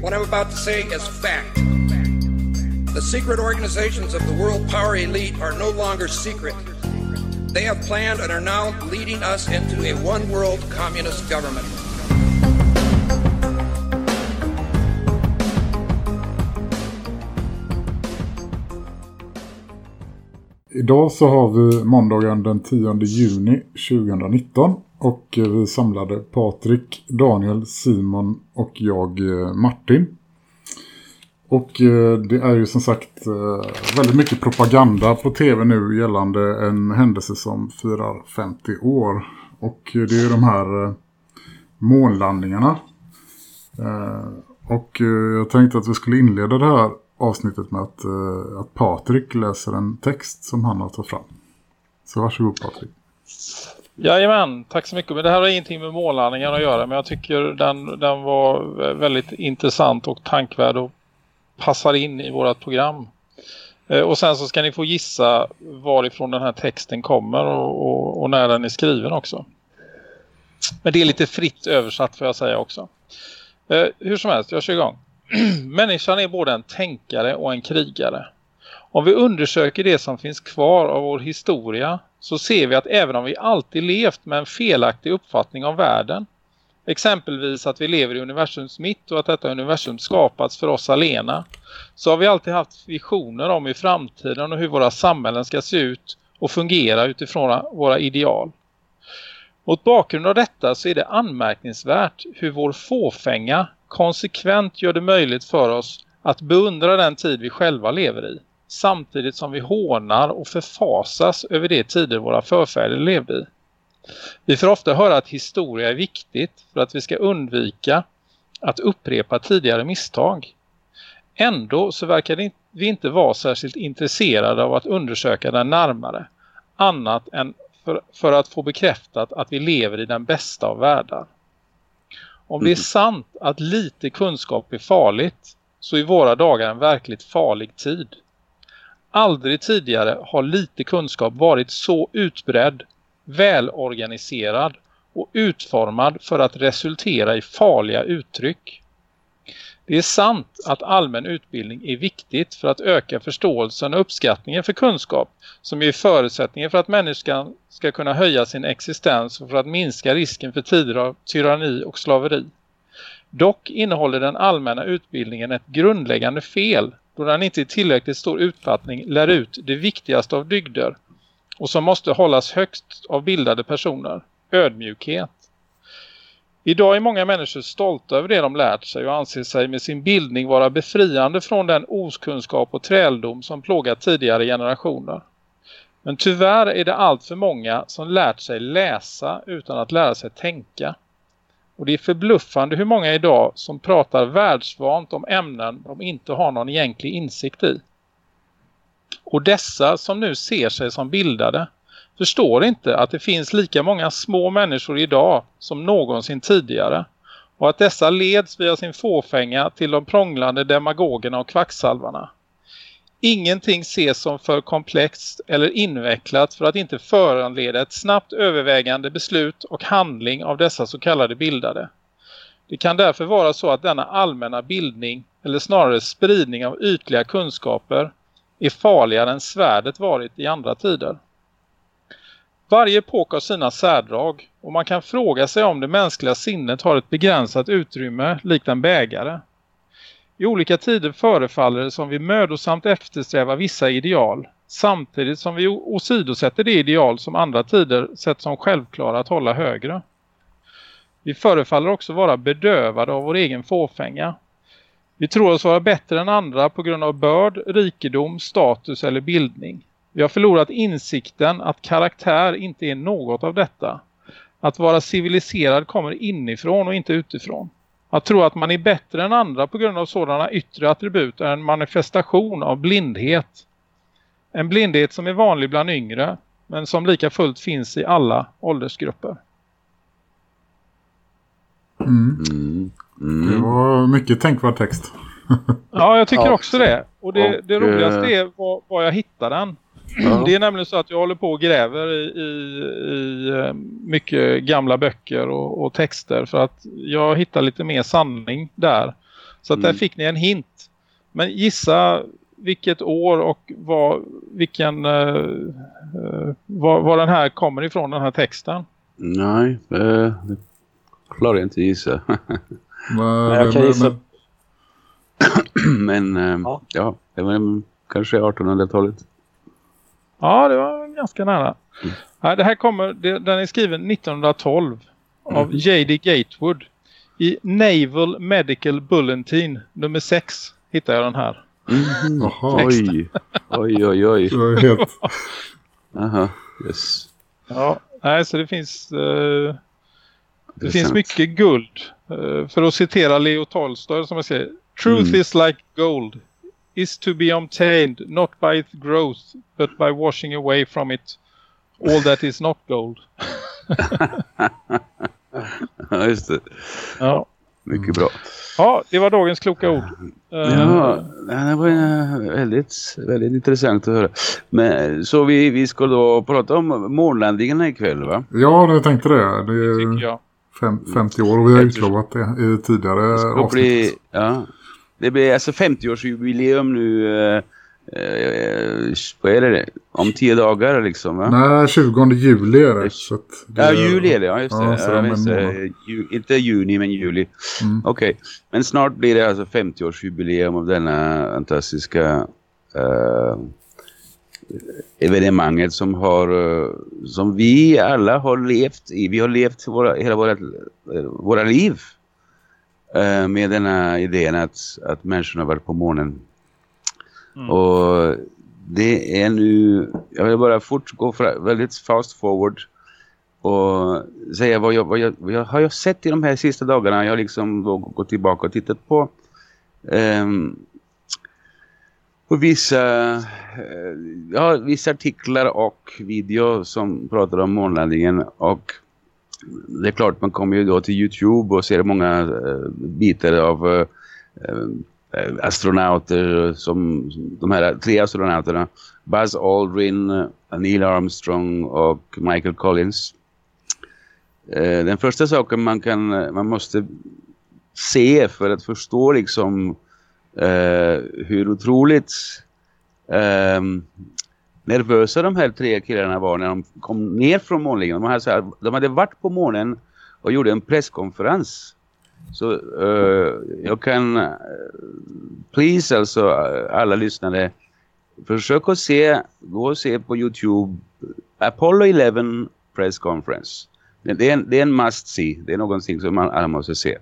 What I'm about to say is fact. The secret organizations of the world power elite are no longer secret. They have planned and are now leading us into a one world communist government. Idag så har vi måndagen den 10 juni 2019 och eh, vi samlade Patrik, Daniel, Simon och jag eh, Martin. Och eh, det är ju som sagt väldigt mycket propaganda på tv nu gällande en händelse som firar 50 år. Och det är ju de här månlandningarna. Och jag tänkte att vi skulle inleda det här avsnittet med att, att Patrik läser en text som han har tagit fram. Så varsågod Patrik. Jajamän, tack så mycket. Men det här har ingenting med mållandningen att göra. Men jag tycker den, den var väldigt intressant och tankvärd och passar in i vårt program. Eh, och sen så ska ni få gissa varifrån den här texten kommer och, och, och när den är skriven också. Men det är lite fritt översatt får jag säga också. Eh, hur som helst, jag kör igång. Människan är både en tänkare och en krigare. Om vi undersöker det som finns kvar av vår historia så ser vi att även om vi alltid levt med en felaktig uppfattning om världen, exempelvis att vi lever i universums mitt och att detta universum skapats för oss alena, så har vi alltid haft visioner om i framtiden och hur våra samhällen ska se ut och fungera utifrån våra ideal. Mot bakgrund av detta så är det anmärkningsvärt hur vår fåfänga konsekvent gör det möjligt för oss att beundra den tid vi själva lever i. Samtidigt som vi hånar och förfasas över de tider våra förfäder levde i. Vi får ofta höra att historia är viktigt för att vi ska undvika att upprepa tidigare misstag. Ändå så verkar vi inte vara särskilt intresserade av att undersöka den närmare. Annat än för, för att få bekräftat att vi lever i den bästa av världar. Om det är mm. sant att lite kunskap är farligt så är våra dagar en verkligt farlig tid. Aldrig tidigare har lite kunskap varit så utbredd, välorganiserad och utformad för att resultera i farliga uttryck. Det är sant att allmän utbildning är viktigt för att öka förståelsen och uppskattningen för kunskap som är förutsättningen för att människan ska kunna höja sin existens och för att minska risken för tider av tyranni och slaveri. Dock innehåller den allmänna utbildningen ett grundläggande fel då den inte i tillräckligt stor utfattning lär ut det viktigaste av dygder och som måste hållas högst av bildade personer, ödmjukhet. Idag är många människor stolta över det de lärt sig och anser sig med sin bildning vara befriande från den oskunskap och träldom som plågat tidigare generationer. Men tyvärr är det allt för många som lärt sig läsa utan att lära sig tänka. Och det är förbluffande hur många idag som pratar världsvant om ämnen de inte har någon egentlig insikt i. Och dessa som nu ser sig som bildade förstår inte att det finns lika många små människor idag som någonsin tidigare och att dessa leds via sin fåfänga till de prånglande demagogerna och kvacksalvarna. Ingenting ses som för komplext eller invecklat för att inte föranleda ett snabbt övervägande beslut och handling av dessa så kallade bildade. Det kan därför vara så att denna allmänna bildning eller snarare spridning av ytliga kunskaper är farligare än svärdet varit i andra tider. Varje epok har sina särdrag och man kan fråga sig om det mänskliga sinnet har ett begränsat utrymme likt en bägare. I olika tider förefaller det som vi mödosamt eftersträvar vissa ideal samtidigt som vi åsidosätter det ideal som andra tider sett som självklara att hålla högre. Vi förefaller också vara bedövade av vår egen fåfänga. Vi tror oss vara bättre än andra på grund av börd, rikedom, status eller bildning. Vi har förlorat insikten att karaktär inte är något av detta. Att vara civiliserad kommer inifrån och inte utifrån. Att tro att man är bättre än andra på grund av sådana yttre attribut är en manifestation av blindhet. En blindhet som är vanlig bland yngre men som lika fullt finns i alla åldersgrupper. Mm. Mm. Det Mm. var mycket tänkvärd text. Ja, jag tycker Ja. också det. Och det, Och, det roligaste eh, är var, var jag hittar den. Ja. Det är nämligen så att jag håller på och gräver i, i, i eh, mycket gamla böcker och, och texter för att jag hittar lite mer sanning där. Så att där Mm. fick ni en hint. Men gissa vilket år och vad, vilken, uh, uh, var, var den här kommer ifrån, den här texten. Nej, eh, det klarar jag inte gissa. Men, jag kan men- gissa. men- Men eh, Ja. ja, det var kanske 1800-talet. Ja, det var ganska nära. Mm. Nej, det här kommer, det, den är skriven 1912 av Mm. J.D. Gatewood. I Naval Medical Bulletin nummer 6 hittar jag den här. Jaha. Oj, oj, oj, oj. det. Aha, yes. Ja, nej, så det finns, eh, det finns Intressant. mycket guld. Eh, för att citera Leo Tolstoy som jag säger. Truth Mm. is like gold. Is to be obtained not by its growth but by washing away from it all that is not gold. Ja, just det. Ja. Mycket bra. Ja, det var dagens kloka ord. Eh, Ja, det var eh, väldigt, väldigt intressant att höra. Men, så vi, vi ska då prata om månlandningen ikväll va? Ja, jag tänkte det. Det är tycker jag. fem, 50 år och vi har utlovat det i tidigare Det avsnitt. bli, ja, det blir alltså 50-årsjubileum nu. Eh, eh, vad är det? Om tio dagar liksom va? Nej, 20 juli är det. Så det Ja, juli är det, ja just det. Ja, så Ja, visst, eh, ju, inte juni, men juli. Mm. Okej, men snart blir det alltså 50-årsjubileum av denna fantastiska eh, evenemanget som har eh, som vi alla har levt i. Vi har levt våra, hela våra, våra liv eh, med denna idén att, att människorna varit på månen. Mm. Och det är nu, jag vill bara fort gå fra, väldigt fast forward och säga vad jag, vad, jag, vad jag har jag sett i de här sista dagarna. Jag har liksom gått tillbaka och tittat på ehm, på vissa, eh, ja, vissa artiklar och video som pratar om månlandningen och det är klart man kommer ju då till Youtube och ser många eh, bitar av eh, eh astronauter som de här tre astronauterna Buzz Aldrin, Neil Armstrong och Michael Collins. Eh, den första saken man kan man måste se för att förstå liksom eh, hur otroligt eh, nervösa de här tre killarna var när de kom ner från månlinjen. De hade, så här, de hade varit på månen och gjorde en presskonferens. Så uh, jag kan eh, please alltså eh, alla lyssnare försök att se, gå och se på Youtube Apollo 11 press conference. Det, det, är en, det är en must see. Det är någonting som man alla måste se.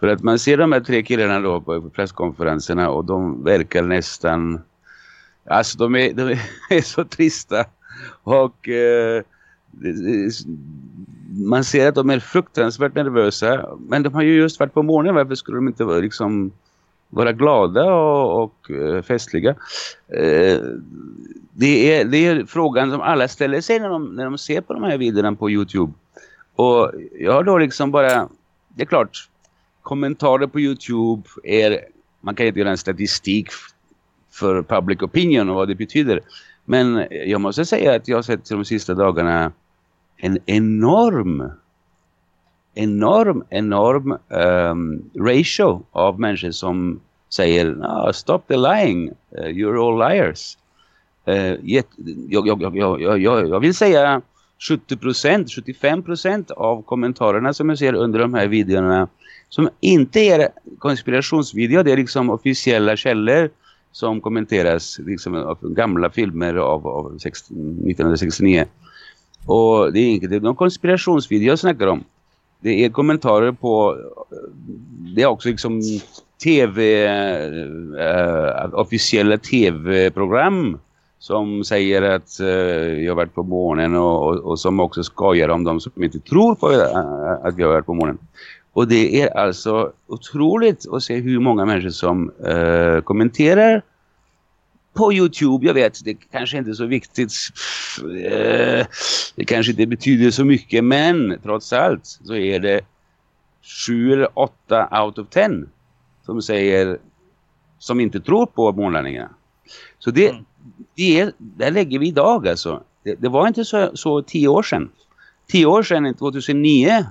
För att man ser de här tre killarna då på presskonferenserna och de verkar nästan alltså de är, de är så trista. Och eh, man ser att de är fruktansvärt nervösa. Men de har ju just varit på morgonen. varför skulle de inte vara liksom vara glada och, och eh, festliga? Eh, det, är, det är frågan som alla ställer sig när de, när de ser på de här videorna på Youtube. Och jag har då liksom bara det är klart kommentarer på Youtube är man kan inte göra en statistik för public opinion och vad det betyder men jag måste säga att jag har sett de sista dagarna en enorm enorm, enorm um, ratio av människor som säger no, stop the lying, uh, you're all liars. Uh, jag, jag, jag, jag, jag, vill säga 70%, 75% av kommentarerna som jag ser under de här videorna som inte är konspirationsvideo, det är liksom officiella källor som kommenteras liksom av gamla filmer av, av 16, 1969. Och det är inte det är någon konspirationsvideo jag snackar om. Det är kommentarer på det är också liksom tv eh, officiella tv-program som säger att eh, jag har varit på månen och, och, och som också skojar om de som inte tror på eh, att jag har varit på månen. Och det är alltså otroligt att se hur många människor som eh, kommenterar på Youtube. Jag vet, det kanske inte är så viktigt. Eh, det kanske inte betyder så mycket. Men trots allt så är det sju eller åtta out of ten som säger som inte tror på månlandningarna. Så det, mm. det är, där lägger vi idag alltså. Det, det var inte så, så tio år sedan. Tio år sedan, 2009,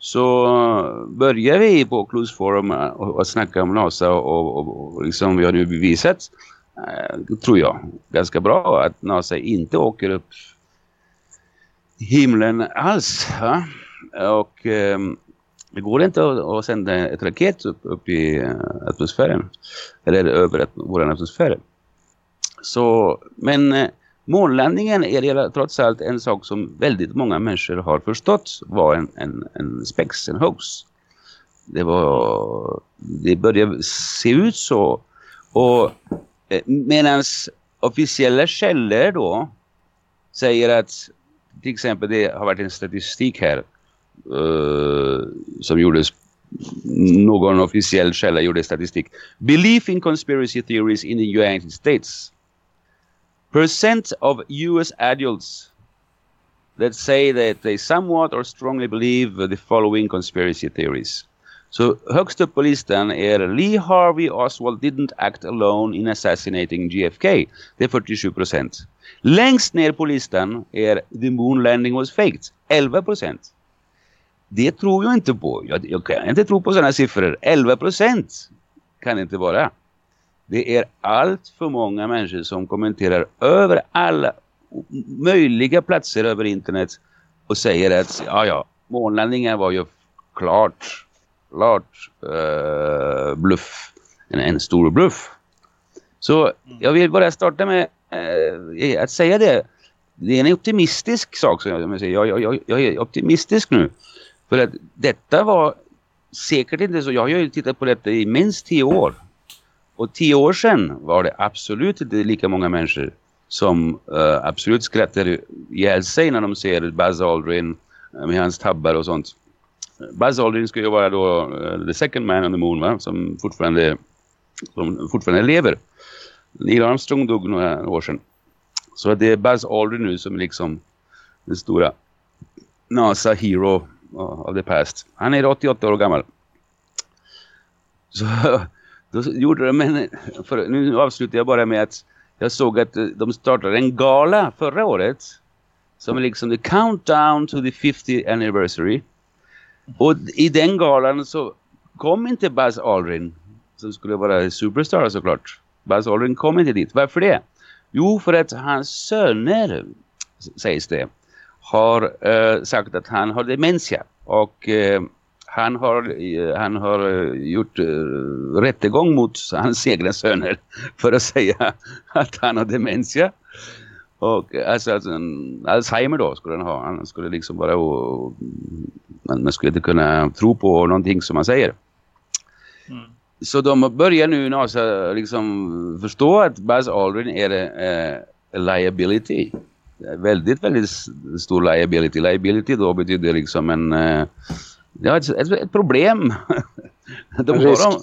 så eh, börjar vi på Clues Forum och, och snacka om NASA och, och, och liksom vi har nu bevisat, eh, tror jag, ganska bra att NASA inte åker upp himlen alls. Va? Och um, det går inte att, att sända ett raket upp, upp i eh, atmosfären. Eller över vår atmosfär. Så, men månlandningen är trots allt en sak som väldigt många människor har förstått var en, en, en spex, en hoax. Det, var, det började se ut så. Och eh, medan officiella källor då säger att till exempel det har varit en statistik här uh, som gjordes någon officiell källa gjorde statistik. Belief in conspiracy theories in the United States. Percent of US adults that say that they somewhat or strongly believe the following conspiracy theories. Så högst upp på listan är Lee Harvey Oswald didn't act alone in assassinating JFK. Det är 47 procent. Längst ner på listan är The moon landing was faked. 11 procent. Det tror jag inte på. Jag, jag kan inte tro på sådana siffror. 11 procent kan det inte vara. Det är allt för många människor som kommenterar över alla möjliga platser över internet och säger att ja, ja, månlandningen var ju klart, klart uh, bluff. En, en stor bluff. Så jag vill bara starta med uh, att säga det. Det är en optimistisk sak som jag säger. Jag, jag, jag är optimistisk nu. För att detta var säkert inte så. Jag har ju tittat på detta i minst tio år. Och tio år sedan var det absolut inte lika många människor som uh, absolut skrattar ihjäl sig när de ser Buzz Aldrin eh, med hans tabbar och sånt. Buzz Aldrin ska ju vara då uh, the second man on the moon va? Som fortfarande, som fortfarande lever. Neil Armstrong dog några år sedan. Så det är Buzz Aldrin nu som är liksom den stora NASA hero of the past. Han är 88 år gammal. Så då gjorde de en, för, nu avslutar jag bara med att jag såg att eh, de startade en gala förra året som är liksom the countdown to the 50th anniversary. Och i den galan så kom inte Buzz Aldrin som skulle vara superstar såklart. Buzz Aldrin kom inte dit. Varför det? Jo, för att hans söner, sägs det, har uh, sagt att han har demensia. Och uh, han har, uh, han har gjort rättegång mot hans egna söner för att säga att han har dementia. Och alltså, alltså Alzheimer då skulle han ha. Han skulle liksom bara och, man skulle inte kunna tro på någonting som han säger. Mm. Så de börjar nu NASA liksom förstå att Buzz Aldrin är uh, liability väldigt, väldigt stor liability. Liability då betyder liksom en, ja, ett, ett, ett, problem. De en risk. De,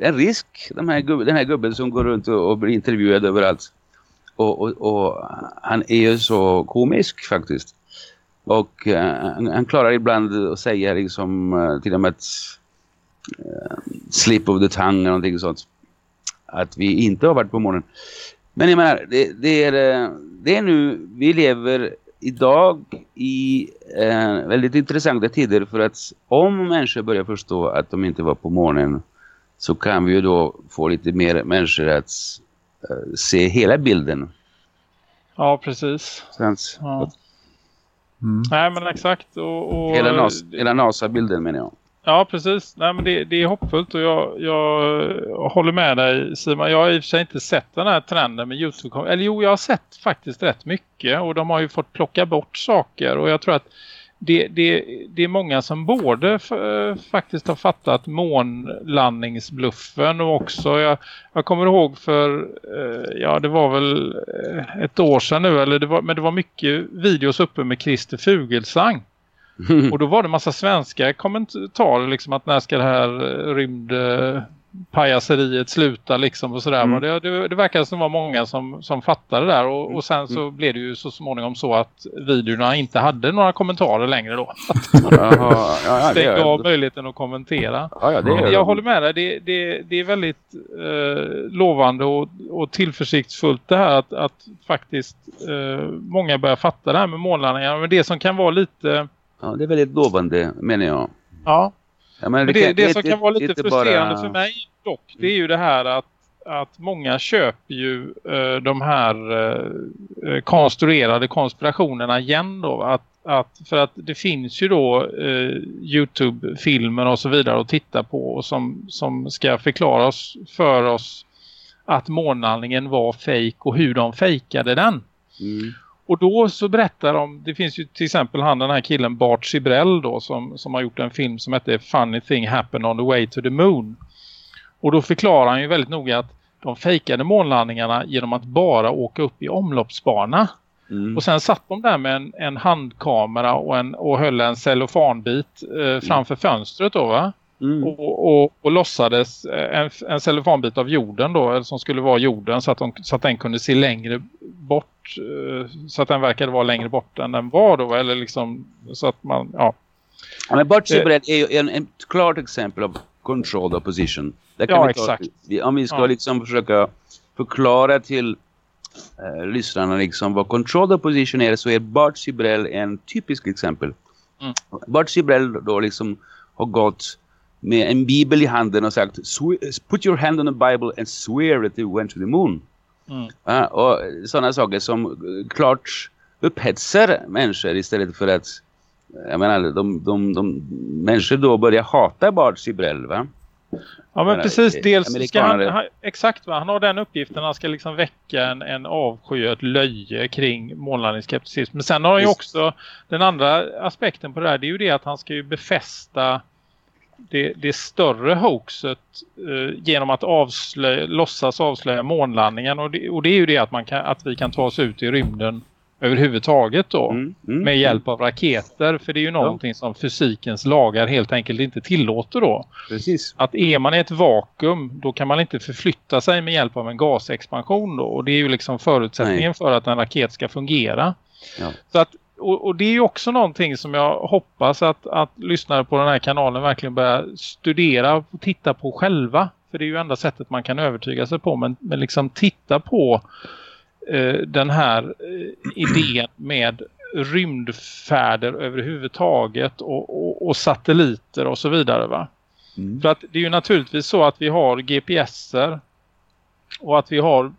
en risk. De här gubben, den här gubben som går runt och, och blir intervjuad överallt. Och, och, och, han är ju så komisk faktiskt. Och uh, han, han, klarar ibland att säga liksom uh, till och med ett uh, slip of the tongue eller någonting sånt. Att vi inte har varit på morgonen. Men jag menar, det, det, är, det är nu, vi lever idag i eh, väldigt intressanta tider för att om människor börjar förstå att de inte var på månen så kan vi ju då få lite mer människor att eh, se hela bilden. Ja, precis. Ja. Mm. Nej, men exakt. Och, och... Hela, nas hela NASA-bilden menar jag. Ja, precis. Nej, men det, det är hoppfullt och jag, jag, håller med dig Simon. Jag har i och för sig inte sett den här trenden med Youtube. Eller jo, jag har sett faktiskt rätt mycket och de har ju fått plocka bort saker och jag tror att det, det, det är många som både faktiskt har fattat månlandningsbluffen och också, jag, jag kommer ihåg för, eh, ja det var väl eh, ett år sedan nu, eller det var, men det var mycket videos uppe med Christer Fugelsang Och då var det massa svenska kommentarer liksom att när ska det här eh, rymd pajaseriet sluta liksom och sådär. Mm. Det, det, det verkar som var många som, som fattade det där och, och sen så mm. blev det ju så småningom så att videorna inte hade några kommentarer längre då. Jaha, ja, Stängde av möjligheten att kommentera. Ja, ja, det jag håller med dig, det, det, det är väldigt eh, lovande och, och tillförsiktsfullt det här att, att faktiskt eh, många börjar fatta det här med månlandningar. Men det som kan vara lite... Ja, det är väldigt lovande menar jag. Ja, Ja, men det, det, det, som kan vara lite frustrerande bara... för mig dock, det är ju det här att, att många köper ju uh, de här uh, konstruerade konspirationerna igen då. Att, att, för att det finns ju då uh, Youtube-filmer och så vidare att titta på som, som ska förklara oss för oss att månlandningen var fejk och hur de fejkade den. Mm. Och då så berättar de, det finns ju till exempel han den här killen Bart Sibrell då som, som har gjort en film som heter Funny Thing Happened on the Way to the Moon. Och då förklarar han ju väldigt noga att de fejkade månlandningarna genom att bara åka upp i omloppsbana. Mm. Och sen satt de där med en, en handkamera och, en, och höll en cellofanbit eh, framför mm. fönstret då va? Mm. Och, och, och låtsades eh, en, en cellofanbit av jorden då, som skulle vara jorden så att, de, så att den kunde se längre bort, eh, så att den verkade vara längre bort än den var då, eller liksom så att man, ja. ja men bortsebredd är ju en, en klart exempel av controlled opposition. Där kan ja, vi ta, exakt. Om vi ska ja. liksom försöka förklara till eh, lyssnarna liksom vad controlled opposition är så är Bart Sibrell en typisk exempel. Mm. Bart Sibrell då liksom har gått med en bibel i handen och sagt put your hand on the bible and swear that you went to the moon. Mm. Ja, och sådana saker som eh, klart upphetsar människor istället för att jag menar, de, de, de människor då börjar hata Bart Sibrell va? Ja men precis, eh, dels ska han, exakt va, han har den uppgiften, han ska liksom väcka en, en avsky, ett löje kring månlandningsskepticism. Men sen har han ju också, den andra aspekten på det här, det är ju det att han ska ju befästa det, det större hoaxet eh, genom att avslöja, låtsas avslöja månlandningen och det, och det är ju det att, man kan, att vi kan ta oss ut i rymden överhuvudtaget då mm, mm, med hjälp av raketer för det är ju någonting ja. som fysikens lagar helt enkelt inte tillåter då. Precis. Att är man i ett vakuum då kan man inte förflytta sig med hjälp av en gasexpansion då och det är ju liksom förutsättningen Nej. för att en raket ska fungera. Ja. Så att och, och, det är ju också någonting som jag hoppas att, att lyssnare på den här kanalen verkligen börjar studera och titta på själva. För det är ju enda sättet man kan övertyga sig på. Men, men liksom titta på eh, den här eh, idén med rymdfärder överhuvudtaget och, och, och satelliter och så vidare va. Mm. För att det är ju naturligtvis så att vi har GPSer och att vi har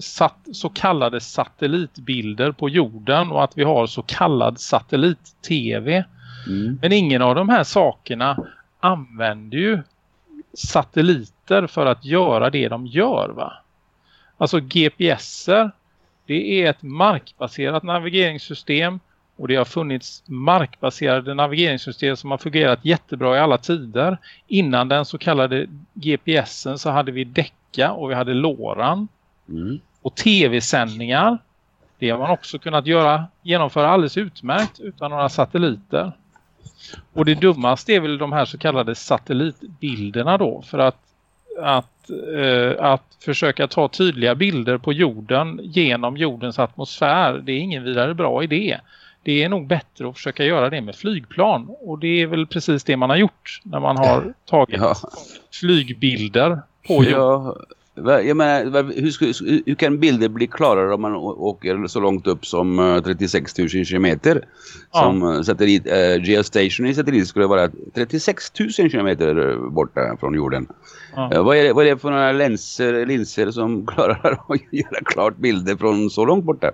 sat, så kallade satellitbilder på jorden och att vi har så kallad satellit-tv. Mm. Men ingen av de här sakerna använder ju satelliter för att göra det de gör va? Alltså GPSer det är ett markbaserat navigeringssystem och det har funnits markbaserade navigeringssystem som har fungerat jättebra i alla tider. Innan den så kallade GPSen så hade vi Decca och vi hade Loran. Mm. Och tv-sändningar, det har man också kunnat göra, genomföra alldeles utmärkt utan några satelliter. Och det dummaste är väl de här så kallade satellitbilderna då. För att, att, eh, att försöka ta tydliga bilder på jorden genom jordens atmosfär, det är ingen vidare bra idé det är nog bättre att försöka göra det med flygplan. Och det är väl precis det man har gjort när man har tagit ja. flygbilder på jorden. Ja, jag menar, hur, hur, kan bilder bli klarare om man åker så långt upp som 36 000 kilometer? Ja. Som eh, satellit, uh, geostationary satellit skulle vara 36 000 kilometer borta från jorden. Ja. Uh, vad, är det, vad är det för några linser, linser som klarar att göra klart bilder från så långt borta?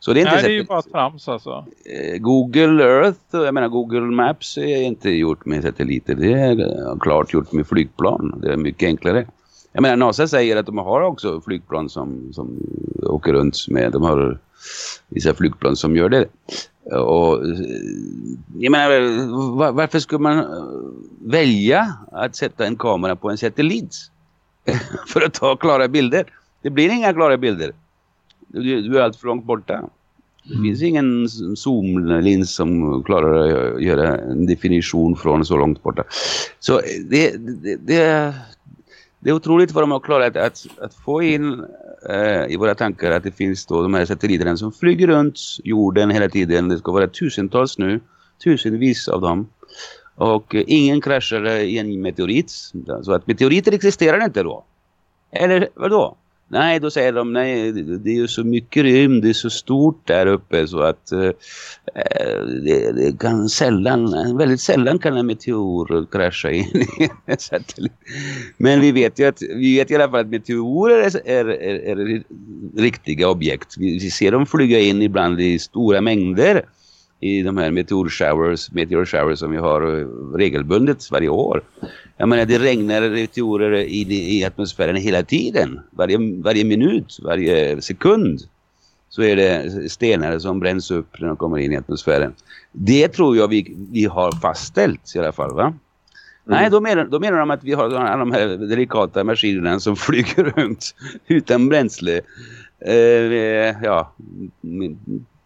Så det är inte Nej, det är ju bara trams alltså. Eh, Google Earth, jag menar Google Maps är inte gjort med satelliter. Det är klart gjort med flygplan. Det är mycket enklare. Jag menar NASA säger att de har också flygplan som, som åker runt med. De har vissa flygplan som gör det. Och jag menar, varför skulle man välja att sätta en kamera på en satellit för att ta klara bilder? Det blir inga klara bilder. Du, du är allt för långt borta. Det finns ingen zoomlins som klarar att göra en definition från så långt borta. Så det, det, det, det är otroligt vad de har klarat att, att få in eh, i våra tankar att det finns då de här satelliterna som flyger runt jorden hela tiden. Det ska vara tusentals nu, tusenvis av dem. Och eh, ingen kraschar i en meteorit. Så att meteoriter existerar inte då. Eller vad då? Nej, då säger de nej, det är ju så mycket rymd, det är så stort där uppe så att eh, det, det, kan sällan, väldigt sällan kan en meteor krascha in i en satellit. Men vi vet ju att, vi vet i alla fall att meteorer är, är, är, är riktiga objekt. Vi, vi, ser dem flyga in ibland i stora mängder i de här meteor showers, meteor showers som vi har regelbundet varje år. Jag menar det regnar meteorer i, i atmosfären hela tiden. Varje, varje minut, varje sekund så är det stenar som bränns upp när de kommer in i atmosfären. Det tror jag vi, vi har fastställt i alla fall va? Mm. Nej, då menar, då menar de att vi har alla de här delikata maskinerna som flyger runt utan bränsle. Eh, ja,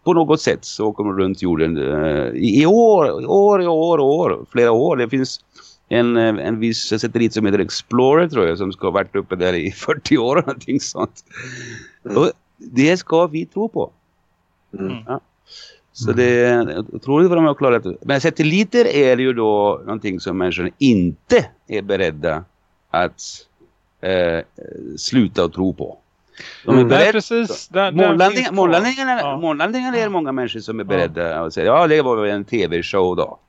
på något sätt så åker de runt jorden eh, i år, år, år, år, flera år. Det finns en, eh, en viss satellit som heter Explorer tror jag som ska ha varit uppe där i 40 år eller någonting sånt. Mm. Och det ska vi tro på. Mm. Ja. Så det är otroligt vad de har klarat. Men satelliter är ju då någonting som människorna inte är beredda att eh, sluta att tro på. De är beredda. precis. månlandningar, månlandningar, ja. månlandningar är många människor som är beredda ja. att säga ja det var en tv-show då.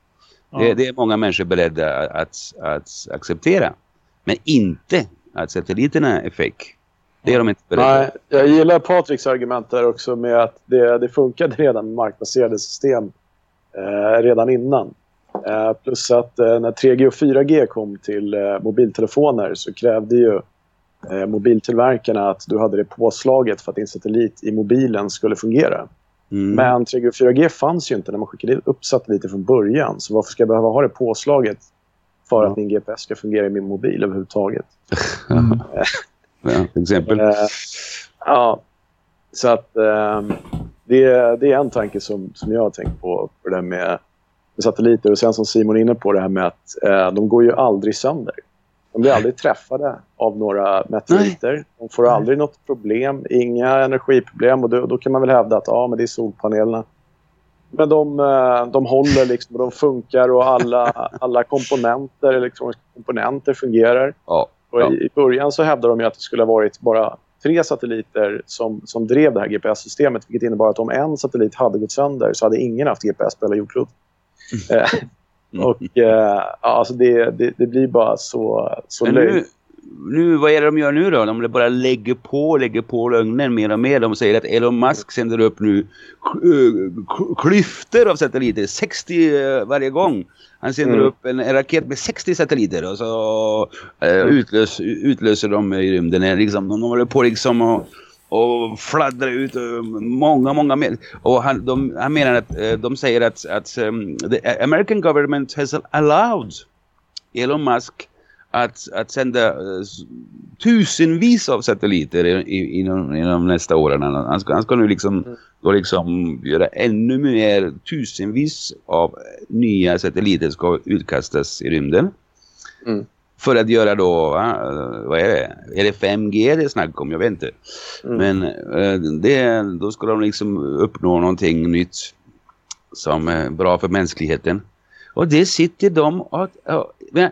Ja. Det, det, är många människor beredda att, att acceptera. Men inte att satelliterna är fake. Det är de inte beredda. Nej, jag gillar Patriks argument där också med att det, det funkade redan med markbaserade system eh, redan innan. Eh, plus att eh, när 3G och 4G kom till eh, mobiltelefoner så krävde ju eh, mobiltillverkarna att du hade det påslaget för att din satellit i mobilen skulle fungera. Mm. Men 3G och 4G fanns ju inte när man skickade upp satelliter från början. Så varför ska jag behöva ha det påslaget för mm. att min GPS ska fungera i min mobil överhuvudtaget? Mm. ja, till exempel. Eh, ja, så att eh, det, det är en tanke som, som jag har tänkt på för det med, med satelliter. Och sen som Simon är inne på det här med att eh, de går ju aldrig sönder. De blir aldrig träffade av några meteoriter. De får aldrig något problem, inga energiproblem. Och då, då kan man väl hävda att ja, men det är solpanelerna. Men de, eh, de håller liksom och de funkar och alla, alla komponenter, elektroniska komponenter fungerar. Ja, ja. Och i, i, början så hävdade de att det skulle ha varit bara tre satelliter som, som drev det här GPS-systemet. Vilket innebar att om en satellit hade gått sönder så hade ingen haft GPS på hela jordklotet. Mm. Eh, Mm. Och eh, alltså det, det, det, blir bara så, så löjligt. Nu, vad är det de gör nu då? De bara lägger på, lägger på lögnen mer och mer. De säger att Elon Musk sänder upp nu eh, klyftor av satelliter. 60 eh, varje gång. Han sänder mm. upp en, en, raket med 60 satelliter och så uh, utlös, utlöser de i rymden. Liksom, de håller på liksom och och fladdrar ut många, många mer. Och han, de, han menar att eh, de säger att, att um, the American government has allowed Elon Musk att, att sända uh, tusenvis av satelliter inom, inom nästa åren. Han ska, han ska nu liksom, mm. då liksom göra ännu mer tusenvis av nya satelliter ska utkastas i rymden. Mm. För att göra då, vad är det? Är det 5G det är snack om? Jag vet inte. Mm. Men eh, det, då ska de liksom uppnå någonting nytt som är bra för mänskligheten. Och det sitter de och, men,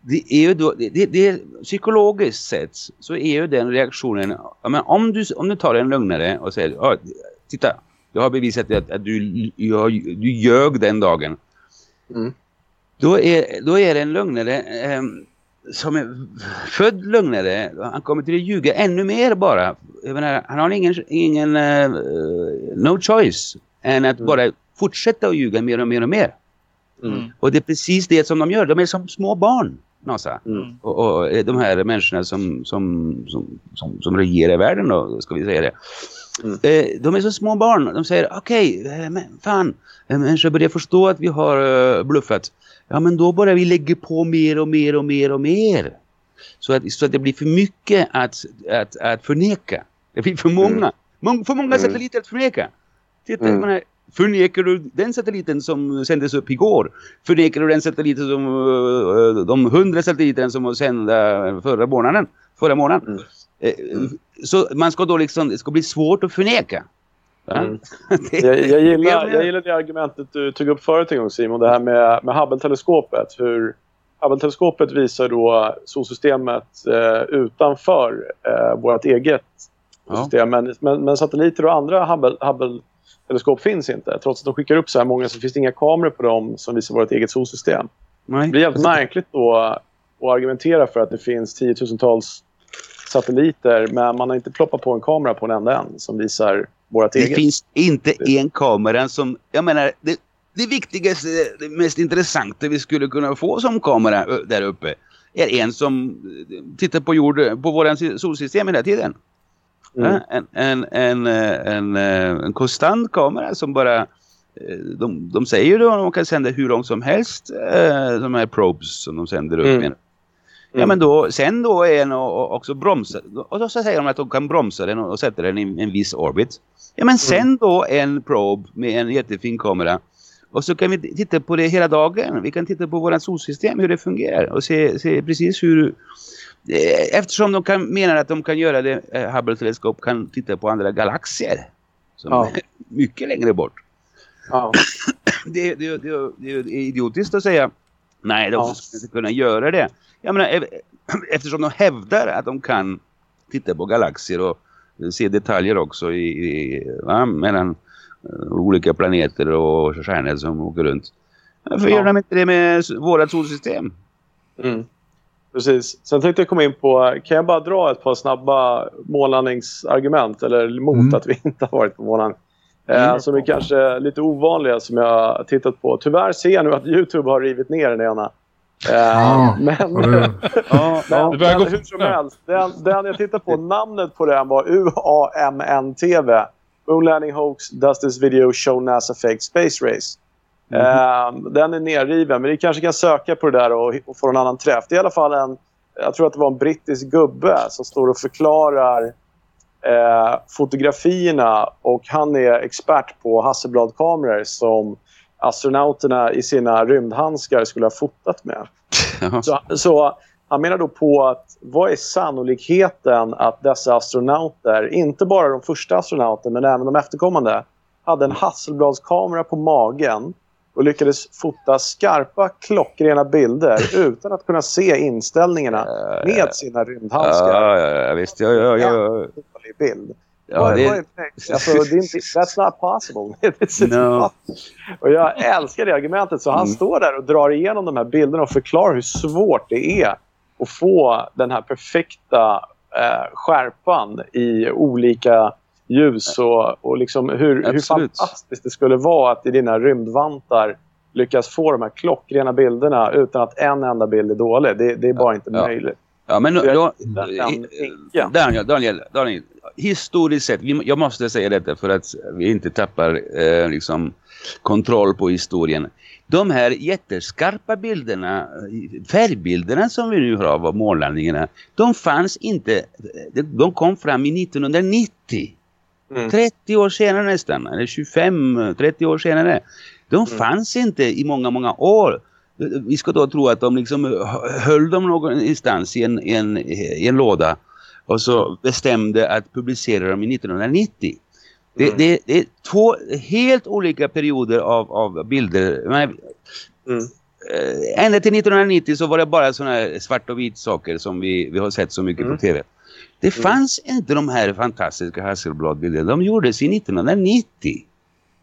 det är ju då, det, det, psykologiskt sett så är ju den reaktionen, men om, du, om du tar en lugnare och säger, titta, jag har bevisat att, att du, jag, du ljög den dagen. Mm. Då är, då är det en lugnare eh, som är född lugnare. Han kommer till att ljuga ännu mer bara. Menar, han har ingen, ingen uh, no choice än att mm. bara fortsätta att ljuga mer och mer och mer. Mm. Och det är precis det som de gör. De är som små barn. NASA. Mm. Och, och, de här människorna som, som, som, som, som regerar världen då, ska vi säga det. Mm. Eh, de är så små barn. De säger, okej, okay, eh, fan, människor börjar förstå att vi har uh, bluffat. Ja men då börjar vi lägga på mer och mer och mer och mer. Så att, så att det blir för mycket att, att, att förneka. Det blir för många. Mm. Mång, för många Mm. satelliter att förneka. Titta, Mm. menar, förnekar du den satelliten som sändes upp igår? Förnekar du den satelliten som, eh, de hundra satelliterna som var sända förra månaden? Förra månaden? Mm. Eh, Så man ska då liksom, det ska bli svårt att förneka. Mm. Det- Jag, jag, gillar, det- jag gillar det argumentet du tog upp förut en gång Simon, det här med, med Hubble-teleskopet. Hur Hubble-teleskopet visar då solsystemet eh, utanför eh, vårt eget Ja. system. Men, men, men satelliter och andra Hubble- Hubble-teleskop finns inte. Trots att de skickar upp så här många så finns det inga kameror på dem som visar vårt eget solsystem. Det Nej. blir jävligt märkligt då att argumentera för att det finns tiotusentals satelliter men man har inte ploppat på en kamera på en enda en som visar vårt Det eget. finns inte en kamera som, jag menar, det, det viktigaste, det mest intressanta vi skulle kunna få som kamera där uppe är en som eh, tittar på jord, på våran solsystem hela tiden. Mm. En, en, en, eh, en, eh, en konstant kamera som bara de, de säger då att de kan sända hur långt som helst de här probes som de sänder upp Mm. Ja Mm. men då, sen då är en och, och också bromsa. Och då så säger de att de kan bromsa den och, sätta den i en viss orbit. Ja men sen då en probe med en jättefin kamera. Och så kan vi titta på det hela dagen. Vi kan titta på vårt solsystem, hur det fungerar. Och se, se precis hur... eh, Eftersom de kan, menar att de kan göra det, eh, Hubble-teleskop kan titta på andra galaxer. Som Ja. är mycket längre bort. Ja. Det, det, det, det är idiotiskt att säga nej, de Ja. skulle inte kunna göra det. Jag menar, eftersom de hävdar att de kan titta på galaxer och se detaljer också i, i, va, mellan eh, olika planeter och stjärnor som åker runt. Varför Ja. gör de inte det med vårat solsystem? Mm. Precis. Sen tänkte jag komma in på, kan jag bara dra ett par snabba månlandningsargument eller mot Mm. att vi inte har varit på månen? Eh, Mm. som är kanske lite ovanliga som jag har tittat på. Tyvärr ser jag nu att Youtube har rivit ner den ena. Eh, Ja, men, det, Ja, men, Det men hur som helst. Den, den jag tittade på, namnet på den var UAMN-TV. Moon Landing Hoax Does This Video Show NASA Fake Space Race. Eh, den är nerriven, men ni kanske kan söka på det där och, och få en annan träff. Det är i alla fall en, jag tror att det var en brittisk gubbe som står och förklarar eh, fotografierna och han är expert på Hasselblad-kameror som astronauterna i sina rymdhandskar skulle ha fotat med. Så, så han menar då på att vad är sannolikheten att dessa astronauter, inte bara de första astronauterna men även de efterkommande, hade en Hasselbladskamera på magen och lyckades fota skarpa, klockrena bilder utan att kunna se inställningarna med sina rymdhandskar. Ja, ja, ja, visst. Ja, ja, ja, bild. ja, det, är alltså, det är inte, That's not possible. No. Och jag älskar det argumentet. Så han Mm. står där och drar igenom de här bilderna och förklarar hur svårt det är att få den här perfekta eh, skärpan i olika ljus och, och liksom hur, hur fantastiskt det skulle vara att i dina rymdvantar lyckas få de här klockrena bilderna utan att en enda bild är dålig. Det, det är bara inte Ja. möjligt. Ja, men Jag då, den vinkeln. Daniel, Daniel, Daniel, historiskt sett, vi, jag måste säga detta för att vi inte tappar eh, liksom kontroll på historien. De här jätteskarpa bilderna, färgbilderna som vi nu har av månlandningarna, de fanns inte, de, kom fram i 1990. Mm. 30 år senare nästan, eller 25-30 år senare. De fanns inte i många, många år. Vi ska då tro att de liksom höll dem någonstans i en, i en, i en låda och så bestämde att publicera dem i 1990. Det, Mm. det, det är två helt olika perioder av, av bilder. Men, Mm. eh, ända till 1990 så var det bara här svart och vit saker som vi, vi har sett så mycket Mm. på tv. Det fanns inte de här fantastiska Hasselblad-bilderna. De gjordes i 1990.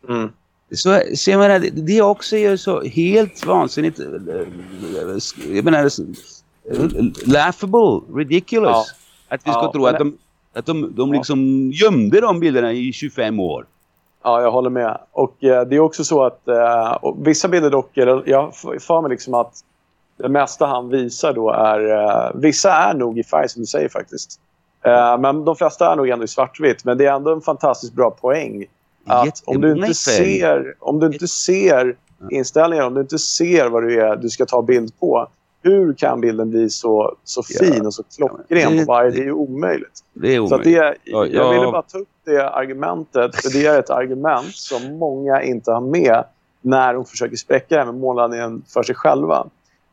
Mm. Så, jag menar, det- det är också ju så helt vansinnigt. eh, Jag menar, eh, laughable, ridiculous. Ja. Att vi ska Ja, tro men- att de, att de, de liksom gömde de bilderna i 25 år. Ja, jag håller med. Och eh, det är också så att eh, vissa bilder dock, jag får för mig liksom att det mesta han visar då är... Eh, vissa är nog i färg som du säger faktiskt. Eh, men de flesta är nog ändå i svartvitt. Men det är ändå en fantastiskt bra poäng. Att om du inte i ser, om du inte ser inställningar, om du inte ser vad du, är, du ska ta bild på. hur kan bilden bli så, så fin och så klockren det- på varje? Det är ju omöjligt. Det är omöjligt. det, Ja, jag ja. ville bara ta upp det argumentet, för det är ett argument som många inte har med när de försöker spräcka det här för sig själva.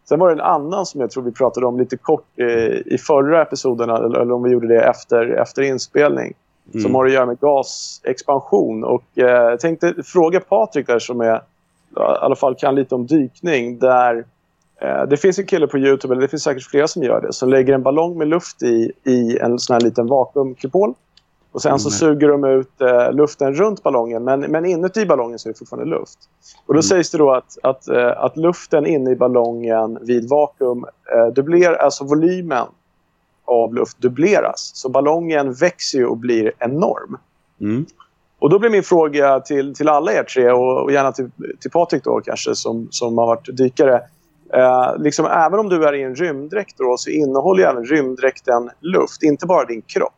Sen var det en annan som jag tror vi pratade om lite kort eh, i förra episoden, eller, eller om vi gjorde det efter, efter inspelning, som Mm. har att göra med gasexpansion. Och eh, jag tänkte fråga Patrik där som är, i alla fall kan lite om dykning, där Eh, Det finns en kille på Youtube, eller det finns säkert flera som gör det, som lägger en ballong med luft i, i en sån här liten vakuumkupol. Och sen så Mm. suger de ut eh, luften runt ballongen, men, men inuti ballongen så är det fortfarande luft. Och då Mm. sägs det då att, att, eh, att luften inne i ballongen vid vakuum eh, dubblerar, alltså volymen av luft dubbleras. Så ballongen växer ju och blir enorm. Mm. Och då blir min fråga till, till alla er tre och, och gärna till, till Patrik då kanske som, som har varit dykare. Eh, liksom, även om du är i en rymddräkt då, så innehåller även rymddräkten luft, inte bara din kropp.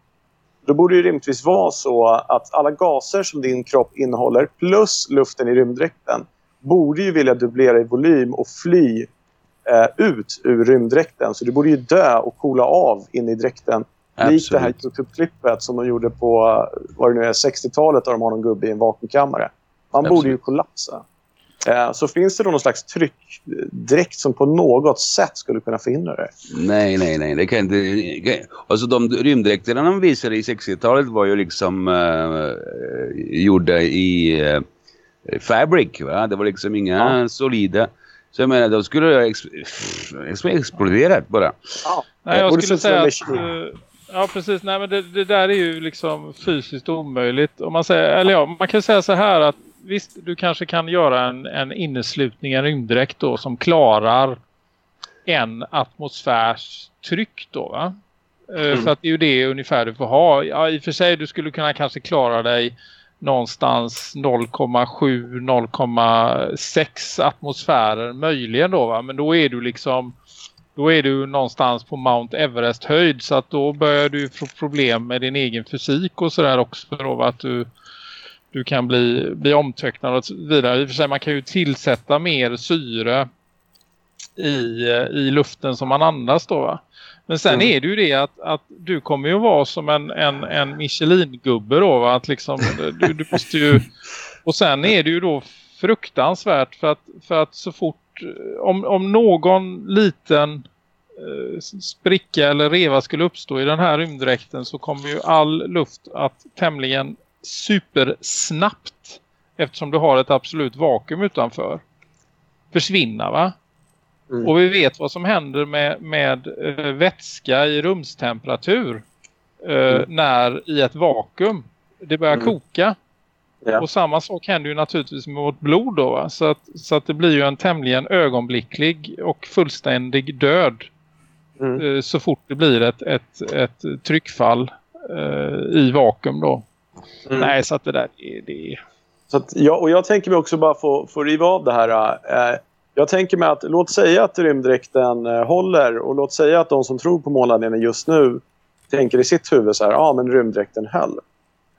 Då borde det rimligtvis vara så att alla gaser som din kropp innehåller plus luften i rymddräkten borde ju vilja dubblera i volym och fly eh, ut ur rymddräkten. Så du borde ju dö och kola av in i dräkten. Likt det här Absolut. Youtube-klippet som de gjorde på eh, vad det nu är, 60-talet där de har någon gubbe i en vakuumkammare. Man borde ju Absolut. kollapsa. Eh, så finns det då någon slags tryckdräkt som på något sätt skulle kunna förhindra det? Nej, nej, nej. Det kan inte... kan- Alltså de rymddräkterna de visade i 60-talet var ju liksom uh, gjorda i uh, fabric. Va? Det var liksom inga solida. Så jag menar, då skulle ha ex ex exploderat bara. Ja. Nej, jag skulle säga att... eh, Ja, precis. Nej, men det, det där är ju liksom fysiskt omöjligt. Om man, säger, eller ja, man kan säga så här att visst, du kanske kan göra en, en inneslutning, en rymddräkt då, som klarar en atmosfärs tryck då va? Eh, För att det är ju det ungefär du får ha. Ja, i och för sig du skulle kunna kanske klara dig någonstans 0,7-0,6 atmosfärer möjligen då va? Men då är du liksom då är du någonstans på Mount Everest höjd så att då börjar du få problem med din egen fysik och sådär också då va? att du du kan bli, bli omtöcknad och så vidare. I och för sig man kan ju tillsätta mer syre i, i luften som man andas då va? Men sen Mm. är det ju det att, att du kommer ju vara som en, en, en Michelin-gubbe då va? Att liksom, du, du måste ju... Och sen är det ju då fruktansvärt för att, för att så fort... Om, om någon liten eh, spricka eller reva skulle uppstå i den här rymddräkten så kommer ju all luft att tämligen supersnabbt eftersom du har ett absolut vakuum utanför försvinna va? Mm. Och vi vet vad som händer med, med eh, vätska i rumstemperatur eh, när i ett vakuum det börjar Mm. koka. Ja. Och samma sak händer ju naturligtvis med vårt blod då va? Så att, så att det blir ju en tämligen ögonblicklig och fullständig död Mm. eh, så fort det blir ett, ett, ett tryckfall eh, i vakuum då. Mm. Nej, så att det där är... Det Så att jag, och jag tänker mig också bara få, få riva av det här. Eh, jag tänker mig att låt säga att rymddräkten eh, håller och låt säga att de som tror på månlandningen just nu tänker i sitt huvud så här, ja men rymddräkten höll.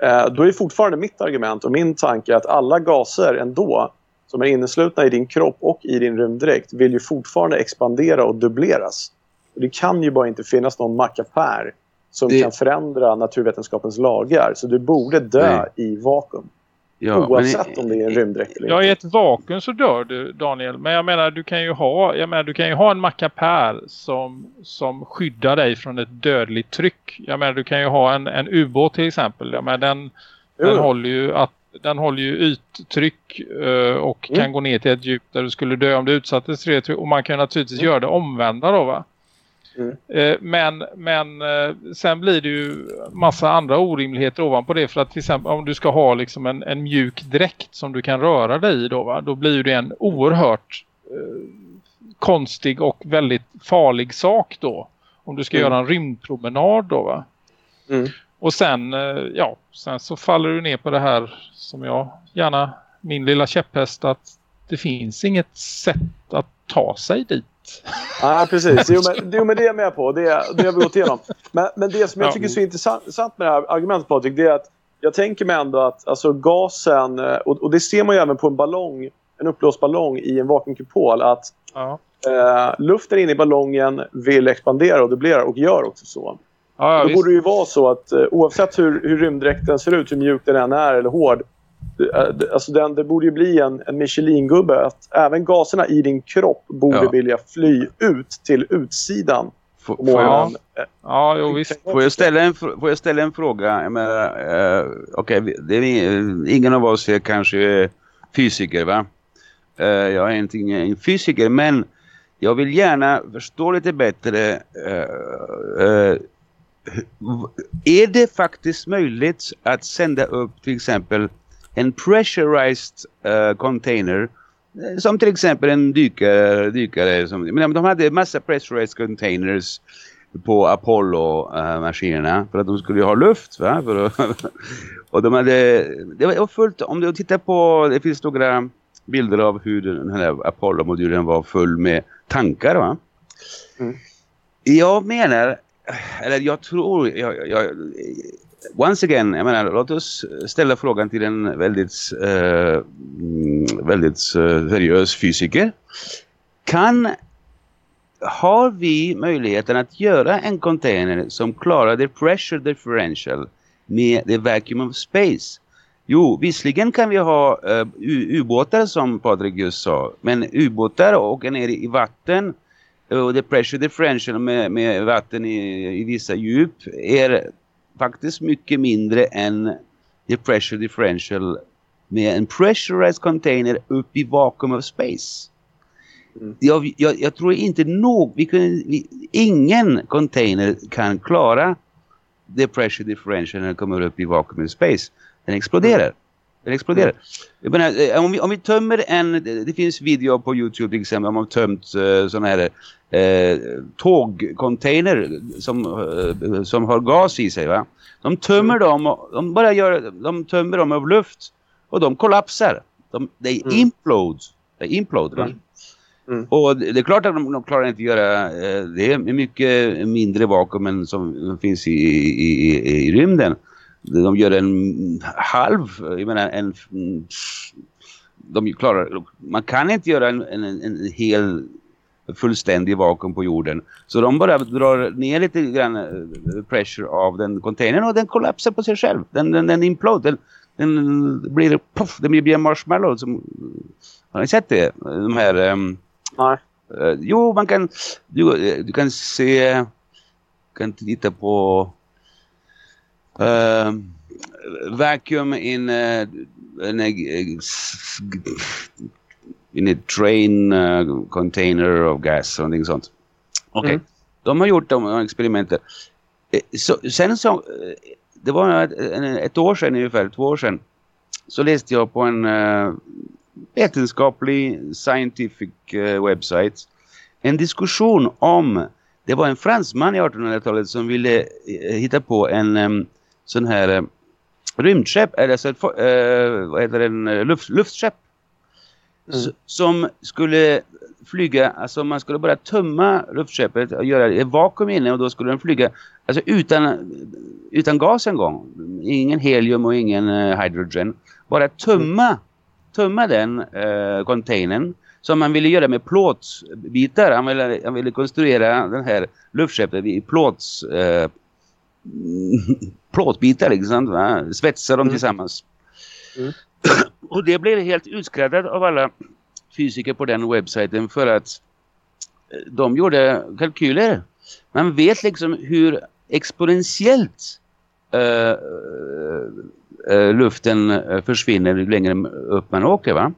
Eh, då är fortfarande mitt argument och min tanke att alla gaser ändå som är inneslutna i din kropp och i din rymddräkt vill ju fortfarande expandera och dubbleras. Och det kan ju bara inte finnas någon mackapär som Det- kan förändra naturvetenskapens lagar. Så du borde dö i vakuum. Ja, Oavsett om det är en rymddräkt eller Ja, i ett vakuum så dör du Daniel. Men jag menar du kan ju ha, jag menar, du kan ju ha en mackapär som, som skyddar dig från ett dödligt tryck. Jag menar du kan ju ha en, en ubåt till exempel. Jag menar, den, den, Jo. håller ju att, den håller ju yttryck eh, och Mm. kan gå ner till ett djup där du skulle dö om du utsattes för det. Och man kan naturligtvis göra det omvända då va? Mm. Eh, Men, men eh, sen blir det ju massa andra orimligheter ovanpå det. För att till exempel om du ska ha liksom en, en mjuk dräkt som du kan röra dig i då va. Då blir det en oerhört eh, konstig och väldigt farlig sak då. Om du ska Mm. göra en rymdpromenad då va. Mm. Och sen, eh, ja, sen så faller du ner på det här som jag gärna, min lilla käpphäst att det finns inget sätt att ta sig dit. Ja, precis. Jo, men, jo, men det är jag med på. Det, det har vi gått igenom. Men, men det som jag Ja. tycker är så intressant intressant med det här argumentet, Patrik, det är att jag tänker mig ändå att alltså, gasen, eh, och, och det ser man ju även på en ballong, en uppblåst ballong i en vakuumkupol att Ja. eh, luften inne i ballongen vill expandera och dubblera och gör också så. Ja, ja, Då visst. borde det ju vara så att eh, oavsett hur, hur rymddräkten ser ut, hur mjuk den än är eller hård. Eh, Alltså den, det borde ju bli en, en Michelin-gubbe. Att även gaserna i din kropp borde Ja. vilja fly ut till utsidan Får, jag. Eh, Ja, jo, visst. får, jag ställa en, får jag ställa en fråga? Jag menar, eh, vi- det är, ingen av oss är kanske fysiker va? Eh, jag är inte ingen fysiker men jag vill gärna förstå lite bättre. eh, eh, är det faktiskt möjligt att sända upp till exempel en pressurized eh, container eh, som till exempel en dykare, dykare som, men de hade massa pressurized containers på Apollo-maskinerna för att de skulle ha luft va? Att, och de hade, det var fullt, om du tittar på, det finns några bilder av hur den här Apollo-modulen var full med tankar va? Mm. Jag menar, eller jag tror, jag, jag, once again, jag menar, låt oss ställa frågan till en väldigt, eh, mm, väldigt eh, seriös fysiker. Kan, har vi möjligheten att göra en container som klarar the pressure differential med the vacuum of space? Jo, visserligen kan vi ha uh, ubåtar som Patrik just sa, men ubåtar åker ner i vatten eh, och the pressure differential med, med vatten i, i vissa djup är faktiskt mycket mindre än the pressure differential med en pressurized container upp i vacuum of space. Mm. Jag, jag, jag tror inte nog, vi kan, vi, ingen container kan klara the pressure differential när den kommer upp i vacuum of space. Den exploderar. Den exploderar. Jag menar, eh, om, vi, om vi tömmer en, det, finns video på Youtube till exempel om man har tömt uh, sådana här eh, tågcontainer som, eh, som har gas i sig va. De tömmer dem och de bara gör, de tömmer dem av luft och de kollapsar. De, they Mm. implode. They implode. Mm. Mm. Och det det är klart att de, de klarar inte att göra eh, det är mycket mindre vakuum än som finns i, i, i, i rymden. De gör en halv, jag menar en mm, de klarar, man kan inte göra en, en, en hel fullständig vakuum på jorden. Så de bara drar ner lite grann eh, pressure av den containern och den kollapsar på sig själv. Den, den, den implode. Den, den blir puff, den blir en marshmallow. Som, har ni sett det? De här... ehm, Nej. eh, jo, man kan... Du, eh, du kan se... kan titta på... ehm, vacuum in... Uh, in, a, in a train uh, container of gas. Någonting sånt. Okej. Mm. De har gjort de experimenten. Eh, Så, sen så... eh, Det var ett, år sedan ungefär, två år sedan. Så läste jag på en uh, vetenskaplig scientific uh, website en diskussion om det var en fransman i 1800-talet som ville eh, hitta på en em, sån här eh, rymdskepp eller så ett, fo- eh, vad heter det, en eh, luft, luftskepp Mm. Som skulle flyga, alltså man skulle bara tömma luftskeppet och göra ett vakuum inne och då skulle den flyga alltså utan, utan gas en gång. Ingen helium och ingen eh, hydrogen. Bara tömma, tömma den eh, containern som man ville göra med plåtbitar. Han ville, han ville konstruera den här luftskeppet i plåts, eh, plåtbitar liksom, va? svetsa dem Mm. tillsammans. Mm. Och det blev helt utskräddat av alla fysiker på den webbsajten för att eh, de gjorde kalkyler. Man vet liksom hur exponentiellt eh, eh, luften försvinner ju längre upp man åker va.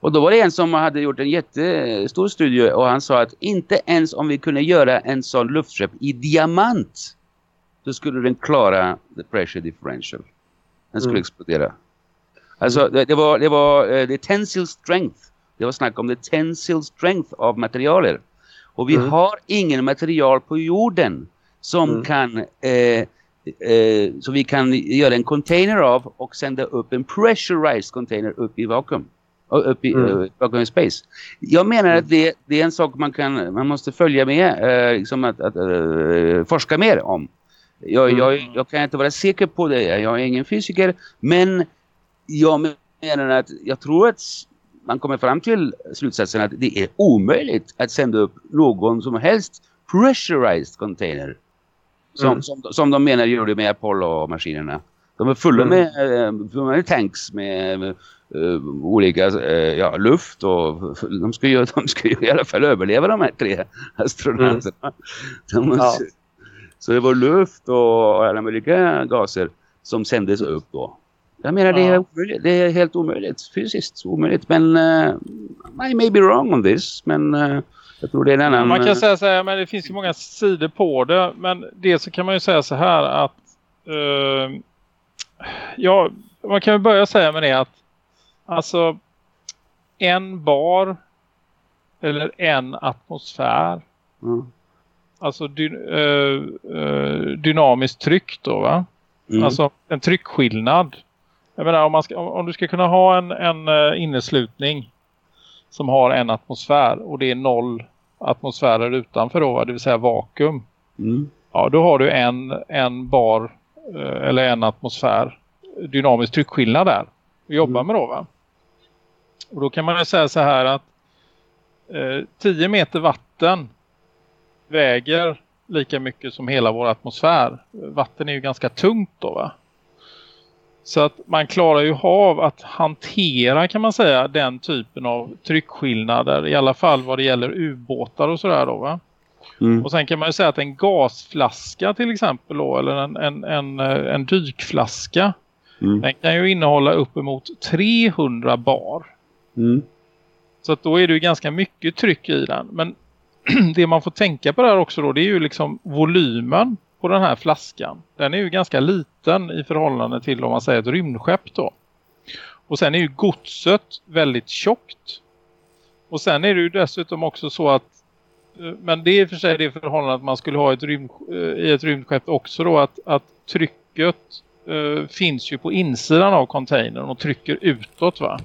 Och då var det en som hade gjort en jättestor studie och han sa att inte ens om vi kunde göra en sån luftskepp i diamant så skulle den klara the pressure differential. Den skulle Mm. explodera. Alltså det, det var, det var eh, det tensile strength. Det var snack om det tensile strength av materialer. Och vi Mm. har ingen material på jorden som Mm. kan eh, eh, så vi kan göra en container av och sända upp en pressurized container upp i vakuum. Och upp i Mm. eh, vakuum space. Jag menar att det, det är en sak man kan man måste följa med eh, liksom att, att eh, forska mer om. Jag, Mm. jag, jag kan inte vara säker på det. Jag är ingen fysiker. Men jag menar att jag tror att man kommer fram till slutsatsen att det är omöjligt att sända upp någon som helst pressurized container. Som, Mm. som, som de menar gjorde med Apollo-maskinerna. De är fulla Mm. med, eh, tanks med, med eh, olika eh, ja, luft och de ska, ju, de ska ju i alla fall överleva de här tre astronauterna. De måste, Ja. Så det var luft och alla möjliga gaser som sändes upp då. Jag menar det, är Ja. omöjligt, det är helt omöjligt, fysiskt omöjligt. Men uh, I may be wrong on this, men uh, jag tror det är en annan... Man eh, kan säga så här, men det finns ju många sidor på det. Men det så kan man ju säga så här att... eh, ja, man kan ju börja säga med det att... Alltså, en bar eller en atmosfär. mm, Alltså dy, eh, eh, dynamiskt tryck då va? mm, Alltså en tryckskillnad. Jag menar om, man ska, om, du ska kunna ha en, en eh, inneslutning som har en atmosfär och det är noll atmosfärer utanför då, va? det vill säga vakuum. mm, Ja, då har du en, en bar eh, eller en atmosfär dynamisk tryckskillnad där att jobba Mm. med då va. Och då kan man ju säga så här att eh, 10 meter vatten väger lika mycket som hela vår atmosfär. Vatten är ju ganska tungt då va. Så att man klarar ju av att hantera kan man säga den typen av tryckskillnader i alla fall vad det gäller ubåtar och sådär då va. mm, Och sen kan man ju säga att en gasflaska till exempel då, eller en, en, en, en dykflaska mm, den kan ju innehålla uppemot 300 bar. mm, Så att då är det ju ganska mycket tryck i den. Men det man får tänka på där också då det är ju liksom volymen på den här flaskan. Den är ju ganska liten i förhållande till om man säger ett rymdskepp då. Och sen är ju godset väldigt tjockt. Och sen är det ju dessutom också så att eh, men det är för sig det förhållandet att man skulle ha ett rymd, eh, i ett rymdskepp också då att, att trycket eh, finns ju på insidan av containern och trycker utåt va.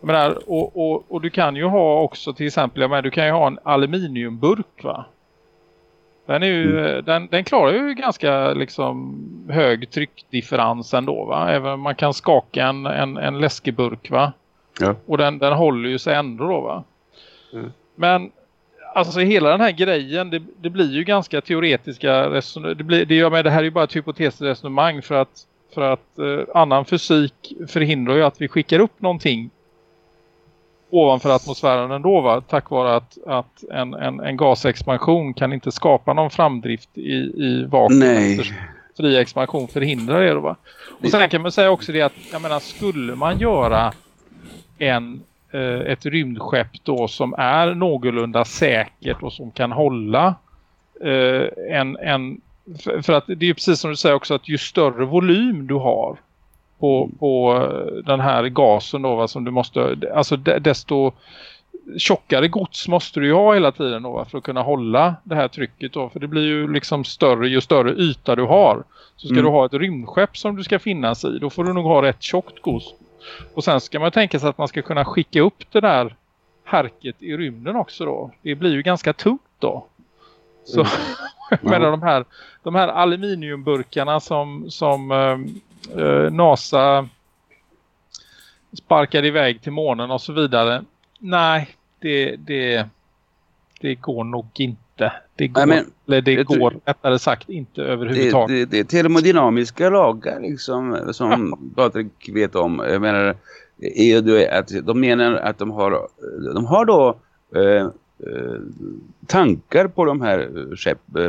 Menar, och, och, och du kan ju ha också till exempel, jag menar, du kan ju ha en aluminiumburk va. Den, är ju, den, den klarar ju ganska liksom hög tryckdifferens ändå va. Även man kan skaka en, en, en läskeburk va. Ja. Och den, den håller ju sig ändå då va. Mm. Men alltså hela den här grejen det, det blir ju ganska teoretiska resonemang. Det, blir, det, med, det här är ju bara ett hypotetiskt resonemang för att, för att eh, annan fysik förhindrar ju att vi skickar upp någonting ovanför atmosfären ändå va? Tack vare att, att en, en, en gasexpansion kan inte skapa någon framdrift i, i vakuum. Nej. Fri expansion förhindrar det va? Och sen kan man säga också det att, jag menar, skulle man göra en, eh, ett rymdskepp då som är någorlunda säkert och som kan hålla eh, en, en för, för att det är ju precis som du säger också att ju större volym du har på, på eh, den här gasen då va, som du måste, alltså de- desto tjockare gods måste du ju ha hela tiden då va, för att kunna hålla det här trycket då. För det blir ju liksom större ju större yta du har. Så ska Mm. du ha ett rymdskepp som du ska finnas i, då får du nog ha rätt tjockt gods. Och sen ska man tänka sig att man ska kunna skicka upp det där härket i rymden också då. Det blir ju ganska tungt då. Så Mm. menar de här, de här aluminiumburkarna som, som eh, NASA sparkade iväg till månen och så vidare. Nej, det, det, det går nog inte. Det går, Nej, men eller det det går rättare sagt inte Det, överhuvudtaget. det, det är termodynamiska lagar liksom, som Patrik vet om. Jag menar, är ju att de menar att de har, de har då eh, eh, tankar på de här skepp, eh,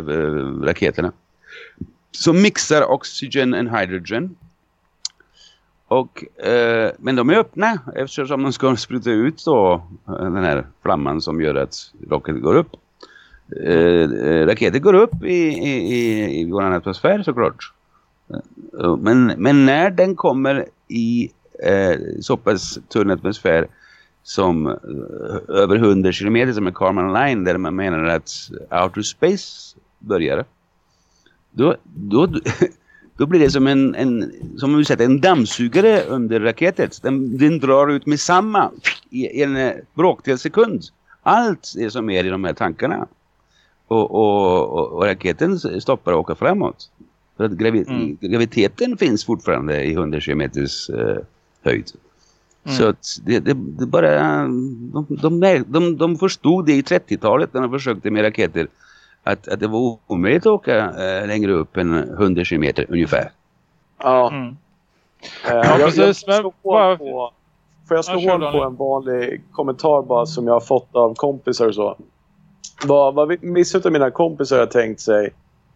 raketerna som mixar oxygen and hydrogen. Och, eh, men de är öppna eftersom de ska spruta ut då eh, den här flamman som gör att rocket går upp. Eh, eh, raketer går upp i, i, i, i vår atmosfär såklart. Eh, men, men när den kommer i eh, så pass tunn atmosfär som eh, över 100 kilometer som är Karman Line där man menar att outer space börjar. Då, då, då blir det som en, en som vi sätter en dammsugare under raketet. Den, den drar ut med samma i en eh, bråkdel sekund. Allt det som är i de här tankarna. Och, och, och, och raketen stoppar och åker framåt. För att gravi Mm. graviteten finns fortfarande i 100 kilometers eh, höjd. Så att det, det, det bara, de, de, de, de förstod det i 30-talet när de försökte med raketer. Att, att det var omöjligt att åka äh, längre upp än 100 kilometer ungefär. Ja. Mm. Eh, Ja, jag, precis, jag slå bara- på, får jag slå Ja, hål på en vanlig kommentar bara som jag har fått av kompisar och så. Vad, vad vi- vissa av mina kompisar har tänkt sig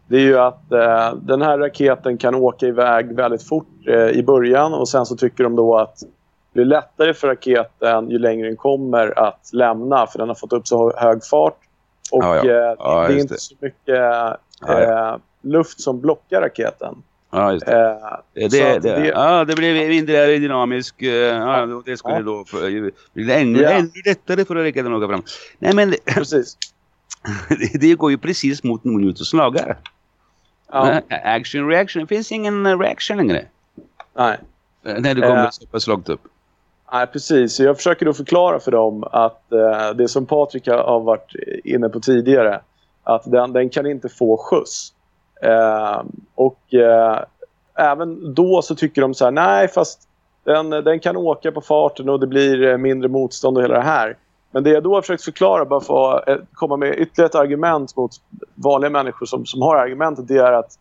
det är ju att eh, den här raketen kan åka iväg väldigt fort eh, i början och sen så tycker de då att det blir lättare för raketen ju längre den kommer att lämna för den har fått upp så hög fart. Och Ja, ja. eh, Ja, det är inte det. så mycket eh, luft som blockar raketen. Ja, just det. Eh, Det, det, det, ja, det blev mindre aerodynamisk. eh, Ja, det skulle Ja. då för, bli ännu, Ja. ännu lättare för raketen att åka fram. Nej, men precis. det går ju precis mot Newtons lagar. Ja, Action reaction. Det finns ingen eh, reaction längre. nej. När det kommer Eh. så pass långt upp. Nej, precis. Jag försöker då förklara för dem att eh, det som Patrik har- varit inne på tidigare, att den, den kan inte få skjuts. Eh, och eh, även då så tycker de så här, nej fast den, den kan åka på farten och det blir eh, mindre motstånd och hela det här. Men det jag då har försökt förklara, bara för att eh, komma med ytterligare ett argument mot vanliga människor som, som har argumentet, det är att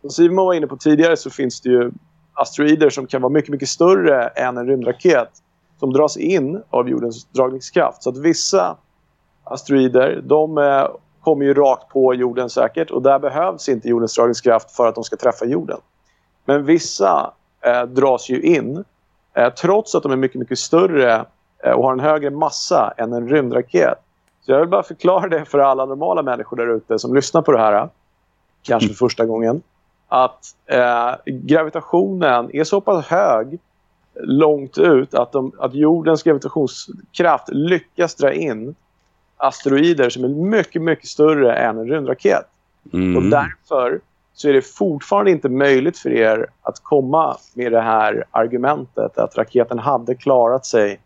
som Simon var inne på tidigare så finns det ju asteroider som kan vara mycket, mycket större än en rymdraket som dras in av jordens dragningskraft. Så att vissa asteroider, de eh, kommer ju rakt på jorden säkert och där behövs inte jordens dragningskraft för att de ska träffa jorden. Men vissa eh, dras ju in eh, trots att de är mycket, mycket större eh, och har en högre massa än en rymdraket. Så jag vill bara förklara det för alla normala människor där ute som lyssnar på det här, kanske för första gången, att eh, gravitationen är så pass hög långt ut att, de, att jordens gravitationskraft lyckas dra in asteroider som är mycket, mycket större än en rymdraket. Mm. Och därför så är det fortfarande inte möjligt för er att komma med det här argumentet att raketen hade klarat sig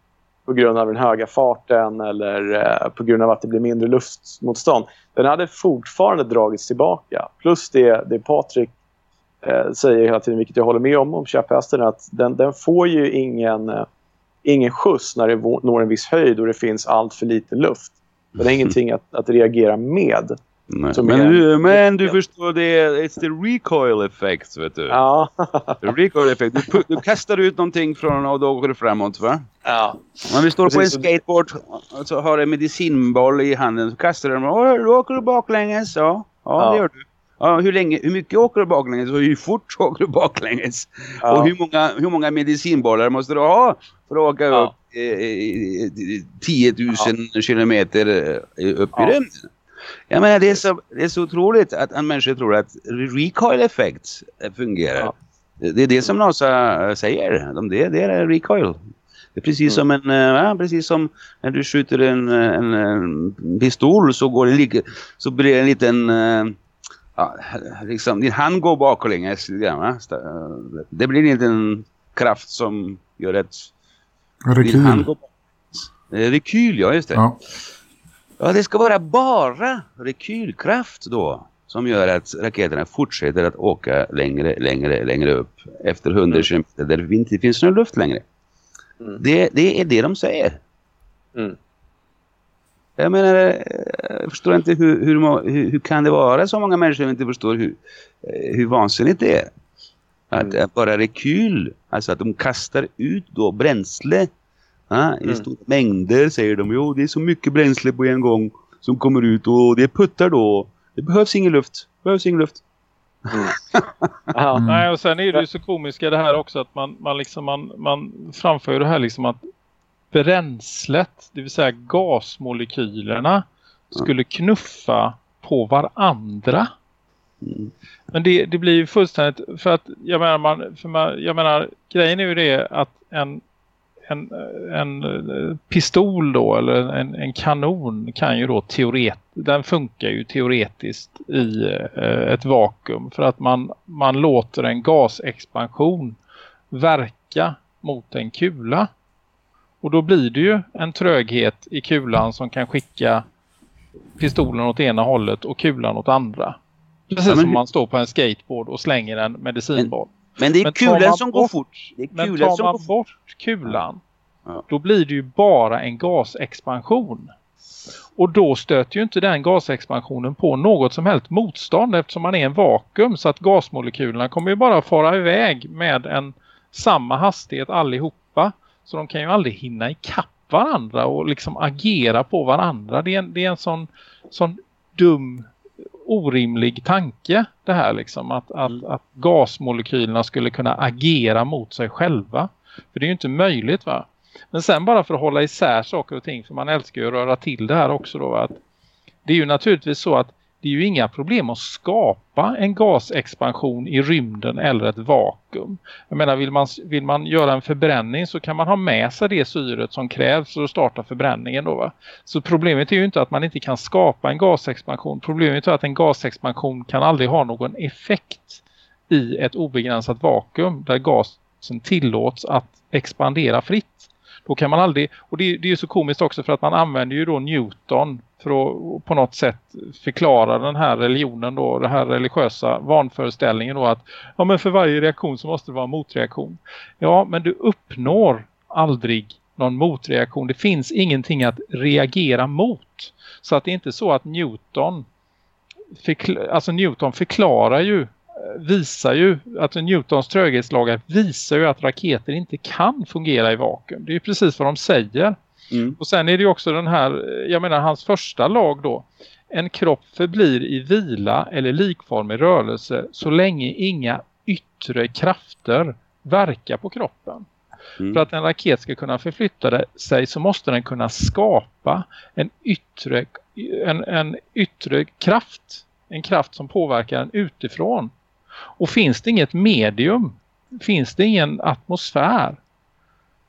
på grund av den höga farten eller eh, på grund av att det blir mindre luftmotstånd. Den hade fortfarande dragits tillbaka. Plus det, det Patrik eh, säger hela tiden, vilket jag håller med om, om käpphästen, att den, den får ju ingen, eh, ingen skjuts när det når en viss höjd och det finns allt för lite luft. Den är ingenting att, att reagera med. Nej. Men, är- du, men du förstår, det är it's the recoil effect, vet du. Ja. The recoil effect. Du, du kastar ut någonting från och då åker du framåt, va? ja. Om vi står på en Precis, skateboard och så har en medicinboll i handen så kastar du den och då åker du baklänges. Ja, ja, Ja. det gör du. Ja, hur, länge, hur mycket åker du baklänges och hur fort åker du baklänges? Ja. Och hur många, hur många medicinbollar måste du ha för att åka Ja. upp eh, eh, 10 000 kilometer eh, upp Ja. i rymden? Jag menar, det är, så, det är så otroligt att en människa tror att recoil effect eh, fungerar. Ja. Det är det som NASA eh, säger. De, det, det är recoil. Det är precis som en, eh, ja, precis som när du skjuter en, eh, en, en pistol så går det lika, så blir det en liten, eh, ja, liksom, din hand går baklänges lite grann, Det blir en liten kraft som gör att din hand Rekyl. går baklänges. Rekyl, ja just det. Ja. Ja, det ska vara bara rekylkraft då som gör att raketerna fortsätter att åka längre, längre, längre upp efter 100 Mm. där det inte finns någon luft längre. Mm. Det, det är det de säger. Mm. Jag menar, eh, jag förstår inte hur, hur, hur, hur kan det vara så många människor som inte förstår hur, eh, hur vansinnigt det är. Att Mm. bara rekyl, alltså att de kastar ut då bränsle ja, i Mm. stora mängder säger de. Jo, det är så mycket bränsle på en gång som kommer ut och det puttar då. Det behövs ingen luft. Det behövs ingen luft. Ja. Mm. Nej, och sen är det ju så komiska det här också att man, man, liksom, man, man framför ju det här liksom att bränslet, det vill säga gasmolekylerna, skulle knuffa på varandra. Mm. Men det, det blir ju fullständigt, för att jag menar, man, för man, jag menar grejen är ju det att en, en, en eh, pistol då eller en, en kanon kan ju då teoret, den funkar ju teoretiskt i eh, ett vakuum för att man, man låter en gasexpansion verka mot en kula. Och då blir det ju en tröghet i kulan som kan skicka pistolen åt ena hållet och kulan åt andra. Precis Ja, men som man står på en skateboard och slänger en medicinboll. Men det är Men kulan man som bort- går fort. Det är Men tar som man går bort kulan Ja. Då blir det ju bara en gasexpansion. Och då stöter ju inte den gasexpansionen på något som helst motstånd eftersom man är en vakuum så att gasmolekylerna kommer ju bara fara iväg med en samma hastighet allihopa. Så de kan ju aldrig hinna ikapp varandra och liksom agera på varandra. Det är en, det är en sån, sån dum orimlig tanke det här liksom att, att, mm. att gasmolekylerna skulle kunna agera mot sig själva. För det är ju inte möjligt va. Men sen bara för att hålla isär saker och ting för man älskar ju att röra till det här också då att det är ju naturligtvis så att det är ju inga problem att skapa en gasexpansion i rymden eller ett vakuum. Jag menar, vill man, vill man göra en förbränning så kan man ha med sig det syret som krävs för att starta förbränningen då va? Så problemet är ju inte att man inte kan skapa en gasexpansion. Problemet är att en gasexpansion kan aldrig ha någon effekt i ett obegränsat vakuum där gasen tillåts att expandera fritt. Då kan man aldrig, och det, det är ju så komiskt också för att man använder ju då Newton för att på något sätt förklara den här religionen då, den här religiösa vanföreställningen då att ja men för varje reaktion så måste det vara en motreaktion. Ja men du uppnår aldrig någon motreaktion. Det finns ingenting att reagera mot. Så att det är inte så att Newton alltså Newton förklarar ju visar ju att Newtons tröghetslagar visar ju att raketer inte kan fungera i vakuum. Det är ju precis vad de säger. Mm. Och sen är det ju också den här, jag menar hans första lag då. En kropp förblir i vila eller likformig rörelse så länge inga yttre krafter verkar på kroppen. Mm. För att en raket ska kunna förflytta sig så måste den kunna skapa en yttre, en, en yttre kraft. En kraft som påverkar den utifrån. Och finns det inget medium, finns det ingen atmosfär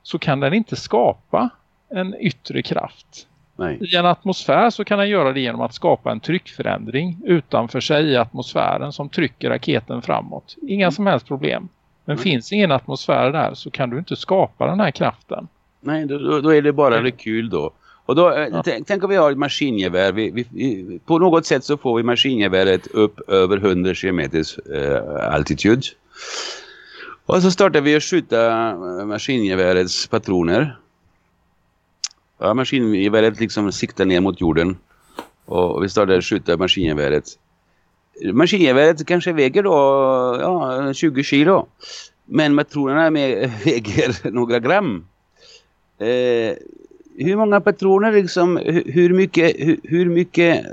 så kan den inte skapa en yttre kraft. Nej. I en atmosfär så kan den göra det genom att skapa en tryckförändring utanför sig i atmosfären som trycker raketen framåt. Inga mm. som helst problem. Men mm. finns ingen atmosfär där så kan du inte skapa den här kraften. Nej, då, då är det bara rekyl då. Och då, eh, ja. tänk om vi har ett maskingevär. Vi, vi, på något sätt så får vi maskingeväret upp över 100 km eh, altitud. Och så startar vi att skjuta eh, maskingevärets patroner. Ja, maskingeväret liksom siktar ner mot jorden. Och vi startar att skjuta maskingeväret. Maskingeväret kanske väger då ja, 20 kilo. Men patronerna väger några gram. Eh, hur många patroner liksom, hur, mycket, hur, hur mycket eh,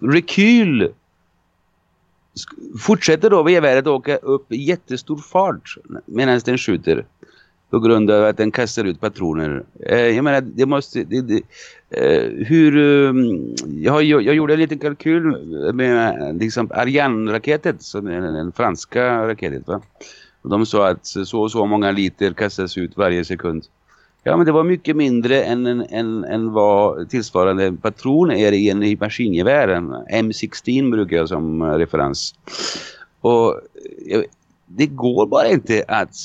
rekyl fortsätter då geväret åka upp i jättestor fart medan den skjuter på grund av att den kastar ut patroner. Eh, jag menar, det måste... Det, det, eh, hur... Um, jag, jag, gjorde en liten kalkyl med liksom Ariane-raketet, den, den franska raketet va? Och de sa att så och så många liter kastas ut varje sekund. Ja, men det var mycket mindre än, än, än, än vad tillsvarande patron är i en maskingevär. M16 brukar jag som referens. Och eh, det går bara inte att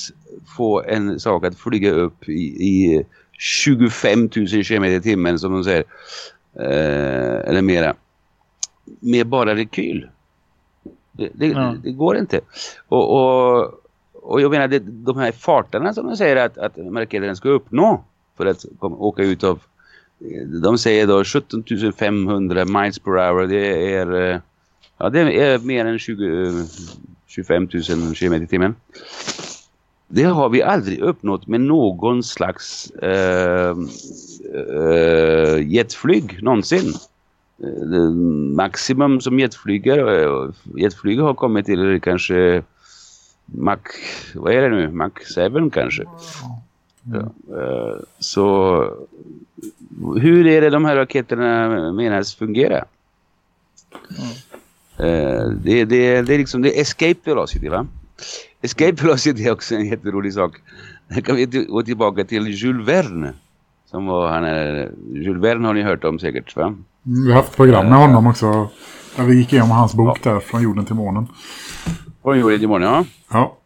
få en sak att flyga upp i, i 25 000 km i timmen som de säger. Eh, eller mera. Med bara rekyl. Det, det, ja. det, går inte. Och, och, och jag menar, det, de här farterna som de säger att, att markeringen ska uppnå för att kom, åka ut av de säger då 17 500 miles per hour. Det är, ja, det är mer än 20, 25 000 km i timmen. Det har vi aldrig uppnått med någon slags äh, äh, jetflyg någonsin. Det maximum som jetflygare jetflyg har kommit till kanske Mac, vad är det nu? Mac 7 kanske. Mm. Ja, så hur är det de här raketerna menas fungera? Mm. Det, det, det är liksom det är escape velocity va? Escape velocity är också en jätterolig sak. Här kan vi gå tillbaka till Jules Verne. Som var, han är, Jules Verne har ni hört om säkert va? Mm, vi har haft program med honom också. Där vi gick igenom hans bok ja. där, Från jorden till månen. Från jorden till månen, ja. Ja.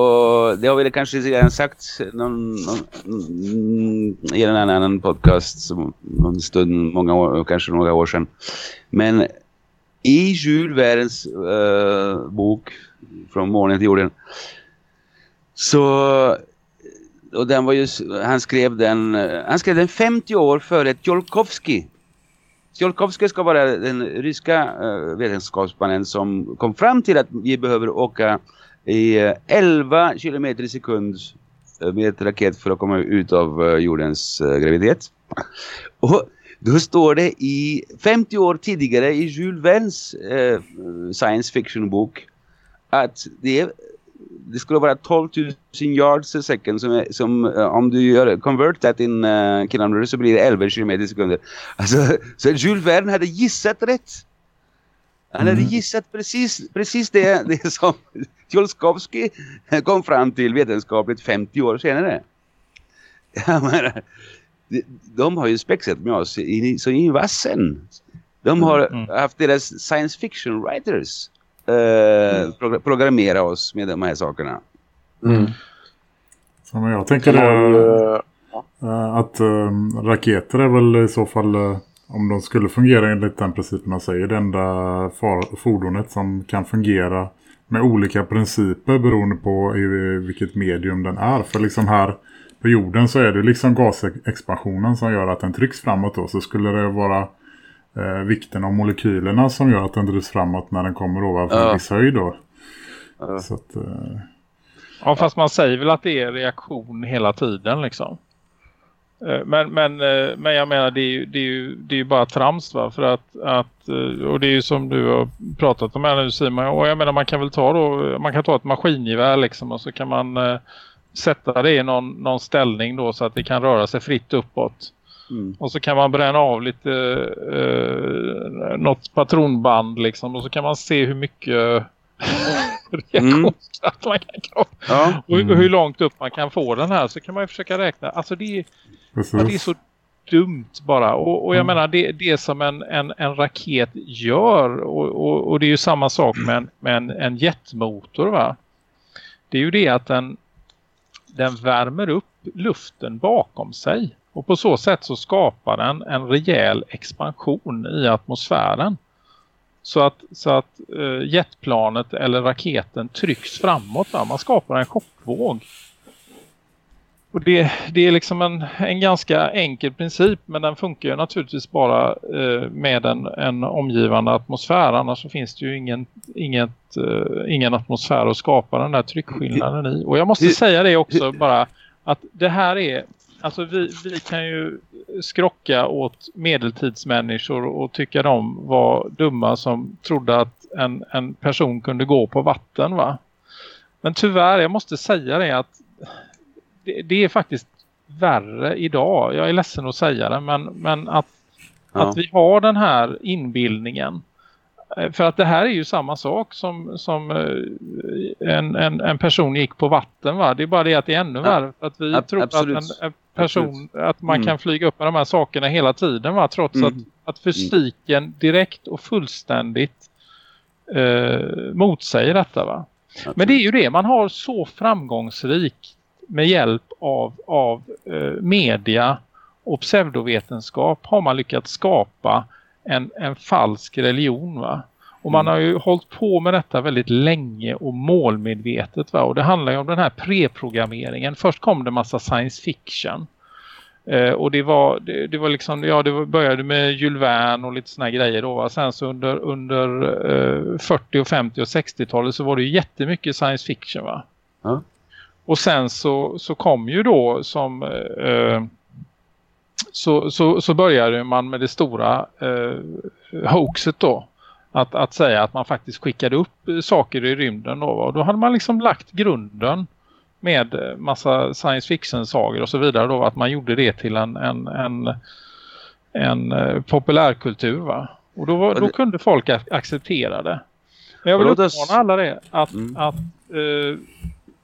Och det har vi kanske redan sagt någon, någon, i en annan podcast som någon stund, många år, kanske några år sedan. Men i Jules Vernes uh, bok från månen till jorden så och den var ju, han skrev den, han skrev den 50 år före Tjolkovskij. Tjolkovskij ska vara den ryska eh, vetenskapsmannen som kom fram till att vi behöver åka i eh, 11 kilometer i sekund eh, med ett raket för att komma ut av jordens graviditet. Och då står det i 50 år tidigare i Jules Verne's science fiction bok att det är det skulle vara 12 000 yards a second som, som uh, om du gör convert that in uh, kilometer så blir det 11 km i sekunder. Alltså, så Jules Verne hade gissat rätt. Han hade mm. gissat precis, precis det, det som Tjolskovskij kom fram till vetenskapligt 50 år senare. Jag menar, de, de har ju spexat med oss i, så i vassen. De har mm. haft deras science fiction writers eh, pro programmera oss med de här sakerna. Mm. Men jag tänker det, äh, att äh, raketer är väl i så fall, om de skulle fungera enligt den principen jag säger, det enda fordonet som kan fungera med olika principer beroende på i vilket medium den är. För liksom här på jorden så är det liksom gasexpansionen som gör att den trycks framåt då. Så skulle det vara eh, vikten av molekylerna som gör att den drivs framåt när den kommer ovanför ja. en viss höjd då. Ja. Så att, eh... ja, fast man säger väl att det är reaktion hela tiden liksom. Eh, men, men, eh, men jag menar det är ju, det är ju, det är ju bara trams va? För att, att, eh, och det är ju som du har pratat om här nu Simon. Och jag menar man kan väl ta då, man kan ta ett maskingevär liksom och så kan man eh, sätta det i någon, någon ställning då så att det kan röra sig fritt uppåt. Mm. Och så kan man bränna av lite eh, något patronband liksom. Och så kan man se hur mycket reaktionskraft mm. man kan få. Ja. Och, och, hur långt upp man kan få den här. Så kan man ju försöka räkna. Alltså det är, ja, det är så dumt bara. Och, och jag mm. menar det, det som en, en, en raket gör. Och, och, och, det är ju samma sak med en, med en, en jetmotor va. Det är ju det att den, den värmer upp luften bakom sig. Och på så sätt så skapar den en rejäl expansion i atmosfären. Så att, så att uh, jetplanet eller raketen trycks framåt. Va? Man skapar en chockvåg. Och det, det är liksom en, en ganska enkel princip men den funkar ju naturligtvis bara uh, med en, en omgivande atmosfär. Annars så finns det ju ingen, inget, uh, ingen atmosfär att skapa den där tryckskillnaden i. Och jag måste säga det också bara att det här är Alltså vi, vi kan ju skrocka åt medeltidsmänniskor och tycka de var dumma som trodde att en, en person kunde gå på vatten va. Men tyvärr, jag måste säga det att det, det är faktiskt värre idag. Jag är ledsen att säga det men, men att, ja. att vi har den här inbildningen Eh, för att det här är ju samma sak som, som eh, en, en, en person gick på vatten va? Det är bara det att det är ännu värre. För att vi ja, tror att en person, att man mm. kan flyga upp med de här sakerna hela tiden va? Trots mm. att, att fysiken direkt och fullständigt eh, motsäger detta va? Men det är ju det, man har så framgångsrikt med hjälp av, av eh, media och pseudovetenskap har man lyckats skapa en, en falsk religion va. Och man mm. har ju hållit på med detta väldigt länge och målmedvetet va. Och det handlar ju om den här preprogrammeringen. Först kom det massa science fiction. Eh, och det var, det, det, var liksom, ja det började med Jules Verne och lite såna grejer då va? Sen så under, under eh, 40 och 50 och 60-talet så var det ju jättemycket science fiction va. Mm. Och sen så, så kom ju då som... Eh, så, så, så började man med det stora eh, hoaxet då. Att, att säga att man faktiskt skickade upp saker i rymden då. Och då hade man liksom lagt grunden med massa science fiction-sagor och så vidare då. Att man gjorde det till en, en, en, en eh, populärkultur va. Och då, då kunde folk acceptera det. Men jag vill uppmana alla det att, mm. att uh,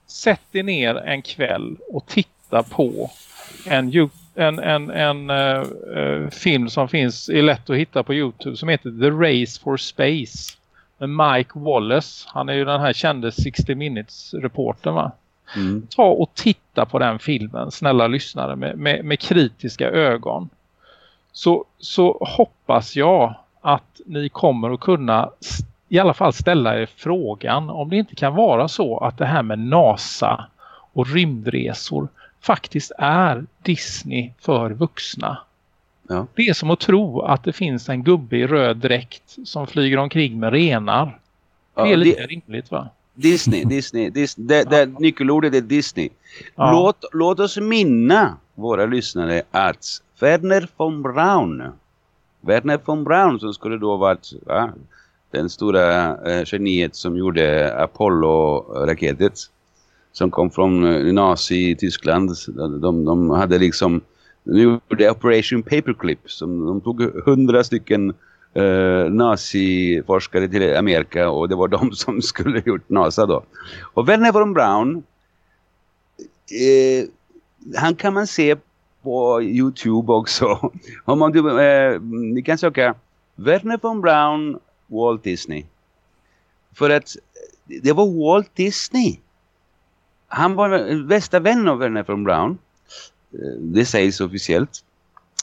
sätt dig ner en kväll och titta på en en, en, en uh, film som finns är lätt att hitta på Youtube som heter The Race for Space med Mike Wallace. Han är ju den här kände 60 minutes reporten va? Mm. Ta och titta på den filmen, snälla lyssnare, med, med, med kritiska ögon. Så, så hoppas jag att ni kommer att kunna i alla fall ställa er frågan om det inte kan vara så att det här med NASA och rymdresor faktiskt är Disney för vuxna. Ja. Det är som att tro att det finns en gubbe i röd dräkt som flyger omkring med renar. Det är lite det- rimligt va? Disney, Disney, Disney det, det, nyckelordet är Disney. Ja. Låt, låt oss minna våra lyssnare att Werner von Braun, Werner von Braun som skulle då varit va, den stora eh, geniet som gjorde Apollo-raketet som kom från eh, Nazi-Tyskland. De, de, hade liksom de gjorde Operation Paperclip som de tog hundra stycken eh, naziforskare till Amerika och det var de som skulle gjort NASA då. Och Werner von Braun eh, han kan man se på Youtube också. Om man, eh, ni kan söka Werner von Braun Walt Disney. För att det var Walt Disney. Han var bästa vän av Werner von Braun. Eh, det sägs officiellt.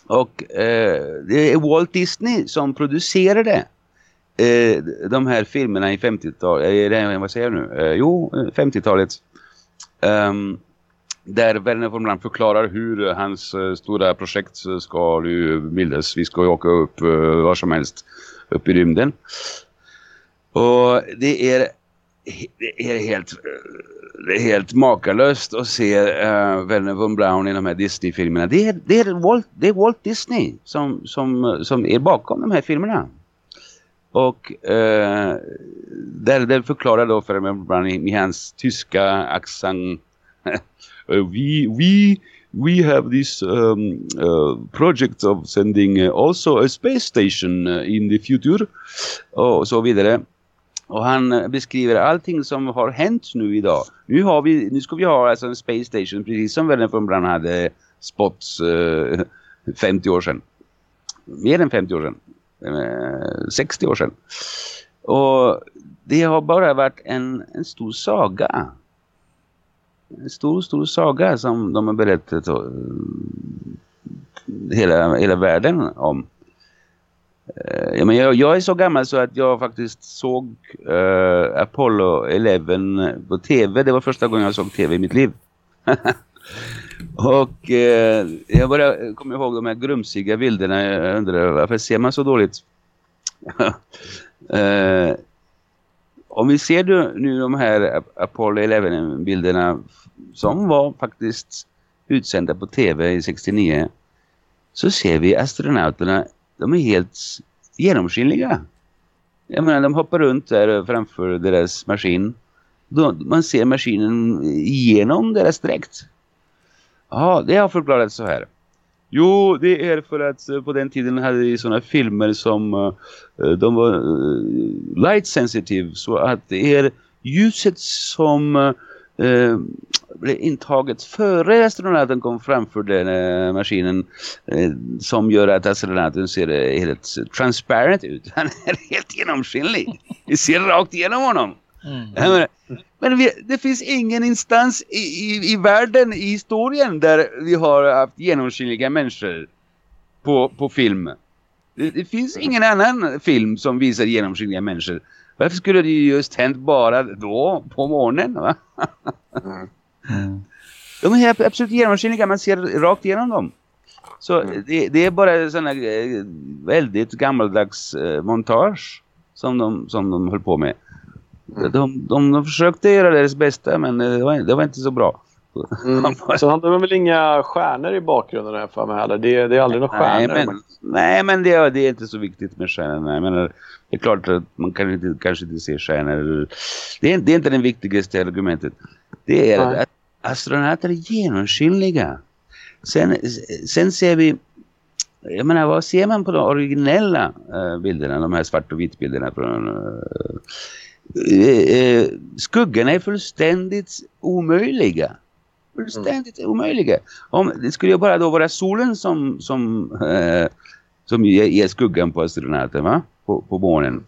Och eh, det är Walt Disney som producerade eh, de här filmerna i 50-talet. Eh, vad säger jag nu? Eh, jo, 50-talet. Um, ehm, där Werner von Braun förklarar hur hans eh, stora projekt eh, ska nu bildas. Vi ska ju åka upp var som helst upp i rymden. Och det är, är helt det är helt makalöst att se uh, Werner von Braun i de här Disney-filmerna. Det är, det, är Walt, det är Walt Disney som, som, som är bakom de här filmerna. Och uh, där, där förklarar då Werner von Braun i, i hans tyska accent vi, vi we, we have this um, uh, project of sending uh, also a space station uh, in the future och så vidare. Och han eh, beskriver allting som har hänt nu idag. Nu, har vi, nu ska vi ha alltså en space station precis som Werner von Braun hade spots eh, 50 år sedan. Mer än 50 år sedan. Eh, 60 år sedan. Och det har bara varit en, en stor saga. En stor, stor saga som de har berättat eh, hela, hela världen om. Eh, ja, men jag, jag är så gammal så att jag faktiskt såg eh, uh, Apollo 11 på tv. Det var första gången jag såg tv i mitt liv. och uh, jag bara kommer ihåg de här grumsiga bilderna. Jag undrar varför ser man så dåligt? uh, om vi ser du, nu de här Apollo 11 bilderna som var faktiskt utsända på tv i 69 så ser vi astronauterna de är helt genomskinliga. Jag menar, de hoppar runt där framför deras maskin. De, man ser maskinen genom deras dräkt. Ja, det har förklarat så här. Jo, det är för att eh, på den tiden hade vi sådana filmer som eh, eh, de var light sensitive så att det är ljuset som blev intaget före astronauten kom framför den uh, maskinen uh, som gör att astronauten ser uh, helt transparent ut. Han är helt genomskinlig. Vi ser rakt igenom honom. Menar, men vi, det finns ingen instans i, i, i världen, i historien där vi har haft genomskinliga människor på, på film. Det, det finns ingen annan film som visar genomskinliga människor. Varför skulle det just hänt bara då på morgonen? Va? De är absolut genomskinliga, man ser rakt igenom dem. Så det, det är bara sådana eh, väldigt gammaldags eh, montage som de, som de höll på med. De, de, de försökte göra deras bästa men eh, det var, det var inte så bra. Mm. Så hade de väl inga stjärnor i bakgrunden här för mig heller? Det, det är aldrig några Nej stjärnor. men, nej, men det, det är inte så viktigt med stjärnorna. Jag menar, det är klart att man kan inte, kanske inte se stjärnor. Det är, det är inte det viktigaste argumentet. Det är Nej. att astronauter är genomskinliga. Sen, sen ser vi... Jag menar, vad ser man på de originella eh, bilderna? De här svart och vitt bilderna från... eh, eh, skuggorna är fullständigt omöjliga. Fullständigt omöjliga. Om, det skulle ju bara då vara solen som, som, eh, som ger skuggan på astronauten va? På, på månen.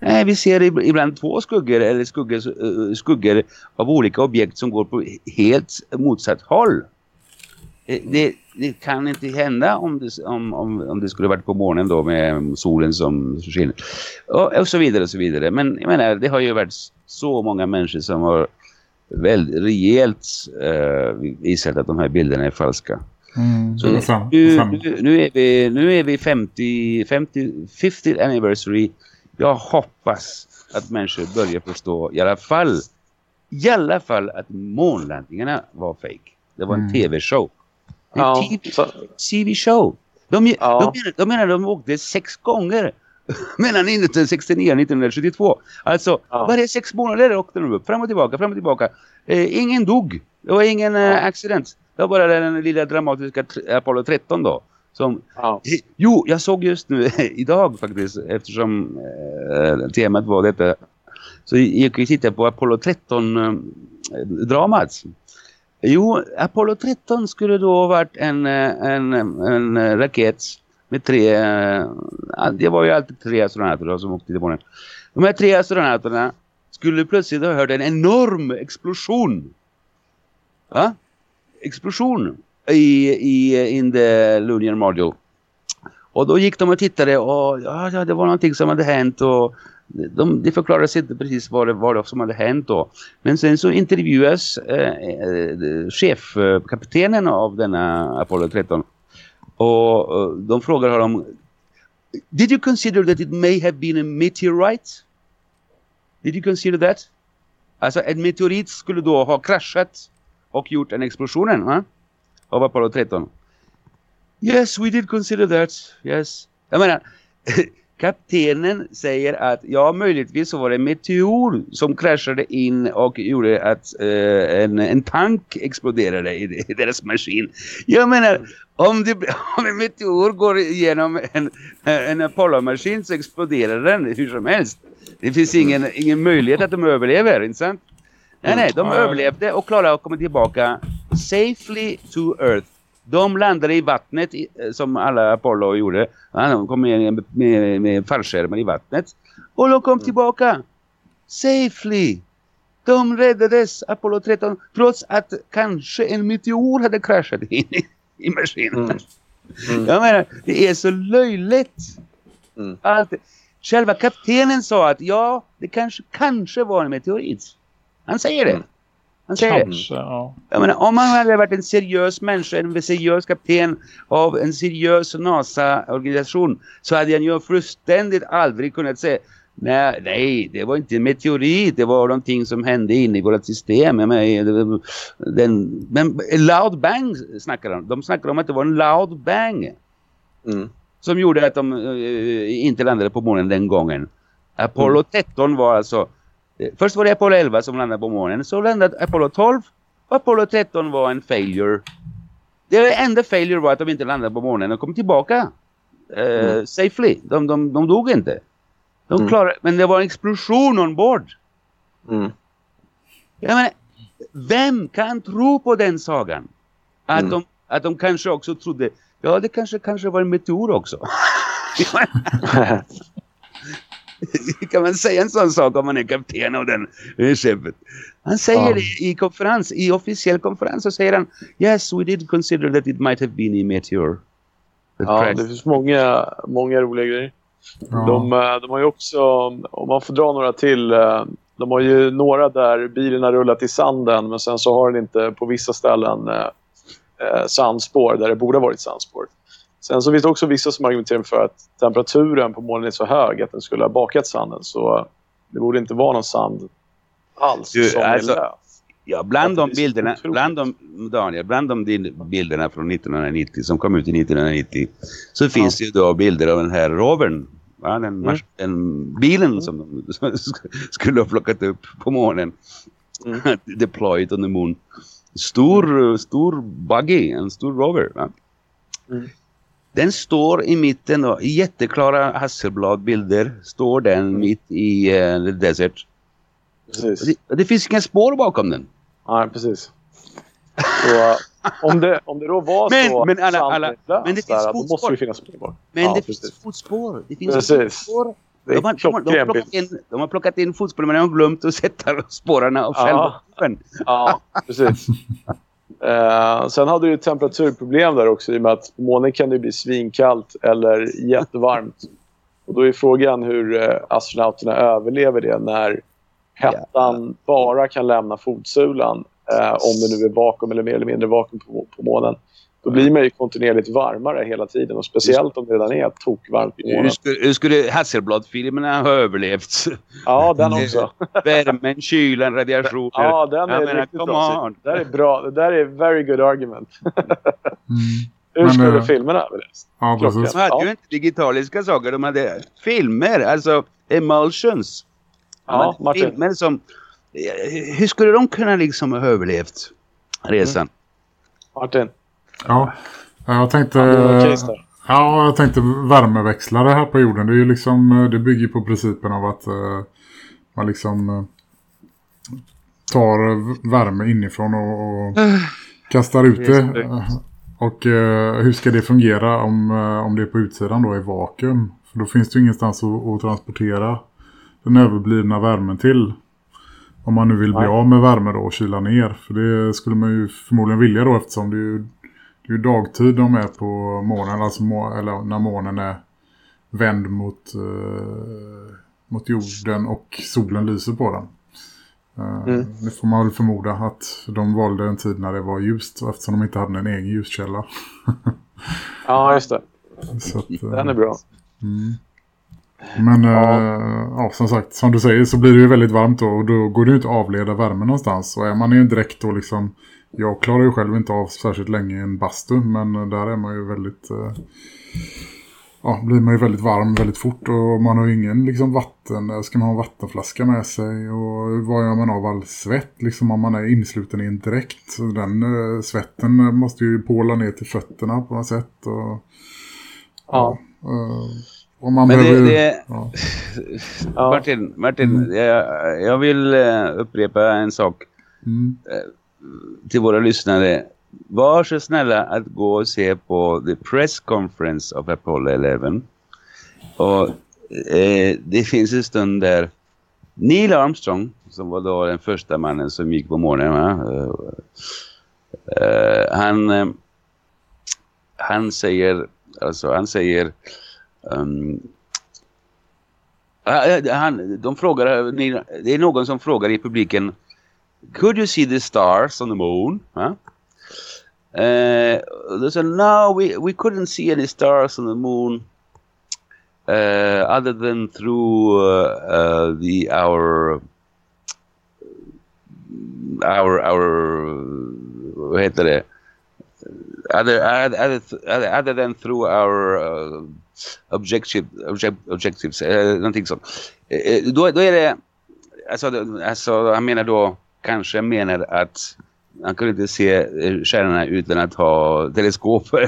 Nej, vi ser ib- ibland två skuggor eller skuggor, eh, skuggor av olika objekt som går på helt motsatt håll. Eh, Det, det kan inte hända om det, om, om, om det skulle varit på månen då med solen som skiner. Och, och så vidare och så vidare. Men jag menar, det har ju varit så många människor som har väldigt rejält uh, visat att de här bilderna är falska. Mm, Så nu, nu, nu är vi, nu är vi 50, 50, 50 anniversary. Jag hoppas att människor börjar förstå i alla fall, i alla fall att månlandningarna var fake. Det var en Mm. tv-show. En Ja, TV-show. De, Ja. de, menar, de menar de åkte sex gånger mellan 1969 och 1972. Alltså, Ja. varje sex månader åkte de upp. Fram och tillbaka, fram och tillbaka. Eh, ingen dog. Det var ingen eh, accident. Det var bara den lilla dramatiska Apollo 13 då. Som, ja. eh, jo, jag såg just nu idag faktiskt, eftersom eh, temat var detta. Så gick vi titta på Apollo 13-dramat. Jo, Apollo 13 skulle då ha varit en, eh, en, en eh, raket med tre, eh, det var ju alltid tre astronauter då som åkte till månen. De här tre astronauterna skulle plötsligt ha hört en enorm explosion. Va? Explosion i, i in the lunar module. Och då gick de och tittade och ja, ja det var någonting som hade hänt och de, de förklarade sig inte precis vad det var som hade hänt då. Men sen så intervjuas eh, eh, chefkaptenen av denna Apollo 13 och eh, de frågar honom Did you consider that it may have been a meteorite? Did you consider that? Alltså en meteorit skulle då ha kraschat och gjort en explosionen va? Av Apollo 13. Yes, we did consider that. Yes. Jag menar, kaptenen säger att ja, möjligtvis så var det en meteor som kraschade in och gjorde att eh, en, en tank exploderade i, i deras maskin. Jag menar, om, det, om en meteor går igenom en, en Apollo-maskin så exploderar den hur som helst. Det finns ingen, ingen möjlighet att de överlever, inte sant? Nej, nej, de överlevde och klarade att komma tillbaka safely to Earth. De landade i vattnet eh, som alla Apollo gjorde. De kom med, med, med fallskärmar i vattnet. Och de kom tillbaka safely. De räddades, Apollo 13, trots att kanske en meteor hade kraschat in i, i maskinen. Mm. Mm. Jag menar, det är så löjligt. Mm. Allt. Själva kaptenen sa att ja, det kanske, kanske var en meteorit. Han säger det. Han säger det. Kanske, ja. Jag menar, om man hade varit en seriös människa, en seriös kapten av en seriös NASA-organisation så hade han ju fullständigt aldrig kunnat säga nej, nej, det var inte en meteorit, det var någonting som hände inne i vårt system. Jag var- den, men loud bang snackar de. De snackar om att det var en loud bang Mm. som gjorde att de eh, inte landade på månen den gången. Apollo 13 var alltså först var det Apollo 11 som landade på månen, så landade Apollo 12 och Apollo 13 var en failure. Det enda failure var att de inte landade på månen och kom tillbaka eh, safely. De, de, de dog inte. De Mm. klarade, men det var en explosion ombord. Mm. Jag menar, vem kan tro på den sagan? Att, Mm. de, att de kanske också trodde, ja det kanske, kanske var en meteor också. kan man säga en sån sak om man är kapten av den eh, skeppet? Han säger Ja. det i konferens, i officiell konferens så säger han Yes, we did consider that it might have been a meteor. Ja, crashed." det finns många, många roliga grejer. Ja. De, eh, de har ju också, om man får dra några till, eh, de har ju några där bilen har rullat i sanden men sen så har den inte på vissa ställen eh, eh, sandspår där det borde ha varit sandspår. Sen så finns det också vissa som argumenterar för att temperaturen på månen är så hög att den skulle ha bakat sanden så det borde inte vara någon sand alls Du, som alltså- är lös. Ja, bland Ja, de bilderna, bland de, Daniel, bland de bilderna från 1990 som kom ut i 1990 så finns det ju då bilder av den här rovern. Va? Den, Mm. den bilen som de skulle ha plockat upp på månen. Mm. Deployed on the moon. Stor, stor buggy, en stor rover. Mm. Den står i mitten då, i jätteklara Hasselblad-bilder står den Mm. mitt i uh, the desert. Precis. Det, det finns inga spår bakom den. Nej, precis. Så, eh, om, det, om det då var Men- så men alla- alla- är lös men det där, finns då måste fotspår. det finnas spår. Men ja, det precis. finns fotspår. Det finns Precis. fotspår. De har, de, har, de, har plockat in, de har plockat in fotspår men de har glömt att sätta spårarna av Ja. själva roven. Ja, precis. Eh, sen hade du temperaturproblem där också i och med att på månen kan det bli svinkallt eller jättevarmt. Och då är frågan hur eh, astronauterna överlever det när hettan bara kan lämna fotsulan, eh, om det nu är vakuum eller mer eller mindre vakuum på, på månen, då blir man ju kontinuerligt varmare hela tiden. Och speciellt om det redan är tokvarmt på Hur månen. skulle, hur skulle Hasselblad-filmerna ha överlevt? Ja, den också. Värmen, kylan, radiationer. Ja, den är menar, riktigt come bra. on. Det där är bra. Det där är very good argument. Mm. Hur Men, skulle eh, filmerna överlevas? Ja, Klockan. precis. De hade Ja. ju inte digitaliska saker, de hade filmer, alltså emulsions. Ja, De Martin. Filmer som, hur skulle de kunna liksom ha överlevt resan? Martin, Ja, jag tänkte... Ja, jag tänkte värmeväxlare här på jorden. Det är ju liksom, det bygger på principen av att eh, man liksom eh, tar värme inifrån och, och kastar ut det. Och eh, hur ska det fungera om, eh, om det på utsidan då är vakuum? För då finns det ju ingenstans att, att transportera den överblivna värmen till. Om man nu vill bli av med värme då och kyla ner. För det skulle man ju förmodligen vilja då eftersom det är ju, det är ju dagtid de är på månen. Alltså må, eller när månen är vänd mot, eh, mot jorden och solen lyser på den. Eh, Mm. Det får man väl förmoda att de valde en tid när det var ljust eftersom de inte hade en egen ljuskälla. Ja, just det. Så att, eh, Den är bra. Mm. Men Ja. ja. ja, som sagt, som du säger så blir det ju väldigt varmt då och då går det ju inte att avleda värme någonstans. Och är man en dräkt då liksom, jag klarar ju själv inte av särskilt länge i en bastu men där är man ju väldigt, eh, ja blir man ju väldigt varm väldigt fort och man har ju ingen liksom vatten, ska man ha en vattenflaska med sig och vad gör man av all svett liksom om man är insluten i en dräkt. Så den eh, svetten måste ju påla ner till fötterna på något sätt och Ja. Eh, om man Men det, behöver... det, ja. Ja. Martin, Martin Mm. jag, jag vill eh, upprepa en sak Mm till våra lyssnare. Var så snälla att gå och se på the press conference of Apollo 11. Och eh, det finns en stund där Neil Armstrong, som var då den första mannen som gick på månen, va? Eh, han, eh, han säger, alltså han säger, um, han, de frågar, det är någon som frågar i publiken could you see the stars on the moon? Huh? Uh, they said, no, we, we couldn't see any stars on the moon uh, other than through uh, uh, the our our our? Other, other, other, other than through our uh, objective, object, objectives, uh, någonting sånt. Då, då är alltså, det- alltså han menar då, kanske menar att han kunde inte se eh, stjärnorna utan att ha teleskop.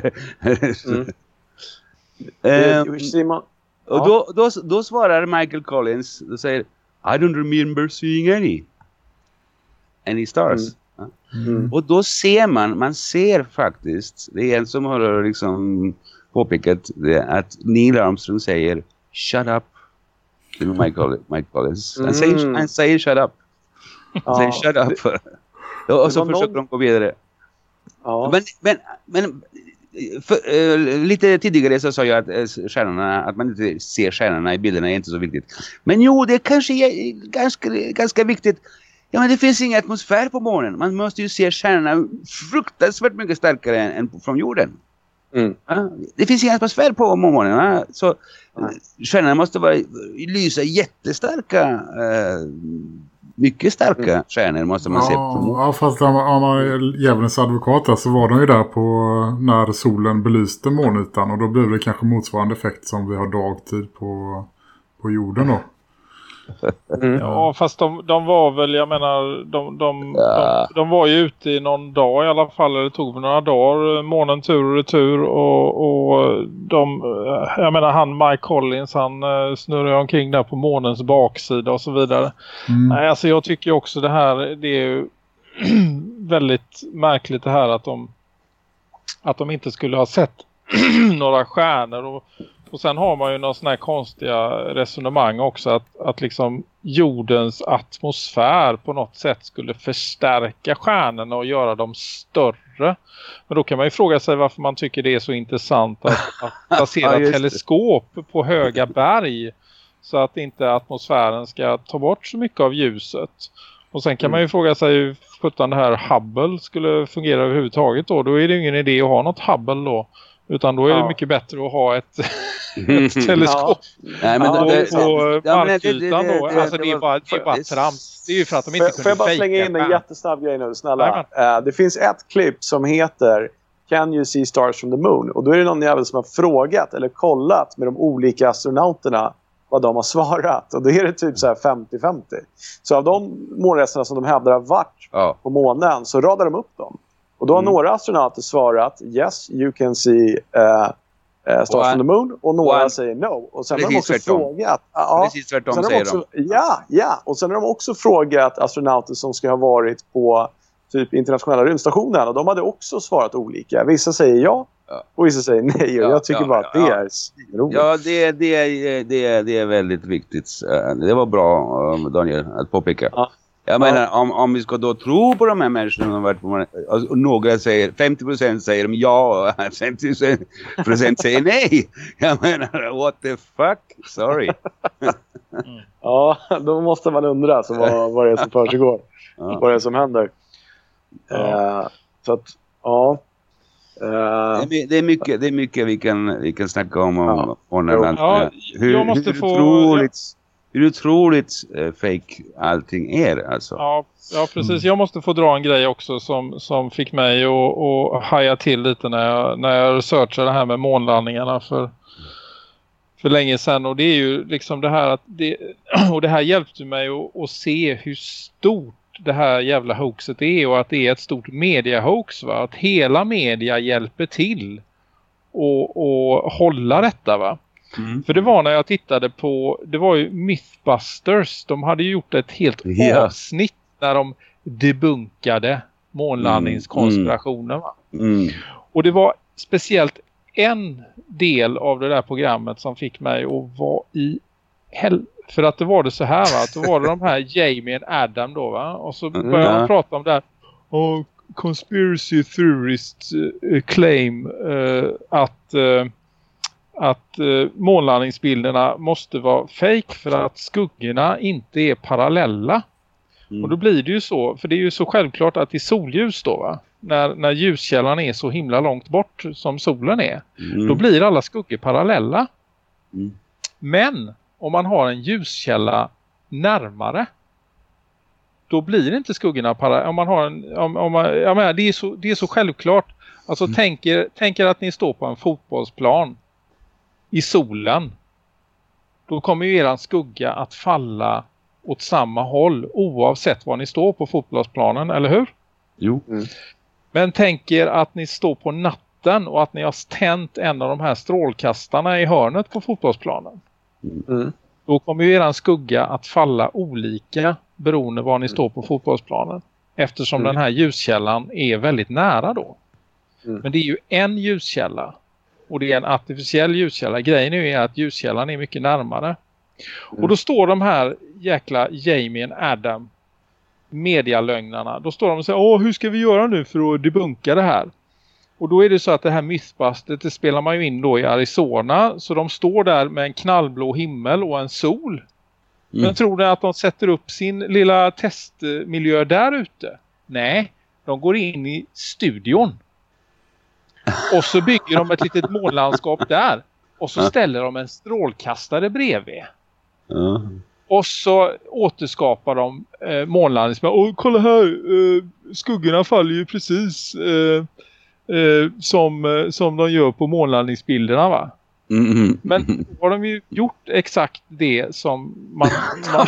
Mm. Simon, och Ja. då, då, då svarar Michael Collins och säger I don't remember seeing any. Any stars. Ja. Mm. Och då ser man, man ser faktiskt, det är en som har liksom påpekat det, att Neil Armstrong säger shut up till Coll- Mike Collins. Han, säger, Mm. han säger shut up. Ja, shut up. och och så försöker någon- de gå vidare. ja. Men, men, men för, eh, lite tidigare så sa jag att eh, stjärnorna, att man inte ser stjärnorna i bilderna är inte så viktigt. Men jo, det kanske är ganska, ganska viktigt. Ja, men det finns ingen atmosfär på månen. Man måste ju se stjärnorna fruktansvärt mycket starkare än, än från jorden. Mm. Ja, det finns ingen atmosfär på månen. Va? Så Nej. stjärnorna måste vara, lysa jättestarka, eh, mycket starka Mm. stjärnor måste man se på Ja, ja, fast om man, är djävulens advokat så var de ju där på när solen belyste månytan och då blir det kanske motsvarande effekt som vi har dagtid på, på jorden då. Mm. Ja, fast de, de var väl, jag menar, de, de, Ja. de, de var ju ute i någon dag i alla fall, eller det tog några dagar, månen tur och retur och, och de, jag menar han Mike Collins, han eh, snurrar omkring där på månens baksida och så vidare. Mm. Nej, alltså jag tycker också det här, det är ju väldigt märkligt det här att de, att de inte skulle ha sett några stjärnor och, och sen har man ju några sådana här konstiga resonemang också att, att liksom jordens atmosfär på något sätt skulle förstärka stjärnorna och göra dem större. Men då kan man ju fråga sig varför man tycker det är så intressant att, att Ja, placera det. teleskop på höga berg så att inte atmosfären ska ta bort så mycket av ljuset. Och sen kan Mm. man ju fråga sig hur sjutton det här Hubble skulle fungera överhuvudtaget då. Då är det ju ingen idé att ha något Hubble då. Utan då är det Ja. mycket bättre att ha ett, ett teleskop Nej, men Ja, det, det det, på ja, det- markytan det- då. det- Alltså det är var- bara, det är bara det- trams. Det är ju för att de inte jag, får jag bara kunde slänga in en fejka. jättesnabb grej nu, snälla? Jajamän. Eh, det finns ett klipp som heter Can you see stars from the moon? Och då är det någon jävel som har frågat eller kollat med de olika astronauterna vad de har svarat. Och då är det typ så här 50-50. Så av de månresorna som de hävdar har varit Ja. på månen så radar de upp dem. Och då har Mm. några astronauter svarat Yes, you can see uh, uh, stars from the moon. Och några och säger No. Och sen har de också tvärtom. frågat... Ja, Precis tvärtom Sen har de säger också, de. Ja, ja. Och sen har de också frågat astronauter som ska ha varit på typ internationella rymdstationen. Och de hade också svarat olika. Vissa säger ja Ja. och vissa säger nej. Och Ja, jag tycker ja, bara att det är svinroligt. Ja, det, det, är- det, det är väldigt viktigt. Eh, Det var bra, eh, Daniel, att påpeka. Ja. Jag menar, om, om vi ska då tro på de här människorna som har varit på månen, alltså, och några säger, 50% säger de ja, och 50% säger nej. Jag menar, what the fuck? Sorry. Ja, då måste man undra så vad, vad det är som försiggår. Ja. Vad det är som händer. Eh, så att, ja. Det Eh, är, det är mycket, det är mycket vi, kan, vi kan snacka om om Ja. Ja, hur, jag måste hur få- otroligt, hur otroligt eh, fake allting är alltså. Ja, ja, precis. Jag måste få dra en grej också som, som fick mig att, att haja till lite när jag, när jag researchade det här med månlandningarna för, för länge sedan. Och det är ju liksom det här att det, och det här hjälpte mig att, att se hur stort det här jävla hoaxet är och att det är ett stort media-hoax va. Att hela media hjälper till och, och hålla detta va. Mm. För det var när jag tittade på, det var ju Mythbusters. De hade gjort ett helt Ja. avsnitt där de debunkade månlandningskonspirationen. Va? Mm. Och det var speciellt en del av det där programmet som fick mig att vara i hel... För att det var det så här va, att då var det de här Jamie och Adam då va. Och så började Mm, ja. de prata om det här. Och conspiracy theorists eh, claim eh, att eh, att uh, månlandningsbilderna måste vara fake för att skuggorna inte är parallella. Mm. Och då blir det ju så, för det är ju så självklart att i solljus då va, när, när ljuskällan är så himla långt bort som solen är, Mm. då blir alla skuggor parallella. Mm. Men om man har en ljuskälla närmare, då blir inte skuggorna parallella. Om man har en, om, om man, jag menar, det, är så, det är så självklart. Alltså Mm. tänker, tänker att ni står på en fotbollsplan i solen. Då kommer ju eran skugga att falla åt samma håll oavsett var ni står på fotbollsplanen, eller hur? Jo. Men tänker att ni står på natten och att ni har tänt en av de här strålkastarna i hörnet på fotbollsplanen. Mm. Då kommer ju eran skugga att falla olika beroende var ni står på fotbollsplanen. Eftersom Mm. den här ljuskällan är väldigt nära då. Mm. Men det är ju en ljuskälla. Och det är en artificiell ljuskälla. Grejen är att ljuskällan är mycket närmare. Mm. Och då står de här jäkla Jamie och Adam medialögnarna. Då står de och säger, åh hur ska vi göra nu för att debunka det här? Och då är det så att det här mythbustet det spelar man ju in då i Arizona. Så de står där med en knallblå himmel och en sol. Mm. Men tror ni att de sätter upp sin lilla testmiljö där ute? Nej, de går in i studion. Och så bygger de ett litet månlandskap där. Och så ställer de en strålkastare bredvid. Ja. Och så återskapar de eh, månlandningsbilder. Och kolla här, eh, skuggorna faller ju precis eh, eh, som, eh, som de gör på månlandningsbilderna va? Mm, mm. Men då har de ju gjort exakt det som man... man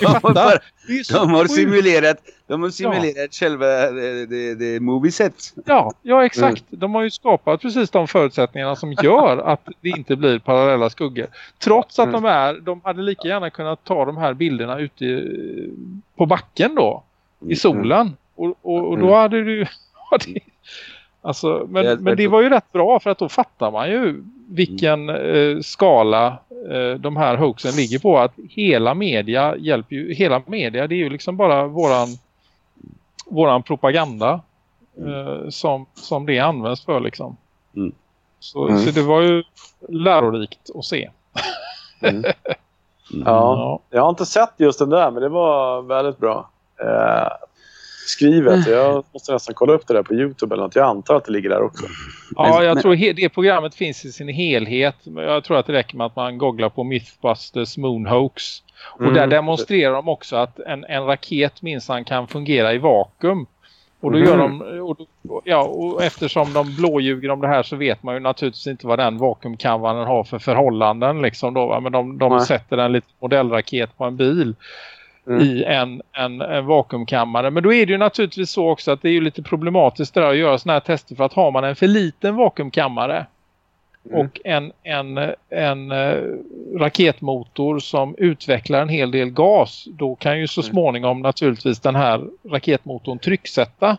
de, har, de simulerat, de har simulerat själva det, det, det movieset. Ja, ja, exakt. De har ju skapat precis de förutsättningarna som gör att det inte blir parallella skuggor. Trots att de är, de hade lika gärna kunnat ta de här bilderna ute på backen då, i solen. Och, och, och då Mm. hade du... ja, Alltså, men, men det var ju rätt bra för att då fattar man ju vilken eh, skala eh, de här hoaxen ligger på. Att hela media hjälper ju, hela media det är ju liksom bara våran, våran propaganda eh, som, som det används för liksom. Mm. Så, Mm. så det var ju lärorikt att se. Mm. Ja, jag har inte sett just den där, men det var väldigt bra. Skrivet. Jag måste nästan kolla upp det där på Youtube eller något. Jag antar att det ligger där också. Ja, jag men- tror det programmet finns i sin helhet. Jag tror att det räcker med att man googlar på Mythbusters Moonhoax. Och Mm. där demonstrerar de också att en, en raket minsann kan fungera i vakuum. Och då gör de, och, då- ja, och eftersom de blåljuger om det här så vet man ju naturligtvis inte vad den vakuumkammaren har för förhållanden. Liksom då? Men de, de sätter en liten modellraket på en bil Mm. i en, en, en vakuumkammare. Men då är det ju naturligtvis så också att det är ju lite problematiskt att göra sådana här tester för att har man en för liten vakuumkammare Mm. och en, en, en eh, raketmotor som utvecklar en hel del gas då kan ju så Mm. småningom naturligtvis den här raketmotorn trycksätta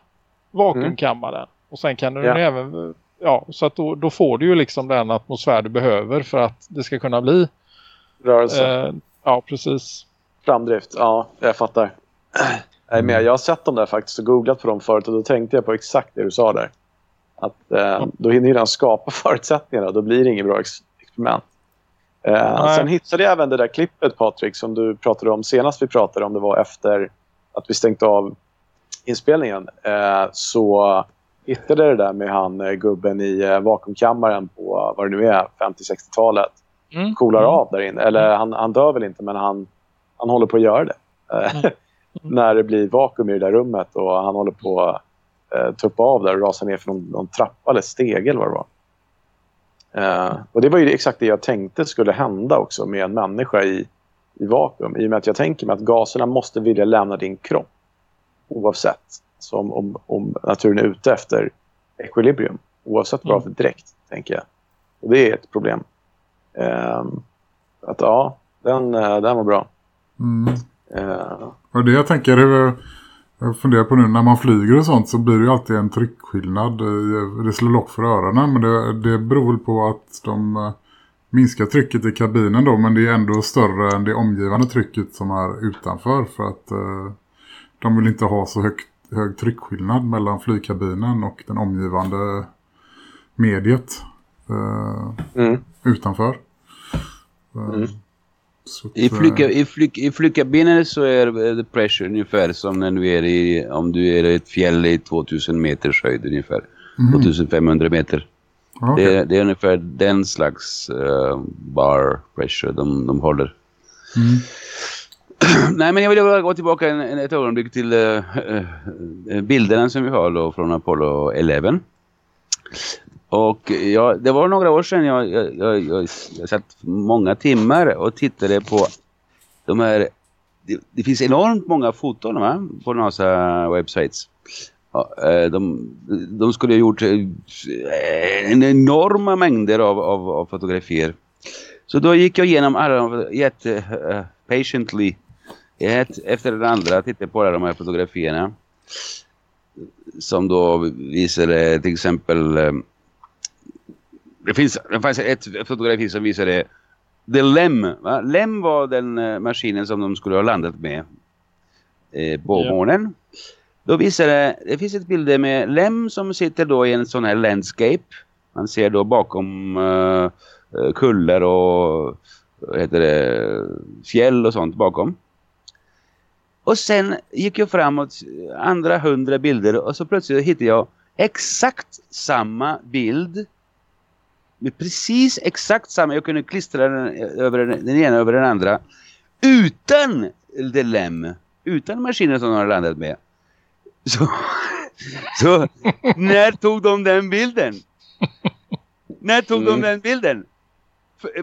vakuumkammaren. Och sen kan den Ja. även ja, så att då, då får du ju liksom den atmosfär du behöver för att det ska kunna bli Rörelse. eh, ja precis. Framdrift. Ja, jag fattar. Nej, men jag har sett dem där faktiskt och googlat på dem förut och då tänkte jag på exakt det du sa där. Att eh, då hinner den skapa förutsättningarna och då blir det inget bra ex experiment. Eh, sen hittade jag även det där klippet Patrik som du pratade om senast vi pratade om. Det var efter att vi stängt av inspelningen. Eh, så hittade jag det där med han eh, gubben i eh, vakuumkammaren på vad det nu är, 50-60-talet Mm. coolar Mm. av där inne. Eller han, han dör väl inte, men han, han håller på att göra det. Eh, När det blir vakuum i det där rummet och han håller på att eh, tuppa av där och rasa ner för någon, någon trappa eller steg eller vad det var. Eh, och det var ju exakt det jag tänkte skulle hända också med en människa i, i vakuum. I och med att jag tänker mig att gaserna måste vilja lämna din kropp. Oavsett. Som om, om naturen är ute efter equilibrium. Oavsett vad Mm. för dräkt, tänker jag. Och det är ett problem. Ehm, att ja, den, eh, den var bra. Mm. Eh, Och det jag tänker är jag funderar på nu när man flyger och sånt så blir det ju alltid en tryckskillnad. Det slår lock för öronen men det, det beror väl på att de eh, minskar trycket i kabinen då men det är ändå större än det omgivande trycket som är utanför för att eh, de vill inte ha så högt, hög tryckskillnad mellan flygkabinen och den omgivande mediet eh, mm. utanför. Eh, Mm. I, eh, flyga, i, flyg, I flygkabinen så är eh, the pressure ungefär som när du är i, om du är i ett fjäll i 2000 meters höjd ungefär. mhm. 2500 meter. Ja, okej. Det, är- det är ungefär den slags eh, bar pressure de, de håller. Mm. Nej men jag vill bara gå tillbaka en, en, ett ögonblick till eh, eh, bilderna som vi har då från Apollo 11. Och ja, det var några år sedan jag, jag, jag, jag, jag satt många timmar och tittade på de här, det, det finns enormt många foton va? på NASA websites. Ja, eh, de, de skulle ha gjort eh, en enorma mängder av, av, av fotografier. Så då gick jag igenom alla jätte uh, patiently ett efter det andra tittade på alla de här fotografierna. Som då visade till exempel eh, det finns det fanns ett fotografi som visade The Lem. Va? Lem var den eh, maskinen som de skulle ha landat med eh, på Ja. månen. Då visade det finns ett bild med Lem som sitter då i en sån här landscape. Man ser då bakom eh, kullar och heter det, fjäll och sånt bakom. Och sen gick jag framåt andra hundra bilder och så plötsligt hittade jag exakt samma bild. Med precis exakt samma. Jag kunde klistra den, över den, den ena över den andra. Utan the lem. Utan maskinen som de har landat med. Så, så när tog de den bilden? När tog Mm. de den bilden?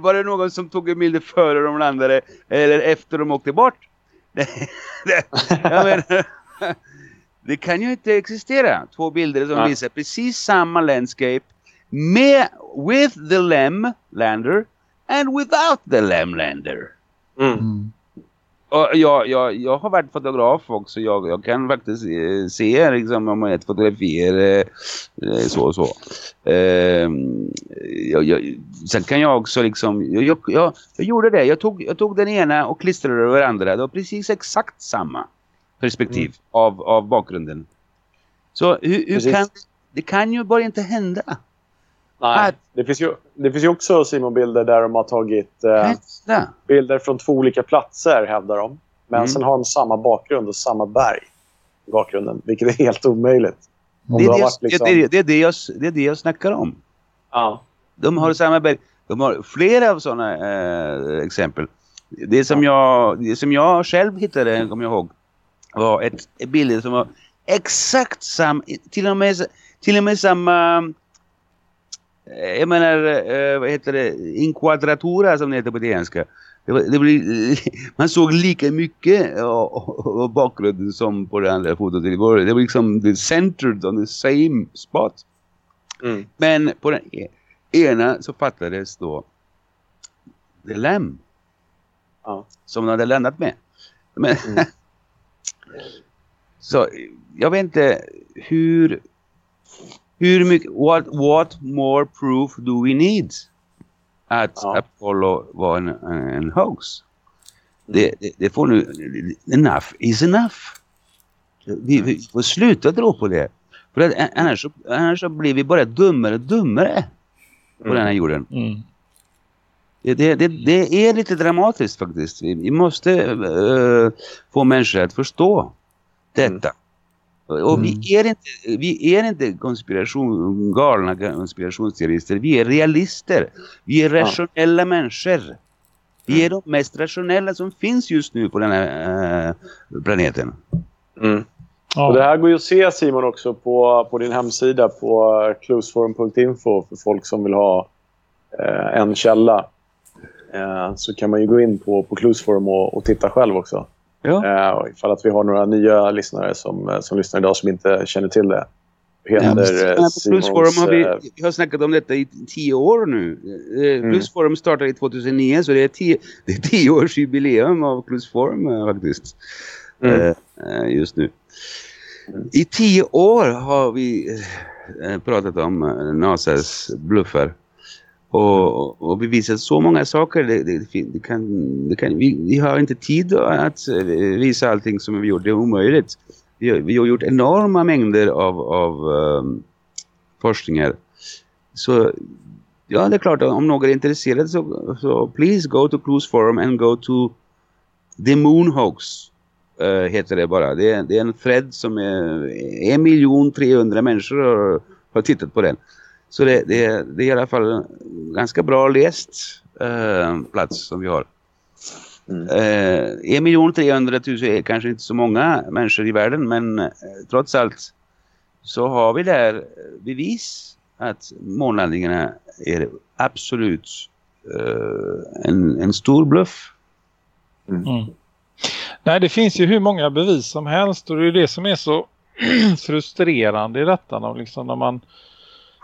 Var det någon som tog en bild före de landade eller efter de åkte bort? Det, det, menar, det kan ju inte existera två bilder som Nej. visar precis samma landscape med with the lem lander and without the lem lander. Mm. Mm. Och jag, jag, jag har varit fotograf också. Jag, jag kan faktiskt eh, se liksom, om ett fotografier eh, eh, så och så. Eh, jag, jag, sen kan jag också liksom... Jag, jag, jag, gjorde det. Jag tog, jag tog den ena och klistrade över andra. Det var precis exakt samma perspektiv Mm. av, av bakgrunden. Så hur, hur kan... Det kan ju bara inte hända. Nej, det finns, ju, det finns ju också Simon-bilder där de har tagit eh, bilder från två olika platser, hävdar de. Men Mm. sen har de samma bakgrund och samma berg i bakgrunden, vilket är helt omöjligt. Om Det är det, varit liksom... det, är det, det, är det, jag, det är det jag snackar om. Ja. De har samma berg. De har flera av sådana eh, exempel. Det som, jag, det som jag själv hittade, kommer jag ihåg, var ett, ett bild som var exakt samma, till och med, till och med samma, jag menar, eh, vad heter det, inquadratura som det heter på italienska. Det var, det blir, man såg lika mycket av, bakgrunden som på det andra fotot. Det var, det var liksom the centered on the same spot. Mm. Men på den e- ena så fattades då The Lamb. Ja. Som de hade lämnat med. Men, Mm. så jag vet inte hur hur mycket what, what more proof do we need att Ja. Apollo var en, en hoax? Det, det, det får nu enough is enough. Vi, vi får sluta dra på det. För att annars, så, annars så blir vi bara dummare och dummare på Mm. den här jorden. Mm. Det, det, det, är lite dramatiskt faktiskt. Vi, måste eh, få människor att förstå detta. Och Mm. vi är inte, vi är inte konspiration, galna konspirationsteorister. Vi är realister. Vi är rationella människor. Vi är de mest rationella som finns just nu på den här eh, planeten. Mm. Ja. Och det här går ju att se Simon också på, på din hemsida på closeforum.info för folk som vill ha eh, en källa. Eh, så kan man ju gå in på, på Closeforum och, och titta själv också. Ja. Och ifall att vi har några nya lyssnare som, eh, som lyssnar idag som inte känner till det. Heter Ja, eh, Plusforum har vi, vi har snackat om detta i tio år nu. Mm. Plusforum startade i 2009 så det är tio, det är tio års jubileum av Plusforum faktiskt. Mm. Just nu. I tio år har vi pratat om NASAs bluffar. Och, och bevisat så många saker. Det, det, det, kan, det kan, vi, vi har inte tid att eh, visa allting som vi gjort. Det är omöjligt. Vi, har- vi har gjort enorma mängder av, av um, forskningar. Så ja, det är klart om någon är intresserad så, så please go to Cruise Forum and go to The Moon Hoax. Eh, heter det bara. Det är, det är en thread som är en miljon 300 människor har, har tittat på den. Så det, det, är- det är i alla fall en ganska bra läst eh, plats som vi har. Mm. Eh, 1 miljon 300 000 är kanske inte så många människor i världen men eh, trots allt så har vi där bevis att månlandningarna är absolut eh, en, en stor bluff. Mm. Nej, det finns ju hur många bevis som helst och det är det som är så frustrerande i detta. Liksom, när man,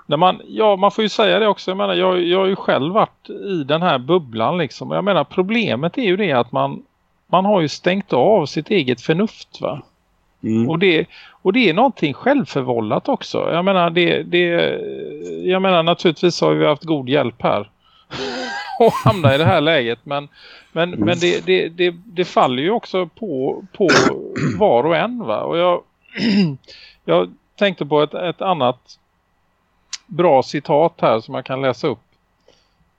när man, ja, man får ju säga det också. Jag menar, jag, jag har ju själv varit i den här bubblan liksom. Jag menar, problemet är ju det att man, man har ju stängt av sitt eget förnuft va. Mm. Och det, och det är någonting självförvållat också. Jag menar, det, det, jag menar naturligtvis har vi haft god hjälp här. och hamna i det här läget. Men, men, Mm. men det, det, det, det faller ju också på, på var och en va. Och jag, jag tänkte på ett, ett annat bra citat här som jag kan läsa upp.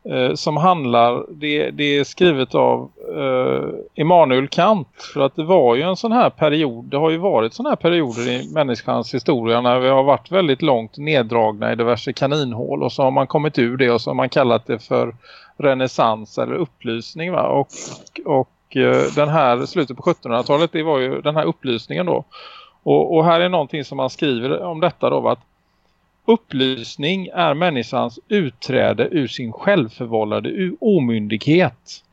Eh, som handlar, det, det är skrivet av eh, Immanuel Kant. För att det var ju en sån här period, det har ju varit såna här perioder i människans historia när vi har varit väldigt långt neddragna i diverse kaninhål. Och så har man kommit ur det och så har man kallat det för renässans eller upplysning va. Och, och eh, den här slutet på 1700-talet det var ju den här upplysningen då. Och, och här är någonting som man skriver om detta då va, att upplysning är människans utträde ur sin självförvållade omyndighet.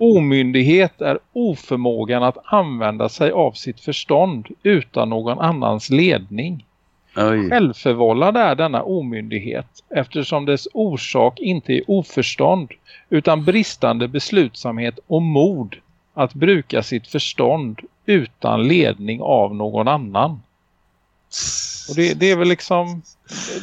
Omyndighet är oförmågan att använda sig av sitt förstånd utan någon annans ledning. Oj. Självförvållad är denna omyndighet eftersom dess orsak inte är oförstånd utan bristande beslutsamhet och mod att bruka sitt förstånd utan ledning av någon annan. Och det, det är väl liksom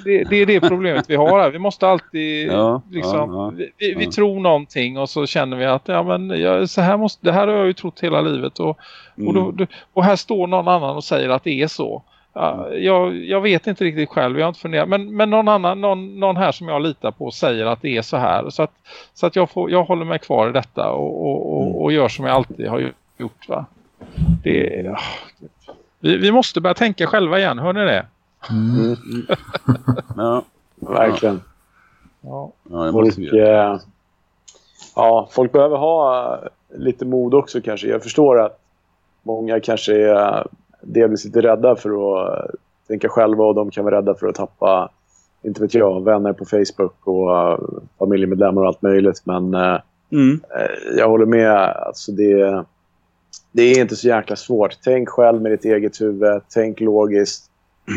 det, det är det problemet vi har här. Vi måste alltid Ja, liksom, ja, ja. vi, vi, tror någonting och så känner vi att ja, men, ja, så här måste, det här har jag ju trott hela livet och, och, då, Mm. och här står någon annan och säger att det är så. Ja, jag, jag vet inte riktigt själv, jag har inte funderat. Men, men någon annan, någon, någon här som jag litar på säger att det är så här. Så att, så att jag, får, jag håller mig kvar i detta och, och, och, och gör som jag alltid har gjort. Va? Det, vi, vi måste börja tänka själva igen, hör ni det? Mm. Ja, Verkligen. Ja. ja det måste Folk, vi göra. eh, ja, folk behöver ha lite mod också kanske. Jag förstår att många kanske är delvis lite rädda för att tänka själva och de kan vara rädda för att tappa, inte vet jag, vänner på Facebook och eh, familjemedlemmar och allt möjligt. Men eh, Mm. eh, jag håller med. Alltså det, det är inte så jäkla svårt. Tänk själv med ditt eget huvud. Tänk logiskt.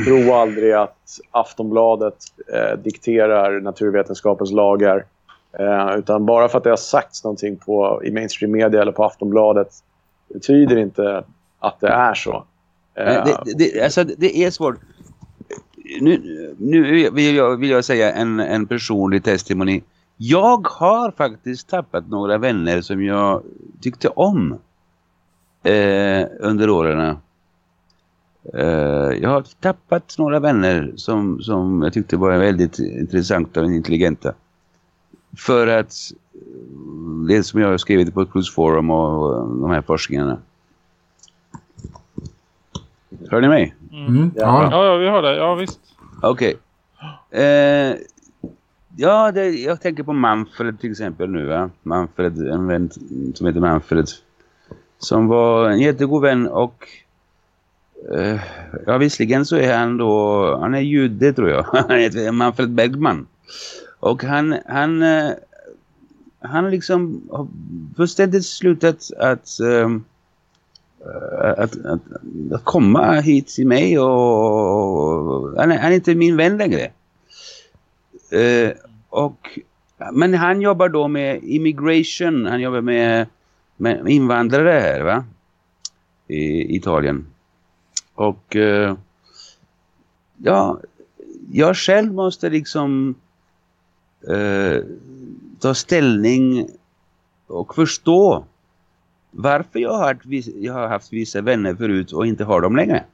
Tro aldrig att Aftonbladet eh, dikterar naturvetenskapens lagar. Eh, utan bara för att det har sagts någonting på, i mainstream media eller på Aftonbladet betyder inte att det är så. Eh, Det, det, alltså, det är svårt. Nu, nu vill, jag, vill jag säga en, en personlig testimoni. Jag har faktiskt tappat några vänner som jag tyckte om eh, under åren. Eh, jag har tappat några vänner som, som jag tyckte var väldigt intressanta och intelligenta. För att eh, det som jag har skrivit på Cruise Forum och, de här forskningarna. Hör ni mig? Mm. Ja. Ja. Ja, ja, vi har det. Ja, visst. Okej. Eh, ja, det, jag tänker på Manfred till exempel nu. Va? Manfred, en vän som heter Manfred. Som var en jättegod vän och Uh, ja, visserligen så är han då, han är jude tror jag. Han heter Manfred Bergman. Och han, han, uh, han liksom har fullständigt slutat att, uh, att, att, att komma hit till mig och han är, han är inte min vän längre. Och, men han jobbar då med immigration, han jobbar med, med invandrare här va? I Italien. Och eh, ja, jag själv måste liksom eh, ta ställning och förstå varför jag har, jag har haft vissa vänner förut och inte har dem längre.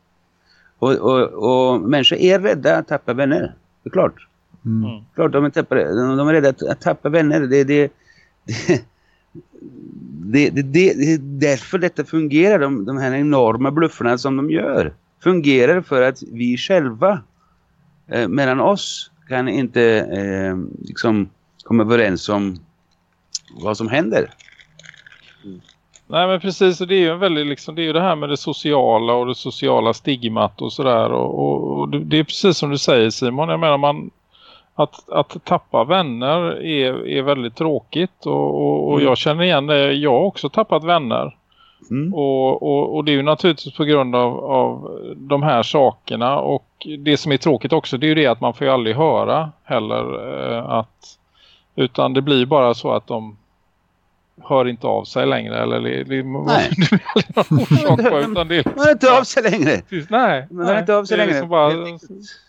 Och, och, och människor är rädda att tappa vänner. Det är klart. Mm. Klart de är, tappa, de är rädda att, att tappa vänner. Det, det, det, det, det, det, det är därför detta fungerar. De, de här enorma bluffarna som de gör fungerar för att vi själva eh, mellan oss kan inte eh, liksom komma överens om vad som händer. Nej men precis och det är ju en väldigt liksom, det är ju det här med det sociala och det sociala stigmat och sådär och, och, och det är precis som du säger Simon, jag menar man att, att tappa vänner är, är väldigt tråkigt och, och, och Mm. jag känner igen det, jag har också tappat vänner Mm. och, och, och det är ju naturligtvis på grund av, av de här sakerna och det som är tråkigt också det är ju det att man får ju aldrig höra heller eh, att utan det blir bara så att de hör inte av sig längre eller det, det, Nej. det orsak på utan det är Man hör inte av sig längre. precis, nej, Man hör inte av sig det längre. liksom bara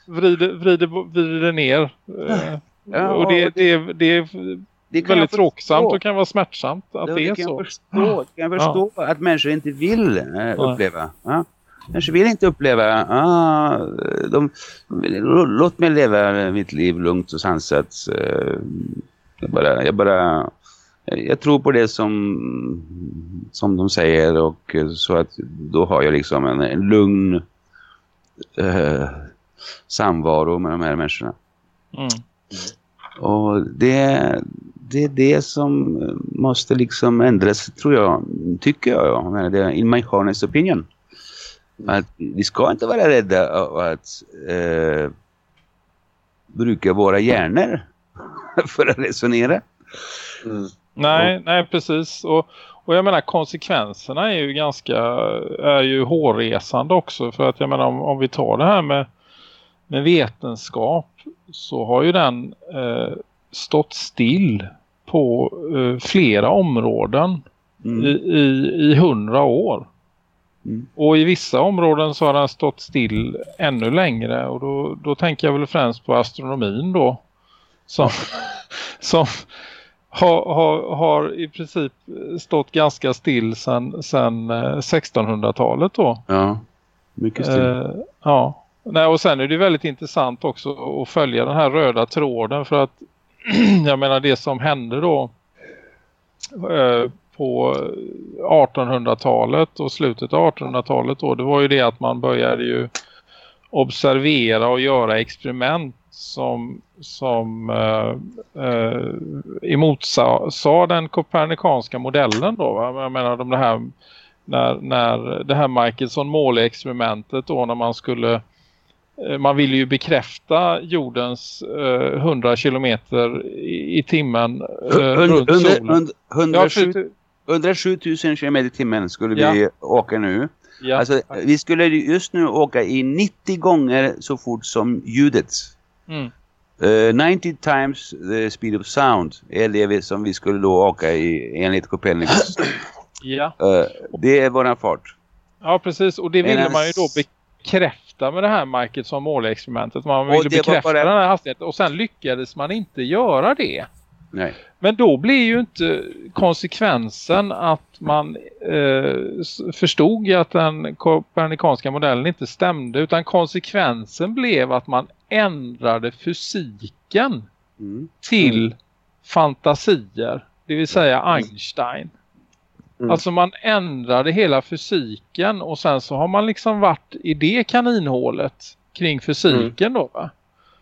vrider, vrider, vrider ner eh, Ja, och det, det, är- det är Det kan väldigt tråksamt och kan vara smärtsamt att Ja, det är kan så. Jag förstå, kan jag förstå att människor inte vill eh, uppleva. Ja? Människor vill inte uppleva. Ah, de, låt mig leva mitt liv lugnt och sansat. Eh, Jag bara, jag bara jag tror på det som, som de säger och eh, så att då har jag liksom en, en lugn eh, samvaro med de här människorna. Mm. Och det, det är det som måste liksom ändras, tror jag, tycker jag. Jag menar, det är in my honest opinion. Att vi ska inte vara rädda av att eh, bruka våra hjärnor för att resonera. Mm. Nej, nej precis. Och, och jag menar konsekvenserna är ju ganska är ju hårresande också. För att jag menar om, om vi tar det här med, med vetenskap så har ju den eh, stått still på eh, flera områden Mm. i, i, i hundra år. Mm. Och i vissa områden så har den stått still ännu längre. Och då, då tänker jag väl främst på astronomin då. Som, som har, har, har i princip stått ganska still sedan sen, eh, 1600-talet då. Ja, mycket still. Eh, ja, Nej, och sen är det väldigt intressant också att följa den här röda tråden för att jag menar det som hände då eh, på 1800-talet och slutet av 1800-talet då, det var ju det att man började ju observera och göra experiment som, som eh, eh, emotsade den kopernikanska modellen då. Va? Jag menar de här, när, när det här Michelson-målexperimentet då när man skulle eh, man ville ju bekräfta jordens eh, 100 kilometer i, i timmen eh, runt solen. 107, 107 000 kilometer i timmen skulle ja. vi åka nu. Ja. Alltså, vi skulle just nu åka i 90 gånger så fort som ljudet. Mm. Uh, 90 times the speed of sound är det som vi skulle då åka i enligt Copernicus. ja. Uh, det är våran fart. Ja, precis. Och det ville man ju då bekräfta med det här Michael som målexperimentet. Man ville bekräfta bara... den här hastigheten. Och sen lyckades man inte göra det. Nej. Men då blir ju inte konsekvensen att man eh, förstod att den kopernikanska modellen inte stämde utan konsekvensen blev att man ändrade fysiken mm. till mm. fantasier, det vill säga Einstein. Mm. Alltså man ändrade hela fysiken och sen så har man liksom varit i det kaninhålet kring fysiken mm. då va?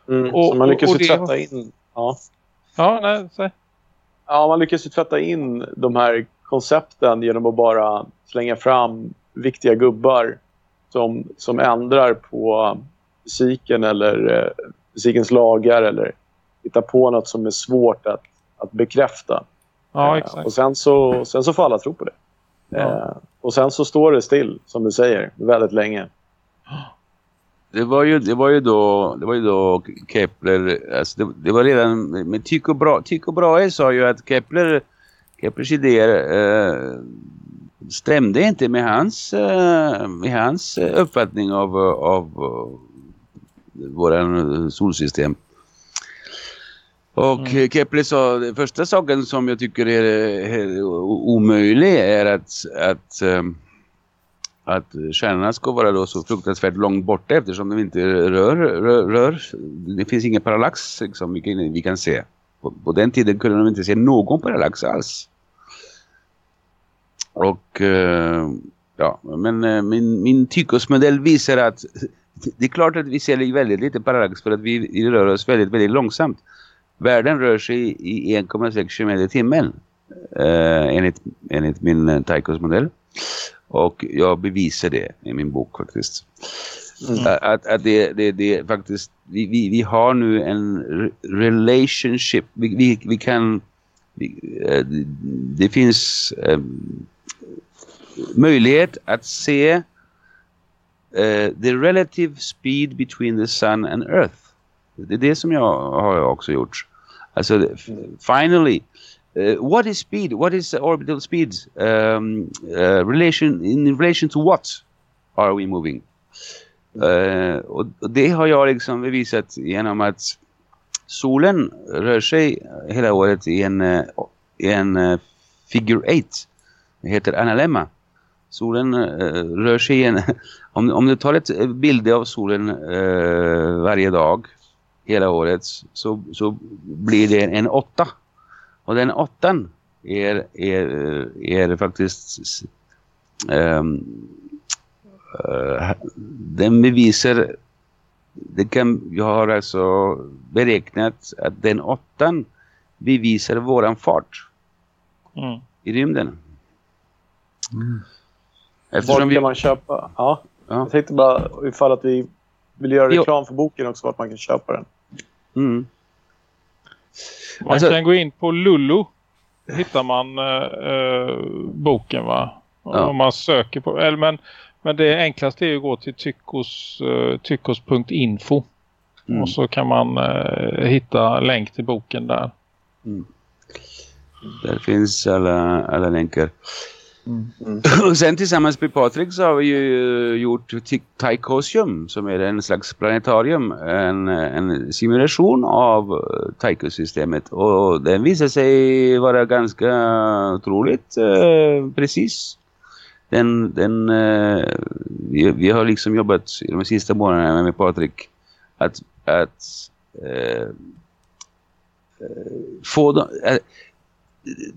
Mm. Och, så man lyckas ju tvätta in... Ja. Ja, nej, säg. Ja, man lyckas ju tvätta in de här koncepten genom att bara slänga fram viktiga gubbar som, som ändrar på fysiken eller eh, fysikens lagar eller hitta på något som är svårt att, att bekräfta. Ja, exakt. Eh, och sen så, sen så får alla tro på det. Ja. Eh, och sen så står det still, som du säger, väldigt länge. det var ju det var ju då det var ju då Kepler alltså det, det var redan med Tycho Brahe Tycho Brahe sa ju att Kepler Keplers idéer eh, stämde inte med hans eh, med hans uppfattning av av våran solsystem. Och mm. Kepler sa den första saken som jag tycker är, är omöjlig är att att um, att stjärnorna ska vara då så fruktansvärt långt borta eftersom de inte rör, rör, rör. det finns ingen parallax liksom, vi, kan, vi kan se. På, på, den tiden kunde de inte se någon parallax alls. Och uh, ja, men min, min Tychos-modell visar att det är klart att vi ser väldigt lite parallax för att vi, vi rör oss väldigt, väldigt långsamt. Världen rör sig i 1,6 km i timmen uh, enligt, enligt min uh, Tychos-modell. Och jag bevisar det i min bok faktiskt. Mm. Att, att det, det, det faktiskt, vi, vi, vi har nu en relationship. Vi, vi, vi kan, vi, äh, det finns äh, möjlighet att se uh, the relative speed between the sun and earth. Det är det som jag har också gjort. Alltså, finally, Uh, what is speed? What is orbital speed? Um, uh, relation in relation to what are we moving? Uh, och det har jag liksom bevisat genom att solen rör sig hela året i en, i en figure 8. Det heter analemma. Solen rör sig i en... Om, om du tar ett bild av solen varje dag hela året så, så blir det en åtta och den åttan är, är, är faktiskt um, uh, den bevisar det kan, jag har alltså beräknat att den åttan bevisar våran fart mm. i rymden. Mm. Var kan vi... man köpa? Ja. ja. Jag tänkte bara ifall att vi vill göra reklam för boken också, vart man kan köpa den. Mm. Man alltså, kan gå in på Lulu. Hittar man äh, boken va? Ja. Om man söker på... Eller, men, men det enklaste är att gå till tyckos, uh, tyckos.info. Mm. Och så kan man uh, hitta länk till boken där. Mm. Där finns alla, alla länkar. Mm. Och sen tillsammans med Patrik så har vi ju eh, gjort Tycosium, som är en slags planetarium. En, eh, en simulation av eh, Tycosystemet. Och den visar sig vara ganska otroligt eh, precis. den, den, eh, vi, vi, har liksom jobbat de sista månaderna med Patrik att, att eh, få dem,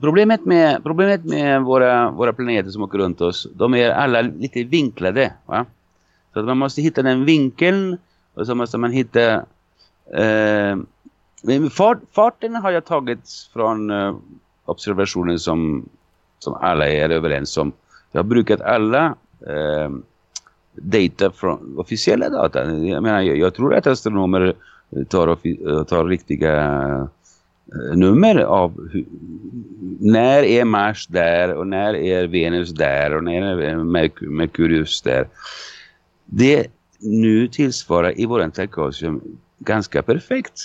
problemet med, problemet med våra, våra planeter som åker runt oss, de är alla lite vinklade. Va? Så att man måste hitta den vinkeln och så måste man hitta... Eh, fart, farten har jag tagit från eh, observationen som, som alla är överens om. Jag har brukat alla eh, data från officiella data. Jag menar, jag, jag tror att astronomer tar, tar riktiga Eh, Eh, nummer av hur, när är Mars där och när är Venus där och när är eh, Merk Merkurius där. Det nu tillsvarar i våran Tarkasium ganska perfekt.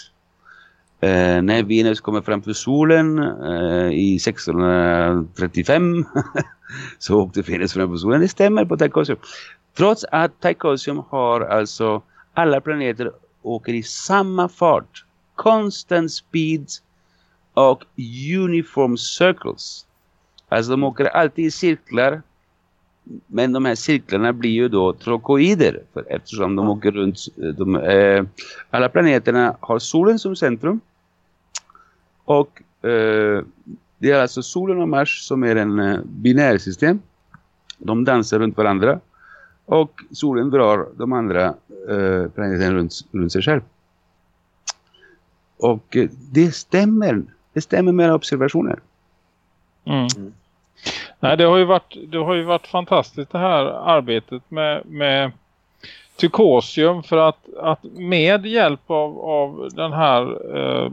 Eh, när Venus kommer framför solen eh, i 1635 så åkte Venus framför solen. Det stämmer på Tarkasium. Trots att Tarkasium har alltså alla planeter åker i samma fart. Constant speeds och uniform circles. Alltså de åker alltid i cirklar. Men de här cirklarna blir ju då trokoider. För eftersom de åker runt... De, eh, alla planeterna har solen som centrum. Och eh, det är alltså solen och Mars som är en eh, binärsystem. De dansar runt varandra. Och solen drar de andra eh, planeterna runt, runt sig själv. Och eh, det stämmer det stämmer med observationer. Mm. Mm. Nej, det har ju varit det har ju varit fantastiskt det här arbetet med, med Tykosium för att, att med hjälp av, av den här eh,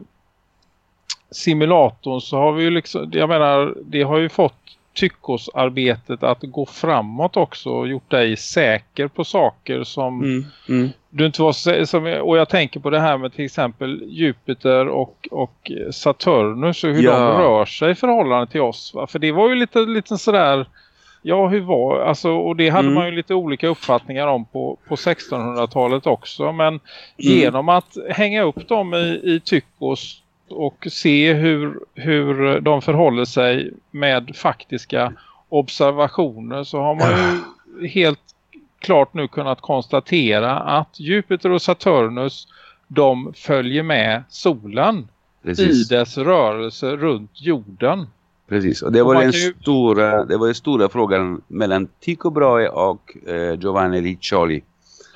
simulatorn så har vi ju liksom, jag menar, det har ju fått tyckosarbetet att gå framåt också och gjort dig säker på saker som mm, mm. du inte var som, och jag tänker på det här med till exempel Jupiter och, och Saturnus och hur ja. de rör sig i förhållande till oss va? för det var ju lite, lite sådär ja hur var alltså och det hade mm. man ju lite olika uppfattningar om på, på 1600-talet också men mm. genom att hänga upp dem i, i tyckos och se hur, hur de förhåller sig med faktiska observationer så har man ju helt klart nu kunnat konstatera att Jupiter och Saturnus de följer med solen Precis. i dess rörelse runt jorden. Precis, och det var, och den ju... stora, det var den stora frågan mellan Tycho Brahe och eh, Giovanni Riccioli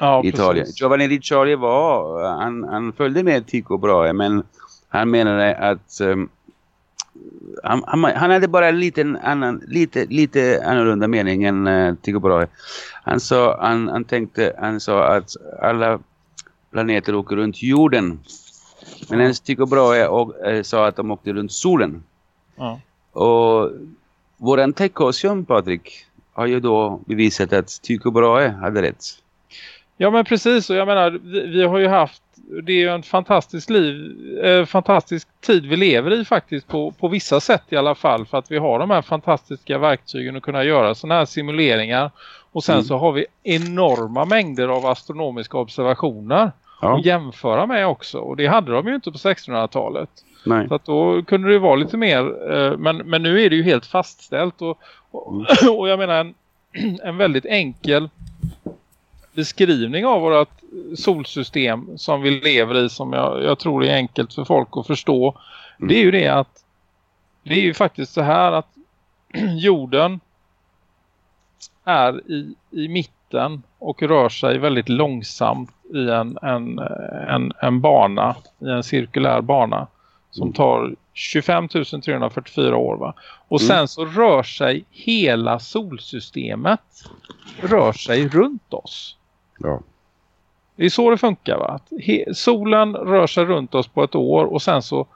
ja, i Italien. Giovanni Riccioli var, han, han följde med Tycho Brahe men han menade att um, han, han, han, hade bara en liten annan, lite, lite annorlunda mening än uh, Tycho Brahe. Han, sa, han, han tänkte, han sa att alla planeter åker runt jorden. Men ens Tycho Brahe och, äh, sa att de åkte runt solen. Ja. Och våran Tekosium, Patrik, har ju då bevisat att Tycho Brahe hade rätt. Ja men precis och jag menar vi, vi har ju haft det är ju en fantastisk liv, eh, fantastisk tid vi lever i faktiskt på, på vissa sätt i alla fall för att vi har de här fantastiska verktygen att kunna göra sådana här simuleringar och sen mm. så har vi enorma mängder av astronomiska observationer ja. att jämföra med också och det hade de ju inte på 1600-talet. Nej. Så att då kunde det vara lite mer, eh, men, men nu är det ju helt fastställt och, och, mm. och jag menar en, en väldigt enkel beskrivning av vårt solsystem som vi lever i som jag, jag tror är enkelt för folk att förstå. Mm. Det är ju det att det är ju faktiskt så här att jorden är i, i mitten och rör sig väldigt långsamt i en, en, en, en bana, i en cirkulär bana som mm. tar 25 344 år va? Och mm. sen så rör sig hela solsystemet rör sig runt oss. Ja. Det är så det funkar va? Att solen rör sig runt oss på ett år och sen så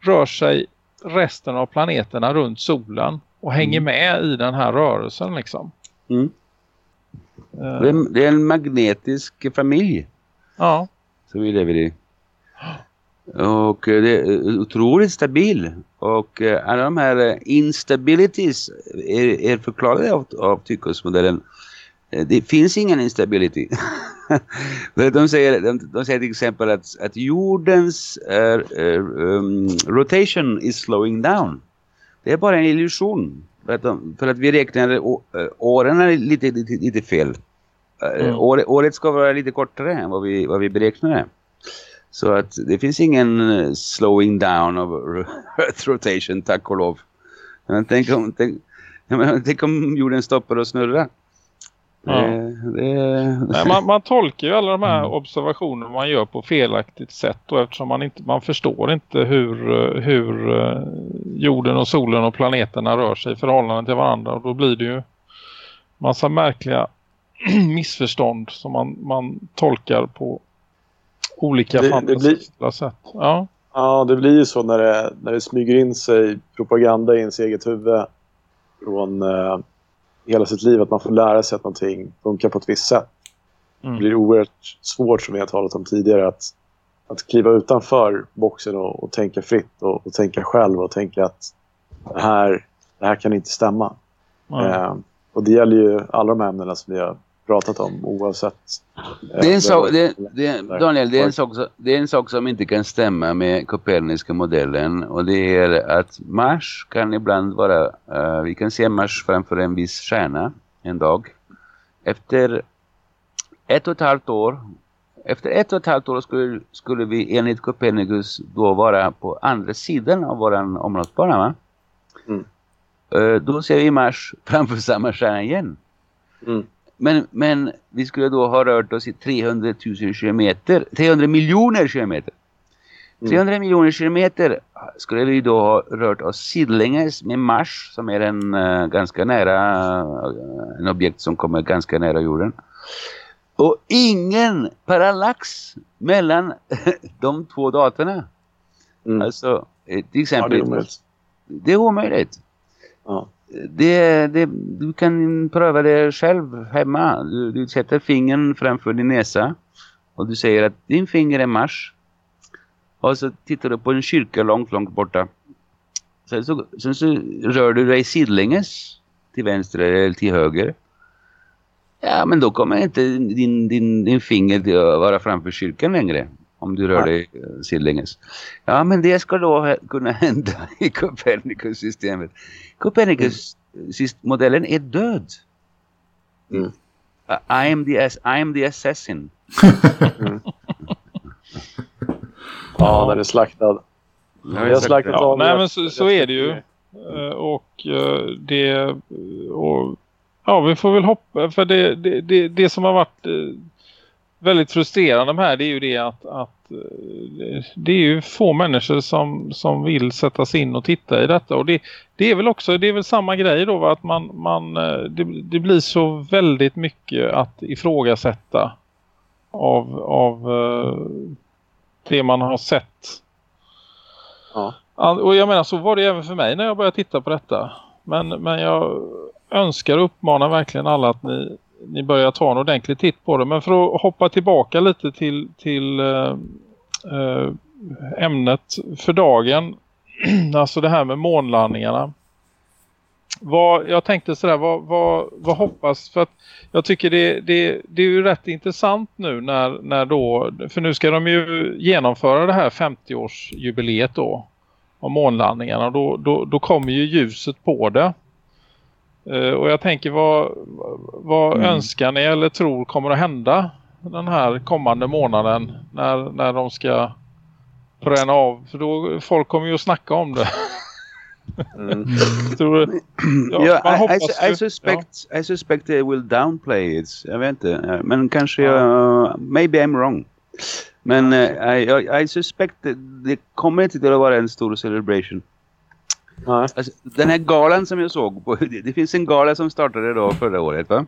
rör sig resten av planeterna runt solen och hänger mm. med i den här rörelsen liksom. Mm. Uh, det, är, en magnetisk familj. Ja. Som vi lever i. Och det är otroligt stabil. Och eh, alla de här eh, instabilities är, är förklarade av, av Tychosmodellen. Eh, det finns ingen instability. de, säger, de, de, säger till exempel att, att jordens uh, um, rotation is slowing down. Det är bara en illusion. För att, de, för att vi räknar åren är lite, lite, lite fel. Mm. Året, året ska vara lite kortare än vad vi, vad vi beräknade. Så att det finns ingen slowing down of earth rotation, tack och lov. Men tänk om, tänk, tänk om jorden stoppar och snurrar. Ja. Det, det, Nej, man, man tolkar ju alla de här observationerna man gör på felaktigt sätt och eftersom man inte man förstår inte hur, hur eh, jorden och solen och planeterna rör sig i förhållande till varandra och då blir det ju massa märkliga missförstånd som man, man tolkar på olika Det- det fantasifulla sätt. Ja. Ja, det blir ju så när det, när det smyger in sig propaganda i ens eget huvud från eh, hela sitt liv. Att man får lära sig att någonting funkar på ett visst sätt. Det Mm. blir oerhört svårt, som vi har talat om tidigare, att, att kliva utanför boxen och, och tänka fritt och, och tänka själv och tänka att det här, det här kan inte stämma. Ja. Eh, och det gäller ju alla de ämnena som vi har pratat om oavsett. eh, Det är en sak, det, det, Daniel, det är, en sak, som- det är en sak som inte kan stämma med koperniska modellen och det är att Mars kan ibland vara, eh, vi kan se Mars framför en viss stjärna en dag. Efter ett och ett halvt år, efter ett och ett halvt år skulle, skulle vi enligt Copernicus då vara på andra sidan av våran omloppsbana va? Mm. Eh, då ser vi Mars framför samma stjärna igen. Mm. Men, men vi skulle då ha rört oss i 300 000 kilometer, 300 miljoner kilometer. Mm. 300 miljoner kilometer skulle vi då ha rört oss sidlänges med Mars som är en eh, ganska nära, eh, en objekt som kommer ganska nära jorden. Och ingen parallax mellan de två datorna. Mm. Alltså, eh, till Ja, det exempel, är omöjligt. det är omöjligt. Ja. Det, det, du kan pröva det själv hemma. Du, du sätter fingern framför din näsa och du säger att din finger är Mars. Och så tittar du på en kyrka långt, långt borta. Sen så, sen så rör du dig sidlänges till vänster eller till höger. Ja, men då kommer inte din, din, din finger att vara framför kyrkan längre. Om du rör dig eh, sidlänges. Ja, men det ska då kunna hända i Copernicus-systemet. Copernicus-modellen är död. Mm. Uh, I, am the, I am the assassin. ja, den är slaktad. Jag har slaktat Ja, av nej men så, så är det ju. Eh, Och eh, det och, ja vi får väl hoppa för det, det, det, det som har varit eh, väldigt frustrerande med här det är ju det att, att eh, det är ju få människor som, som vill sätta sig in och titta i detta och det, det är väl också det är väl samma grej då va? att man, man eh, det, det blir så väldigt mycket att ifrågasätta av, av eh, det man har sett Ja. Och jag menar så var det även för mig när jag började titta på detta. Men, men jag önskar och uppmanar verkligen alla att ni, ni börjar ta en ordentlig titt på det. Men för att hoppa tillbaka lite till, till äh, ämnet för dagen. alltså det här med månlandningarna. Vad, jag tänkte sådär, vad, vad, vad hoppas, för att jag tycker det, det, det är ju rätt intressant nu när, när då, för nu ska de ju genomföra det här 50-årsjubileet då av månlandningarna. Då, då, då kommer ju ljuset på det. Eh, och jag tänker vad, vad Mm. önskar ni eller tror kommer att hända den här kommande månaden när, när de ska bränna av. För då folk kommer ju att snacka om det. Mm. tror? Ja, Ja, man I, I, I suspect I suspect they will downplay it. Jag vet inte. Men kanske Ja. jag... Maybe I'm wrong. Men eh, I, I, I suspect that det kommer inte att vara en stor celebration. Alltså, den här galan som jag såg på, det, det finns en gala som startade då förra året va?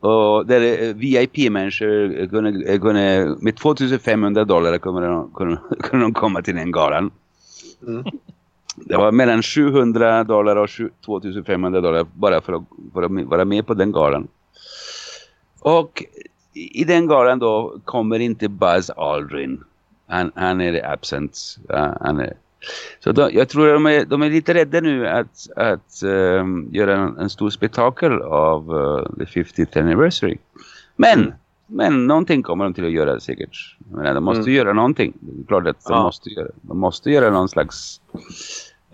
Och där eh, VIP-människor kunde, kunde, med 2500 dollar kunde de, kunde, kunde de komma till den galan. Mm. Det var mellan 700 dollar och 7 2500 dollar bara för att, för att vara med på den galan. Och i den galan då kommer inte Buzz Aldrin. Han, han är absent. Han är, så då, jag tror de är, de är lite rädda nu att, att ehm, göra en, en stor spektakel av uh, the 50th anniversary. Men, Mm. men någonting kommer de till att göra säkert. Jag menar, de måste Mm. göra någonting. Det är klart att de Ja. måste göra. De måste göra någon slags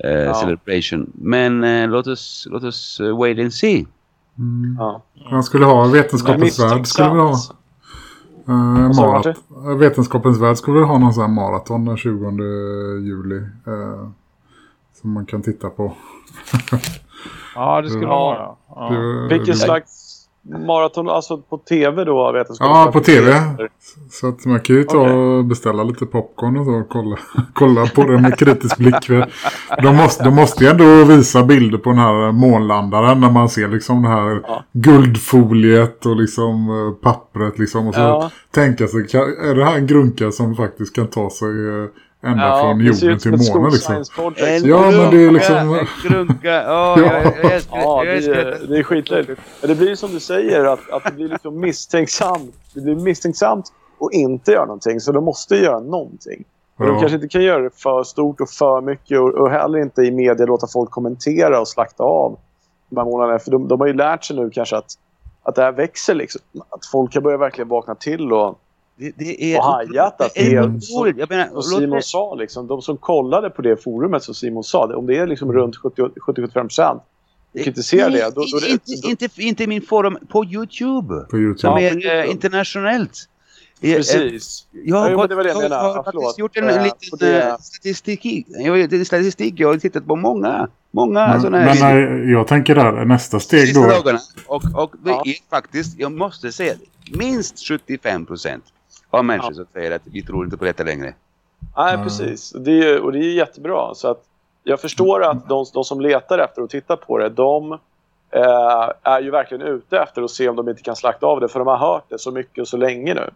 eh, Ja. celebration. Men eh, låt oss, låt oss wait and see. Mm. Ja. Man skulle ha Vetenskapens värld. Skulle vi ha. Uh, Vad Vetenskapens värld skulle vi ha någon sån här maraton den 20 juli. eh, som man kan titta på. Ja, det skulle Ja. vara. Ja. Vilken slags maraton, alltså på tv då? Vetenskapens Ja, på TV. Så att man kan ju ta och beställa lite popcorn och så och kolla, kolla på det med kritisk blick. De måste, de måste ju ändå visa bilder på den här månlandaren när man ser liksom det här Ja. guldfoliet och liksom eh, pappret liksom. Och så Ja. tänka sig, är det här en grunka som faktiskt kan ta sig eh, ända Ja, från jorden till månen liksom? Ja, men det är liksom- grunka. Ja, jag, älskar Ja, det är, det är skitlöjligt. Men det blir som du säger, att, att det blir liksom misstänksamt. Det blir misstänksamt att inte göra någonting, så de måste göra någonting. Och Ja. De kanske inte kan göra det för stort och för mycket och, och heller inte i media låta folk kommentera och slakta av de här månaderna. För de, de har ju lärt sig nu kanske att, att det här växer. Liksom. Att folk har börjat verkligen vakna till och, det, det är och hajat att det det är otroligt. Jag menar, och Simon sa, liksom, de som kollade på det forumet som Simon sa, om det är liksom runt 70-75 procent kritiserar det, då, då, det- inte, inte, inte min forum på Youtube. På YouTube. Som Ja, är eh, internationellt. Eh, eh, Precis. Jag har, Ja, jo, det var det jag jag har Ja, faktiskt gjort en Eh, liten det- statistik. Jag har, det är statistik. Jag har tittat på många, många Men, sådana här men eh, jag tänker där, nästa steg sista då. dagarna. Och, och det Ja. är faktiskt, jag måste säga det, minst 75 procent av människor som säger att vi tror inte på detta längre. Nej, Mm. precis. Det är, och det är jättebra. Så att jag förstår att de, de som letar efter och tittar på det, de eh, är ju verkligen ute efter att se om de inte kan slakta av det. För de har hört det så mycket och så länge nu.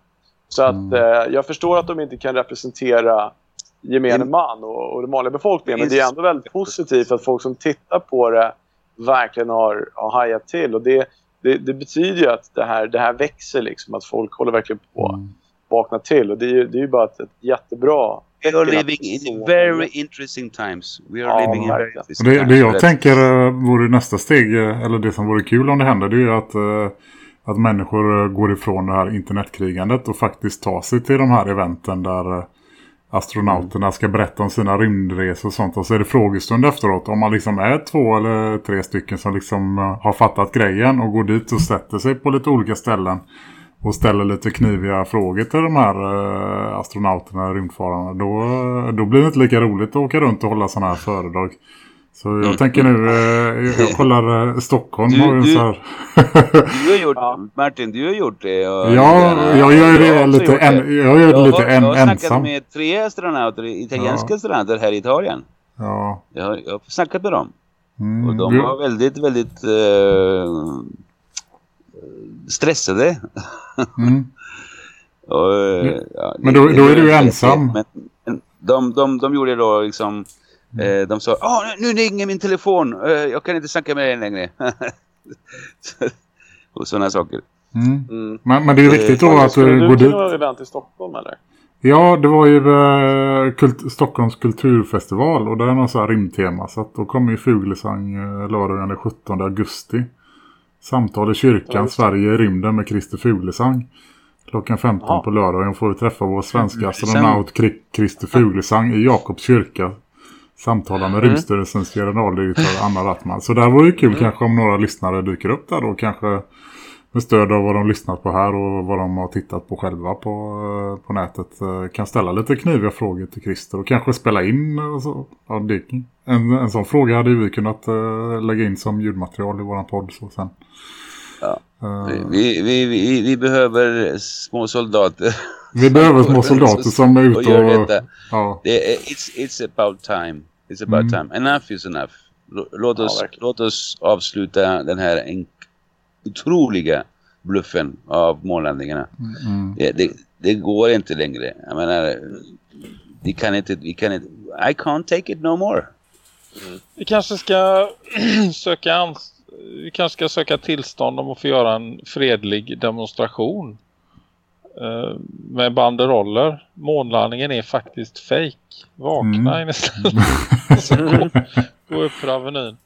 Så att Mm. eh, jag förstår att de inte kan representera gemene Mm. man och, och den vanliga befolkningen. Men det är ändå väldigt positivt att folk som tittar på det verkligen har, har hajat till. Och det, det, det betyder ju att det här, det här växer liksom. Att folk håller verkligen på Mm. Vakna till. Och det är ju, det är ju bara ett, ett jättebra We are living in very interesting times. We are Ja, living in very interesting Det, times. det jag tänker eh, vore nästa steg, eh, eller det som vore kul om det händer, det är ju att, eh, att människor går ifrån det här internetkrigandet och faktiskt tar sig till de här eventen där astronauterna ska berätta om sina rymdresor och sånt. Och så är det frågestund efteråt. Om man liksom är två eller tre stycken som liksom har fattat grejen och går dit och sätter sig på lite olika ställen och ställer lite kniviga frågor till de här eh, astronauterna, rymdfararna. Då, då blir det inte lika roligt att åka runt och hålla sådana här föredrag. Så jag Mm. tänker nu, eh, jag- jag kollar eh, Stockholm Du- har ju en du- så här... Du har gjort. Martin, du har gjort det. Och, ja, jag gör jag har det också lite, det. en, jag gör det lite en, jag har snackat ensam. med tre astronauter, italienska Ja. astronauter här i Italien. Ja. Jag har, jag har snackat med dem. Mm, Och de du- var väldigt, väldigt eh, stressade. mm. Och, eh, ja, Men då- då är du ensam. Men, men de, de, de gjorde då liksom... Mm. Eh, de sa Åh, nu nu ringer min telefon. Eh, jag kan inte snacka med dig längre. och sådana saker. Mm. Mm. Men, men det är viktigt då att skulle du du går dit. några event i Stockholm eller? Ja, det var ju eh, kult, Stockholms kulturfestival och det är någon sån här rymdtema. Så att då kommer ju Fuglesang eh, lördagen den 17 augusti. Samtal i kyrkan, Ja, det. Sverige i rymden med Christer Fuglesang. Klockan 15 Jaha. på lördagen får vi träffa vår svenska Fuglesang. astronaut Christer Fuglesang i Jakobs kyrka. Samtala med Mm. Rymdstyrelsens generaldirektör Anna Rattman. Så där vore ju kul kanske om några lyssnare dyker upp där då. Kanske med stöd av vad de lyssnat på här och vad de har tittat på själva på, eh, på nätet eh, kan ställa lite kniviga frågor till Christer och kanske spela in och så. Ja, det, en, en sån fråga hade vi kunnat eh, lägga in som ljudmaterial i våran podd så sen. Ja. Eh, Vi, vi, vi, vi behöver små soldater. vi behöver små soldater som är och ute gör och... detta. Ja, Det är, it's, it's about time. It's about Mm. time. Enough is enough. Lå- Låt Ja, oss, verkligen. låt oss avsluta den här otroliga bluffen av månlandningarna. mm, Det, det, det går inte längre. Jag menar, vi kan inte, vi kan inte, I can't take it no more. Vi kanske ska söka ans vi kanske ska söka tillstånd om att få göra en fredlig demonstration eh, med banderoller. Månlandningen är faktiskt fake. Vakna Mm. istället. Så gå, gå upp för avenyn.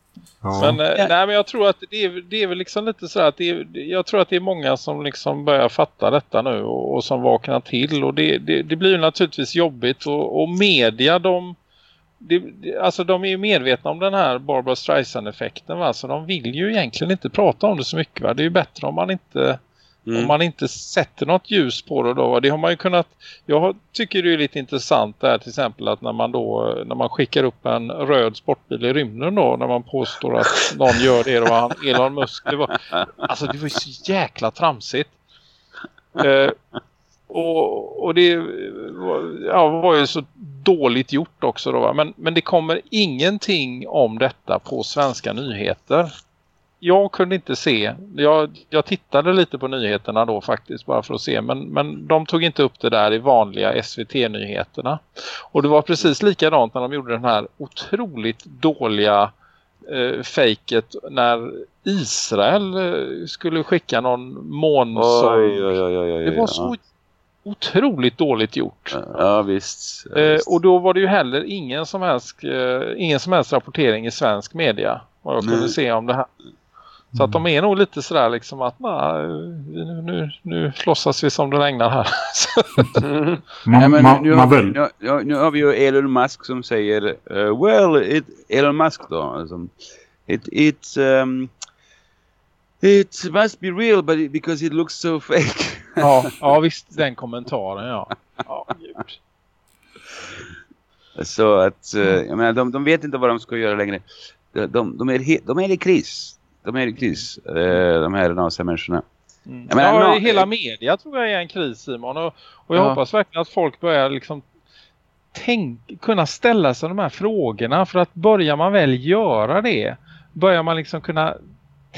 Ja. Men, eh, nej, men jag tror att det är, det är väl liksom lite så att det är, jag tror att det är många som liksom börjar fatta detta nu och, och som vaknar till och det, det, det blir ju naturligtvis jobbigt och, och media de, det, alltså de är ju medvetna om den här Barbara Streisand-effekten va? Så de vill ju egentligen inte prata om det så mycket va? Det är ju bättre om man inte Mm. Om man inte sätter något ljus på det då. Det har man ju kunnat... Jag tycker det är lite intressant där till exempel att när man då... När man skickar upp en röd sportbil i rymden då. När man påstår att någon gör det. Och han, Elon Musk. Det var, alltså det var ju så jäkla tramsigt. Eh, och, och det var, ja, var ju så dåligt gjort också då. Va? Men, men det kommer ingenting om detta på svenska nyheter jag kunde inte se. Jag, jag tittade lite på nyheterna då faktiskt bara för att se. Men, men de tog inte upp det där i vanliga SVT-nyheterna. Och det var precis likadant när de gjorde den här otroligt dåliga eh, fejket när Israel eh, skulle skicka någon månsång. Det var så otroligt dåligt gjort. Ja visst. Ja, visst. Eh, och då var det ju heller ingen som helst, eh, ingen som helst rapportering i svensk media. Vad jag kunde Nej. se om det här. Så att de är nog lite sådär liksom att nej, nu, nu, nu slåssas vi som det regnar här. mm. man, man, nu, man har, nu, ja, nu har vi ju Elon Musk som säger uh, well, it, Elon Musk då alltså, it, it, um, it must be real but because it looks so fake. ja, ja, visst den kommentaren, ja. Så att, uh, jag menar, de, de vet inte vad de ska göra längre. De, de, de, är, de är i kris de är i kris, eh, de här NASA-människorna. Mm. ja, hela media tror jag är en kris Simon och, och jag ja. hoppas verkligen att folk börjar liksom tänk, kunna ställa sig de här frågorna för att börjar man väl göra det börjar man liksom kunna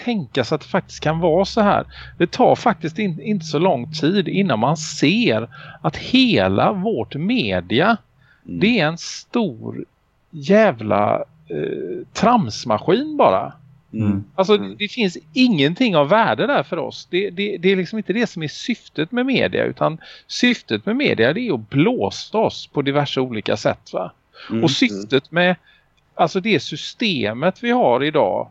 tänka sig att det faktiskt kan vara så här. Det tar faktiskt in, inte så lång tid innan man ser att hela vårt media mm. det är en stor jävla eh, tramsmaskin bara. Mm. Alltså mm. det finns ingenting av värde där för oss. Det, det, det, är liksom inte det som är syftet med media utan syftet med media det är att blåsa oss på diverse olika sätt va. Mm. Och syftet med alltså det systemet vi har idag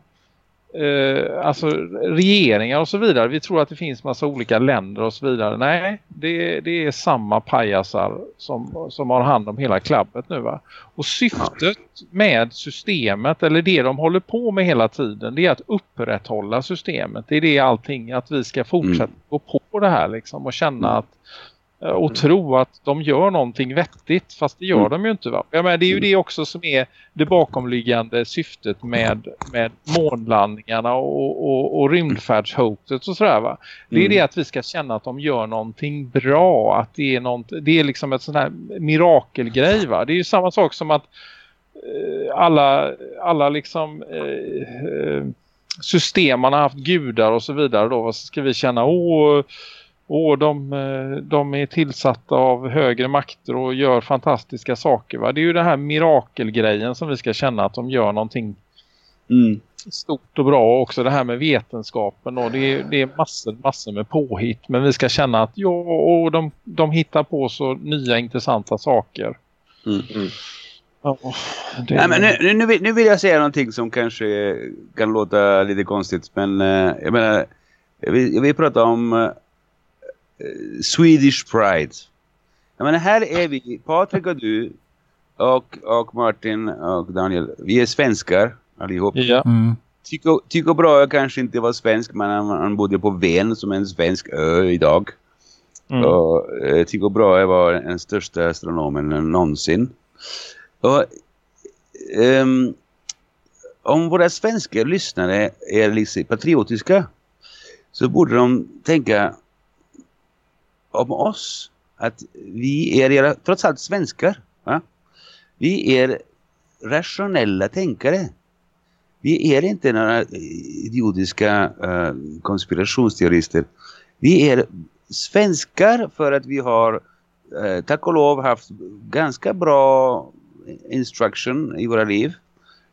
eh, alltså regeringar och så vidare. Vi tror att det finns massa olika länder och så vidare. Nej, det, det är samma pajasar som, som har hand om hela klabbet nu va. Och syftet med systemet eller det de håller på med hela tiden det är att upprätthålla systemet. Det är det allting att vi ska fortsätta mm. gå på det här liksom och känna mm. att och tro att de gör någonting vettigt fast det gör mm. de ju inte va. Jag menar, det är ju mm. det också som är det bakomliggande syftet med, med månlandningarna och, och, och rymdfärdshotet och sådär va. Det är mm. det att vi ska känna att de gör någonting bra, att det är, något, det är liksom ett sån här mirakelgrej va. Det är ju samma sak som att eh, alla, alla liksom eh, eh system man har haft gudar och så vidare då, så ska vi känna, åh och de, eh, de är tillsatta av högre makter och gör fantastiska saker. Va? Det är ju den här mirakelgrejen som vi ska känna att de gör någonting mm. stort och bra. Och också det här med vetenskapen. Och det, är, det är massor, massor med påhitt. Men vi ska känna att ja, och de, de hittar på så nya intressanta saker. Mm. Mm. Oh, det... Nej, men nu, nu, vill, nu vill jag säga någonting som kanske kan låta lite konstigt. Men uh, jag menar, jag vill, jag vill prata om... Swedish Pride. Jag menar, här är vi, Patrik och du och, och Martin och Daniel. Vi är svenskar allihop. Ja. Mm. Tycho, Tycho Brahe kanske inte var svensk men han, han bodde på Ven som en svensk ö idag. Mm. Och, eh, Tycho Brahe var den största astronomen någonsin. Och, um, om våra svenska lyssnare är liksom patriotiska så borde de tänka om oss att vi är trots allt svenskar. Va? Vi är rationella tänkare. Vi är inte några idiotiska uh, konspirationsteorister. Vi är svenskar för att vi har uh, tack och lov haft ganska bra instruction i våra liv.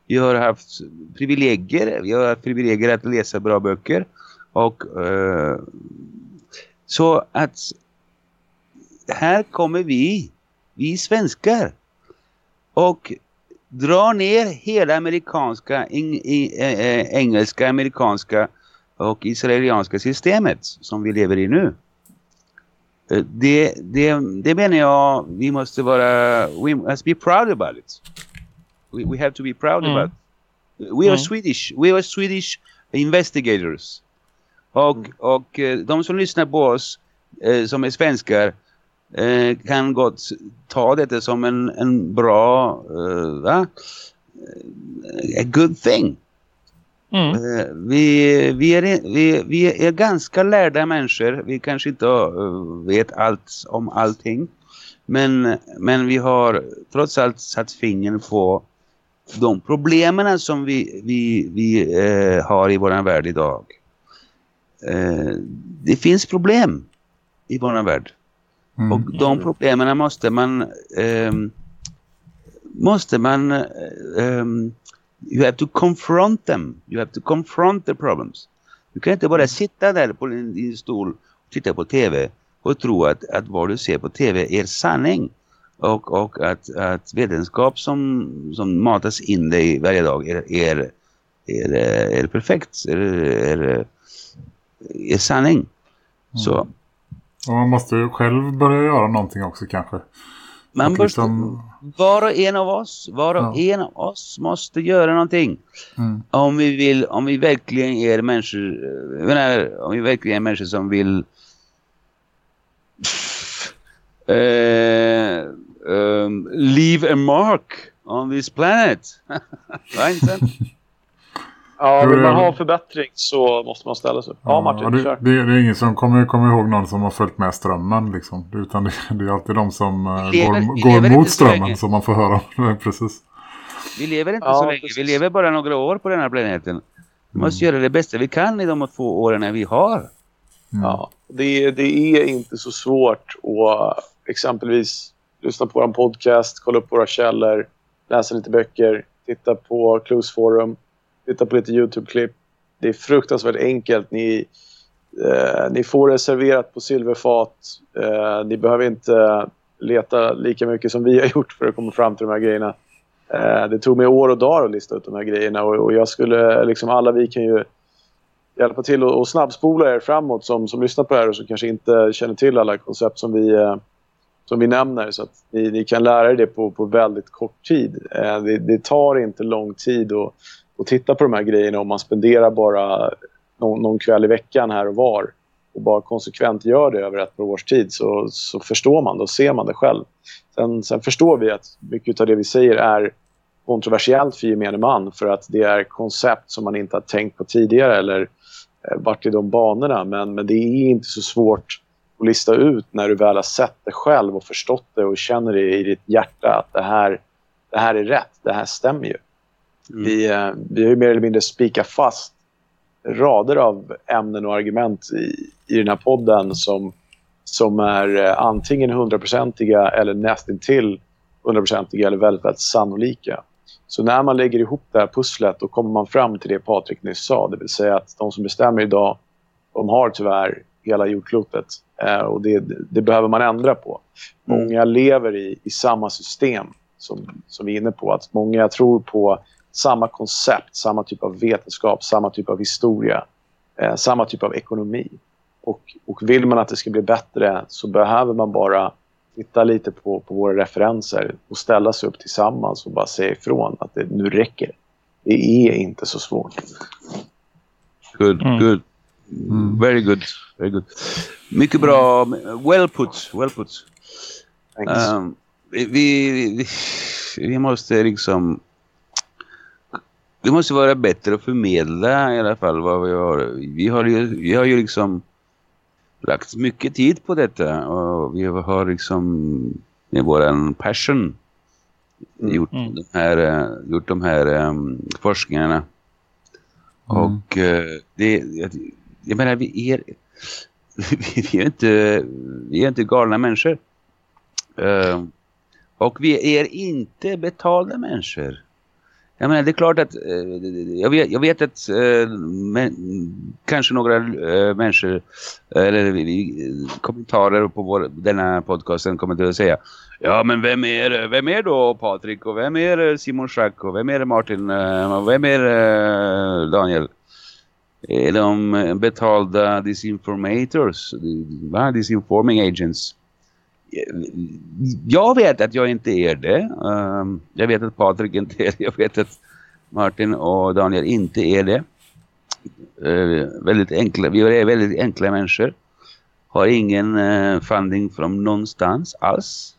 Vi har haft privilegier. Vi har haft privilegier att läsa bra böcker. Och uh, så att här kommer vi, vi svenskar, och drar ner hela amerikanska, eng, äh, engelska, amerikanska och israelianska systemet som vi lever i nu. Det, det, det menar jag vi måste vara, we must be proud about it. We, we have to be proud Mm. about. We are Mm. Swedish. We are Swedish investigators. Och, och eh, de som lyssnar på oss eh, som är svenskar eh, kan gott ta detta som en, en bra, eh? Eh, a good thing. Mm. Eh, Vi, vi, är, vi, vi är ganska lärda människor. Vi kanske inte vet allt om allting. Men, men vi har trots allt satt fingern på de problemen som vi, vi, vi eh, har i vår värld idag. Eh, det finns problem i vår värld. Mm. Och de problemen måste man ehm, måste man eh, you have to confront them. You have to confront the problems. Du kan inte bara sitta där på din, din stol och titta på tv och tro att, att vad du ser på tv är sanning. Och, och att, att vetenskap som, som matas in dig varje dag är, är, är, är perfekt. Är, är, är sanning. Så Och man måste ju själv börja göra någonting också kanske. Man bör, liksom- var och en av oss, var och Ja. en av oss måste göra någonting. Mm. Om vi vill, om vi verkligen är människor, menar, om vi verkligen är människor som vill eh, um, leave a mark on this planet. right? Ja, vill man ha förbättring så måste man ställa sig upp. Ja, Martin, det, kör. det, det är ingen som kommer, kommer ihåg någon som har följt med strömmen liksom. Utan det, det är alltid de som eh, lever- går, går mot strömmen länge. som man får höra. Nej, Precis. Vi lever inte Ja, så länge, precis. vi lever bara några år på den här planeten. Vi måste Mm. göra det bästa vi kan i de två åren vi har. Mm. Ja, det, det är inte så svårt att exempelvis lyssna på vår podcast, kolla upp våra källor, läsa lite böcker, titta på Clues Forum, titta på lite YouTube-klipp. Det är fruktansvärt enkelt. Ni, eh, ni får det serverat på silverfat. Eh, ni behöver inte leta lika mycket som vi har gjort för att komma fram till de här grejerna. Eh, det tog mig år och dagar att lista ut de här grejerna och, och jag skulle, liksom alla vi kan ju hjälpa till och, och snabbspola er framåt som, som lyssnar på det här och som kanske inte känner till alla koncept som vi, eh, som vi nämner. Så att ni, ni kan lära er det på, på väldigt kort tid. Eh, det, det tar inte lång tid att, och titta på de här grejerna om man spenderar bara någon, någon kväll i veckan här och var och bara konsekvent gör det över ett par års tid så, så förstår man det och ser man det själv. Sen, sen förstår vi att mycket av det vi säger är kontroversiellt för gemene man för att det är koncept som man inte har tänkt på tidigare eller eh, varit i de banorna. Men, men det är inte så svårt att lista ut när du väl har sett det själv och förstått det och känner det i ditt hjärta att det här, det här är rätt, det här stämmer ju. Mm. Vi, eh, vi har ju mer eller mindre spikat fast rader av ämnen och argument i, i den här podden som, som är eh, antingen hundraprocentiga eller nästintill hundraprocentiga eller väldigt, väldigt sannolika. Så när man lägger ihop det här pusslet då kommer man fram till det Patrik nyss sa. Det vill säga att de som bestämmer idag, de har tyvärr hela jordklotet. Eh, och det, det behöver man ändra på. Mm. Många lever i, i samma system som, som vi är inne på. Att många tror på samma koncept, samma typ av vetenskap, samma typ av historia, eh, samma typ av ekonomi. Och, och vill man att det ska bli bättre så behöver man bara titta lite på, på våra referenser och ställa sig upp tillsammans och bara säga ifrån att det nu räcker. Det är inte så svårt. Good, Mm. good. Mm. Very good, very good. Mycket bra, well put, well put. Um, vi, vi, vi måste liksom vi måste vara bättre att förmedla i alla fall vad vi har. Vi har ju, vi har ju liksom lagt mycket tid på detta och vi har liksom med våran passion Mm. gjort, Mm. de här, gjort de här um, forskningarna. Mm. Och eh, det, jag, jag menar vi är vi, är inte vi är inte galna människor. Eh, och vi är inte betalda människor. Jag menar det är klart att eh, jag, vet, jag vet att eh, men, kanske några eh, människor eller kommentarer på vår, denna podcasten kommer till att säga Ja men vem är, vem är då Patrik och vem är Simon Schack och vem är Martin och vem är Daniel? Är de betalda disinformators? Va? Disinforming agents? Jag vet att jag inte är det. Um, jag vet att Patrik inte är det. Jag vet att Martin och Daniel inte är det. Uh, väldigt enkla, vi är väldigt enkla människor. Har ingen uh, funding från någonstans alls.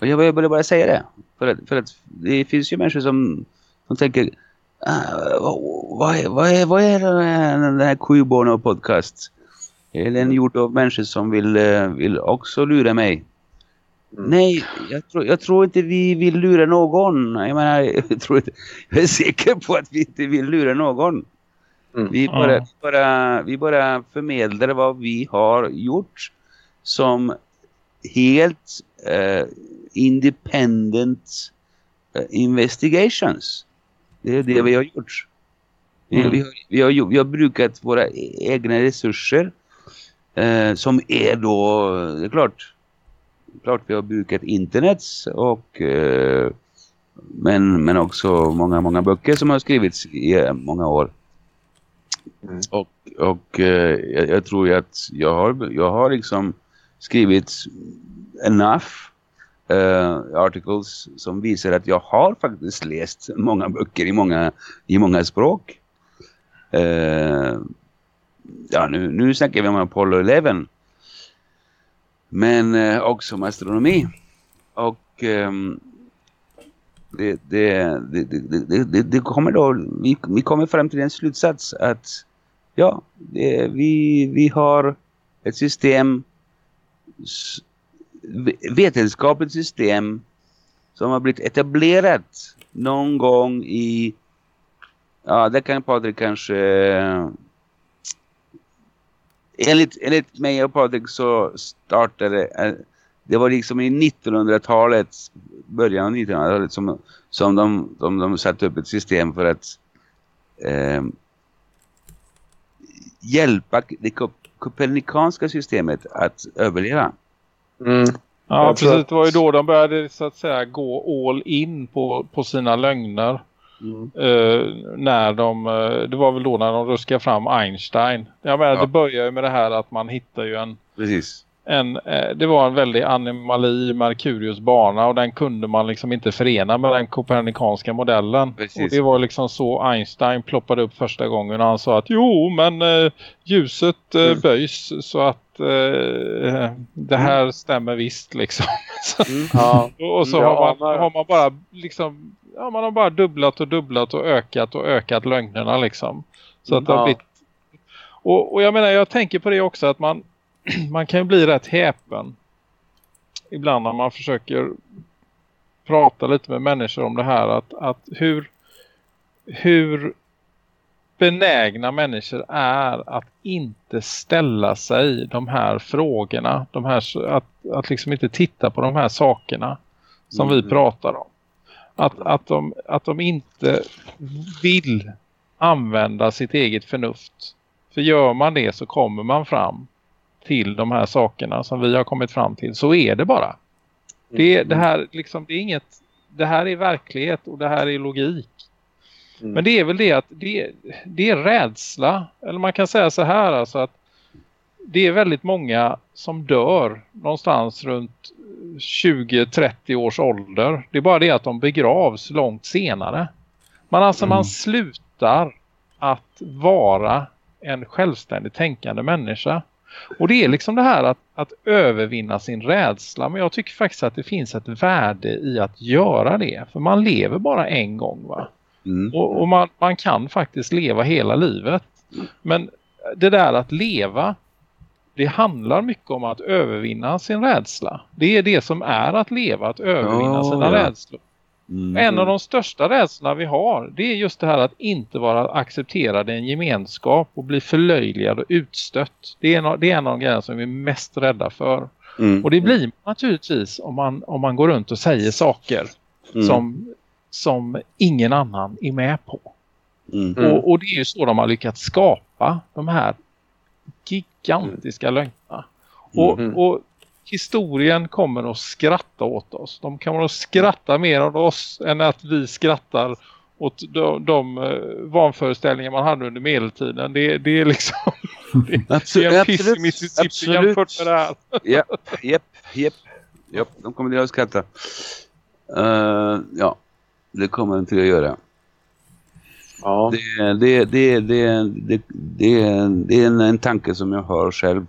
Och jag vill bara säga det. För att, för att det finns ju människor som, som tänker uh, vad, är, vad, är, vad är den här Kubono podcast? Är den gjord av människor som vill, uh, vill också lura mig? Mm. Nej, jag tror, jag tror inte vi vill lura någon. Jag menar, jag, tror inte, jag är säker på att vi inte vill lura någon. Mm. Vi, bara, mm. bara, vi bara förmedlar vad vi har gjort som helt uh, independent uh, investigations. Det är det vi har gjort. Vi, mm. vi, har, vi, har, vi har brukat våra egna resurser uh, som är då, det är klart, klart vi har brukat internet och uh, men, men också många, många böcker som har skrivits i många år. Mm. Och, och jag, jag, tror att jag har, jag har liksom skrivit enough uh, articles som visar att jag har faktiskt läst många böcker i många, i många språk. Uh, ja, nu, nu snackar vi om Apollo 11. Men eh, också om astronomi. Och eh, det, det, det, det, det, kommer då, vi, vi kommer fram till en slutsats att ja, vi, vi har ett system vetenskapligt system som har blivit etablerat någon gång i ja, det kan Patrik kanske enligt, enligt mig och Patrik så startade eh, det var liksom i 1900-talet början av 1900-talet som, som de, de, de satte upp ett system för att eh, hjälpa det kopernikanska systemet att överleva. Mm. Ja, precis. Det var ju då de började så att säga gå all in på, på sina lögner. Mm. Uh, när de, uh, det var väl då när de ruskade fram Einstein. Jag menar, ja. det börjar ju med det här att man hittar ju en... Precis. En, uh, det var en väldig anomali i Merkurius bana och den kunde man liksom inte förena med den kopernikanska modellen. Precis. Och det var liksom så Einstein ploppade upp första gången och han sa att jo men ljuset mm. böjs så att eh, det här mm. stämmer visst liksom. Mm. Ja. och så ja, har, man, har man bara liksom ja, man har bara dubblat och dubblat och ökat och ökat lögnerna liksom. Så att det har blivit och, och jag menar, jag tänker på det också att man, man kan ju bli rätt häpen ibland när man försöker prata lite med människor om det här att, att hur, hur benägna människor är att inte ställa sig de här frågorna. De här, att, att liksom inte titta på de här sakerna som mm. vi pratar om. Att, att, de, att de inte vill använda sitt eget förnuft. För gör man det så kommer man fram till de här sakerna som vi har kommit fram till. Så är det bara. Det, det, här, liksom, det, är inget, det här är verklighet och det här är logik. Mm. Men det är väl det att det, det är rädsla. Eller man kan säga så här alltså att det är väldigt många som dör någonstans runt 20-30 års ålder. Det är bara det att de begravs långt senare. Man alltså mm. man slutar att vara en självständigt tänkande människa. Och det är liksom det här att, att övervinna sin rädsla. Men jag tycker faktiskt att det finns ett värde i att göra det. För man lever bara en gång va? Mm. Och, och man, man, kan faktiskt leva hela livet. Men det där att leva, det handlar mycket om att övervinna sin rädsla. Det är det som är att leva, att övervinna oh, sina ja. rädslor. Mm. En av de största rädslorna vi har det är just det här att inte vara accepterad i en gemenskap och bli förlöjligad och utstött. Det är en, det är en av de grejerna som vi är mest rädda för. Mm. Och det blir man naturligtvis om man, om man går runt och säger saker mm. som som ingen annan är med på. Mm. Och, och, det är ju så de har lyckats skapa de här gigantiska mm. lögnerna. Och, mm. och historien kommer att skratta åt oss. De kommer att skratta mer åt oss än att vi skrattar åt de, de uh, vanföreställningar man hade under medeltiden. Det, det är liksom det, absolut, det är en piss i Mississippi jämfört med det här. Japp, japp, japp. Ja, de kommer att skratta. Uh, ja, det kommer de till att göra. Ja. Det, det, det, det, det, det, det är en, en tanke som jag har själv.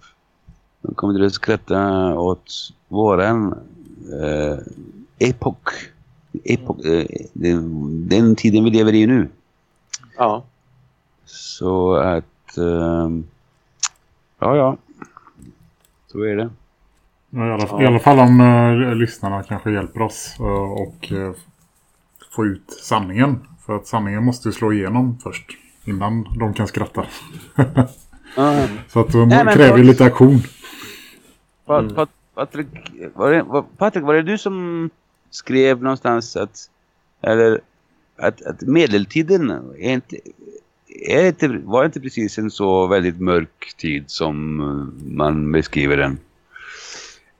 De kommer till att skratta åt våran eh, epok. epok eh, den, den tiden vi lever i nu. ja. Så att... Eh, ja, ja. Så är det. Ja, I alla, I alla fall om uh, lyssnarna kanske hjälper oss uh, och uh, få ut sanningen. För att sanningen måste ju slå igenom först. Innan de kan skratta. Ah. Så att de Nej, men kräver ju då- lite aktion. Pat, Pat, Patrik, var det, var, Patrik, var det du som skrev någonstans att, eller, att, att medeltiden är inte, är inte, var inte precis en så väldigt mörk tid som man beskriver den?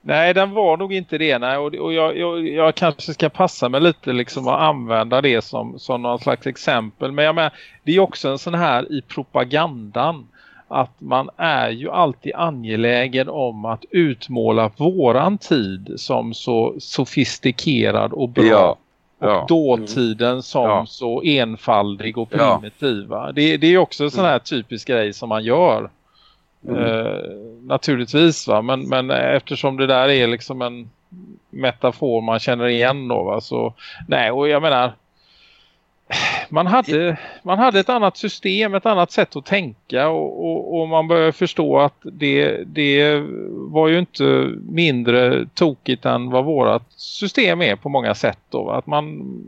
Nej, den var nog inte det. Nej. Och, och jag, jag, jag kanske ska passa mig lite liksom att använda det som, som någon slags exempel. Men jag menar, det är också en sån här i propagandan att man är ju alltid angelägen om att utmåla våran tid som så sofistikerad och bra. Ja, Och ja. dåtiden som Ja. så enfaldig och primitiv. Det, det är också en sån här typisk grej som man gör. Eh, naturligtvis va. Men, men eftersom det där är liksom en metafor man känner igen då va. Så nej och jag menar man hade, man hade ett annat system, ett annat sätt att tänka och, och, och man börjar förstå att det, det var ju inte mindre tokigt än vad vårat system är på många sätt då. Att man,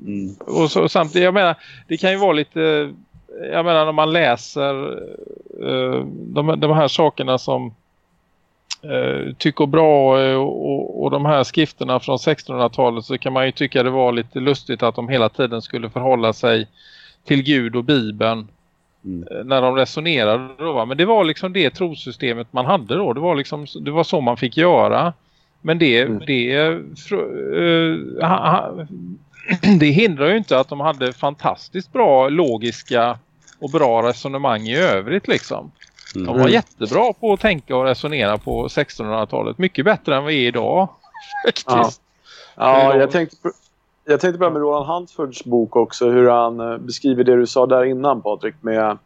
Mm. och så, samtidigt, jag menar, det kan ju vara lite, jag menar när man läser eh, de, de här sakerna som eh, Tycho Brahe och, och, och de här skrifterna från 1600-talet så kan man ju tycka det var lite lustigt att de hela tiden skulle förhålla sig till Gud och Bibeln Mm. eh, när de resonerade då va? Men det var liksom det trosystemet man hade då. Det var liksom det var så man fick göra. Men det, Mm. det, eh, ha- ha- det hindrar ju inte att de hade fantastiskt bra logiska och bra resonemang i övrigt liksom. De Mm. var jättebra på att tänka och resonera på 1600-talet. Mycket bättre än vi är idag. Faktiskt. Ja, är jag tänkte, jag tänkte börja med Roland Huntfords bok också. Hur han eh, beskriver det du sa där innan Patrik. Med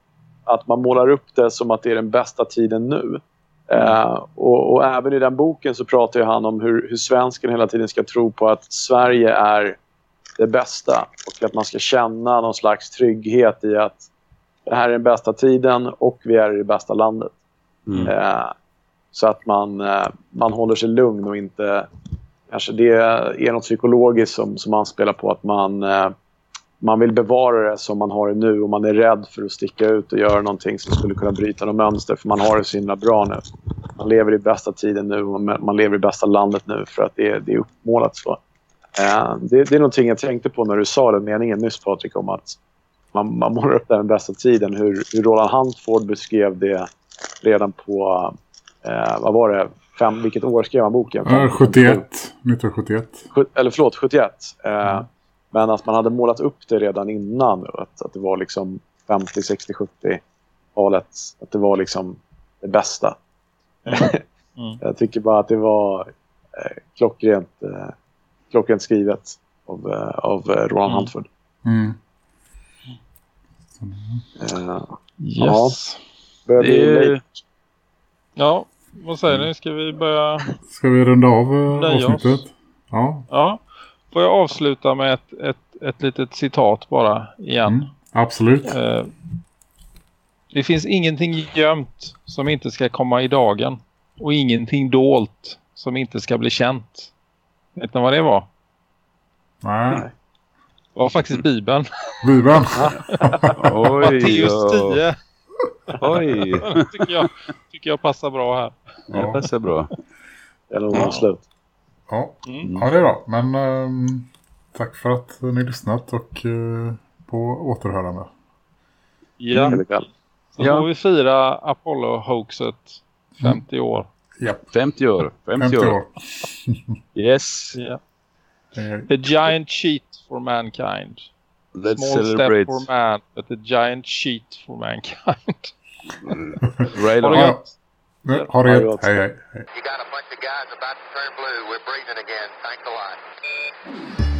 att man målar upp det som att det är den bästa tiden nu. Eh, och, och även i den boken så pratar han om hur, hur svensken hela tiden ska tro på att Sverige är det bästa. Och att man ska känna någon slags trygghet i att det här är den bästa tiden och vi är i det bästa landet. Mm. Eh, så att man, eh, man håller sig lugn och inte... Kanske det är något psykologiskt som, som man spelar på att man, eh, man vill bevara det som man har det nu och man är rädd för att sticka ut och göra någonting som skulle kunna bryta något mönster för man har det så himla bra nu. Man lever i bästa tiden nu och man man lever i bästa landet nu för att det, det är uppmålat så. Eh, det, det är någonting jag tänkte på när du sa den meningen nyss Patrik om att man, man målar upp den bästa tiden. Hur, hur Roland Huntford beskrev det redan på, eh, vad var det, Fem, vilket år skrev han boken? Ja, 71. 1971. Sju- eller förlåt, 71. Eh, Men att man hade målat upp det redan innan. Att, att det var liksom 50, 60, 70-talet. Att det var liksom det bästa. Mm. Jag tycker bara att det var eh, klockrent, eh, klockrent skrivet av, eh, av eh, Roland Mm. Huntford. Mm. Eh, Yes. börjar Det är late. Ja, vad säger ni? Ska vi börja? Ska vi runda av oss. avsnittet? Ja, Ja. Får jag avsluta med ett, ett, ett litet citat bara igen. Mm. absolut. Eh, det finns ingenting gömt som inte ska komma i dagen. Och ingenting dolt som inte ska bli känt. Vet ni vad det var? Nej. Var faktiskt Bibeln. Bibeln. Oj, Matteus ja. 10. Oj, tycker, jag, tycker jag passar bra här. det passar bra. Eller någon slut. Ja. Mm. ja, det är bra. Men ehm, tack för att ni lyssnat och eh, på återhörande. Ja. Kväll. Så Ja. får vi fira Apollo-hoaxet 50 år. Japp, 50 år. 50, 50 år. år. Yes, Ja. Eh, A giant cheat for mankind. let's Small celebrate. step for man, but a giant cheat for mankind. Right on. det Ja. gött. Nej, ha det gott. Hej, hej. hej. You got a bunch of guys about to turn blue. We're breathing again. Thanks a lot.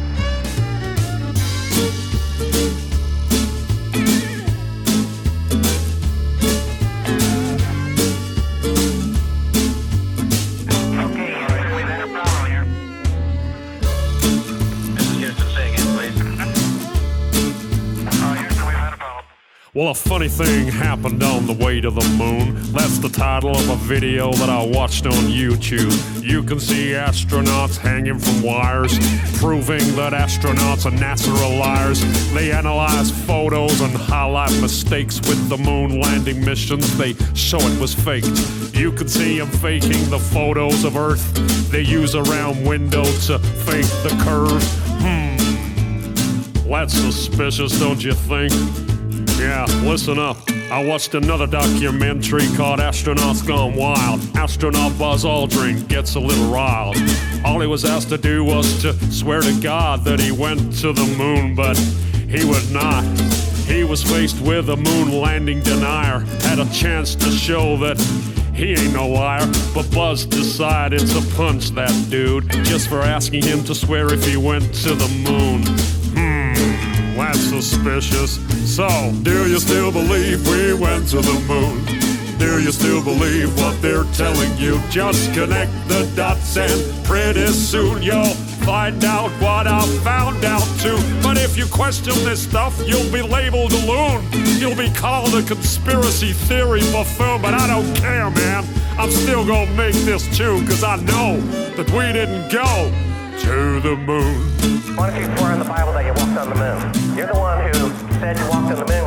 Well, a funny thing happened on the way to the moon. That's the title of a video that I watched on YouTube. You can see astronauts hanging from wires, proving that astronauts and NASA are liars. They analyze photos and highlight mistakes with the moon landing missions. They show it was faked. You can see them faking the photos of Earth. They use a round window to fake the curve. Hmm. That's suspicious, don't you think? Yeah, listen up. I watched another documentary called Astronauts Gone Wild. Astronaut Buzz Aldrin gets a little riled. All he was asked to do was to swear to God that he went to the moon, but he would not. He was faced with a moon landing denier, had a chance to show that he ain't no liar, but Buzz decided to punch that dude just for asking him to swear if he went to the moon. That's suspicious. So, do you still believe we went to the moon? Do you still believe what they're telling you? Just connect the dots and pretty soon you'll find out what I found out too. But if you question this stuff, you'll be labeled a loon. You'll be called a conspiracy theory buffoon, but I don't care, man. I'm still gonna make this tune, cause I know that we didn't go to the moon. Why don't you swear in the Bible that you walked on the moon? You're the one who said you walked on the moon.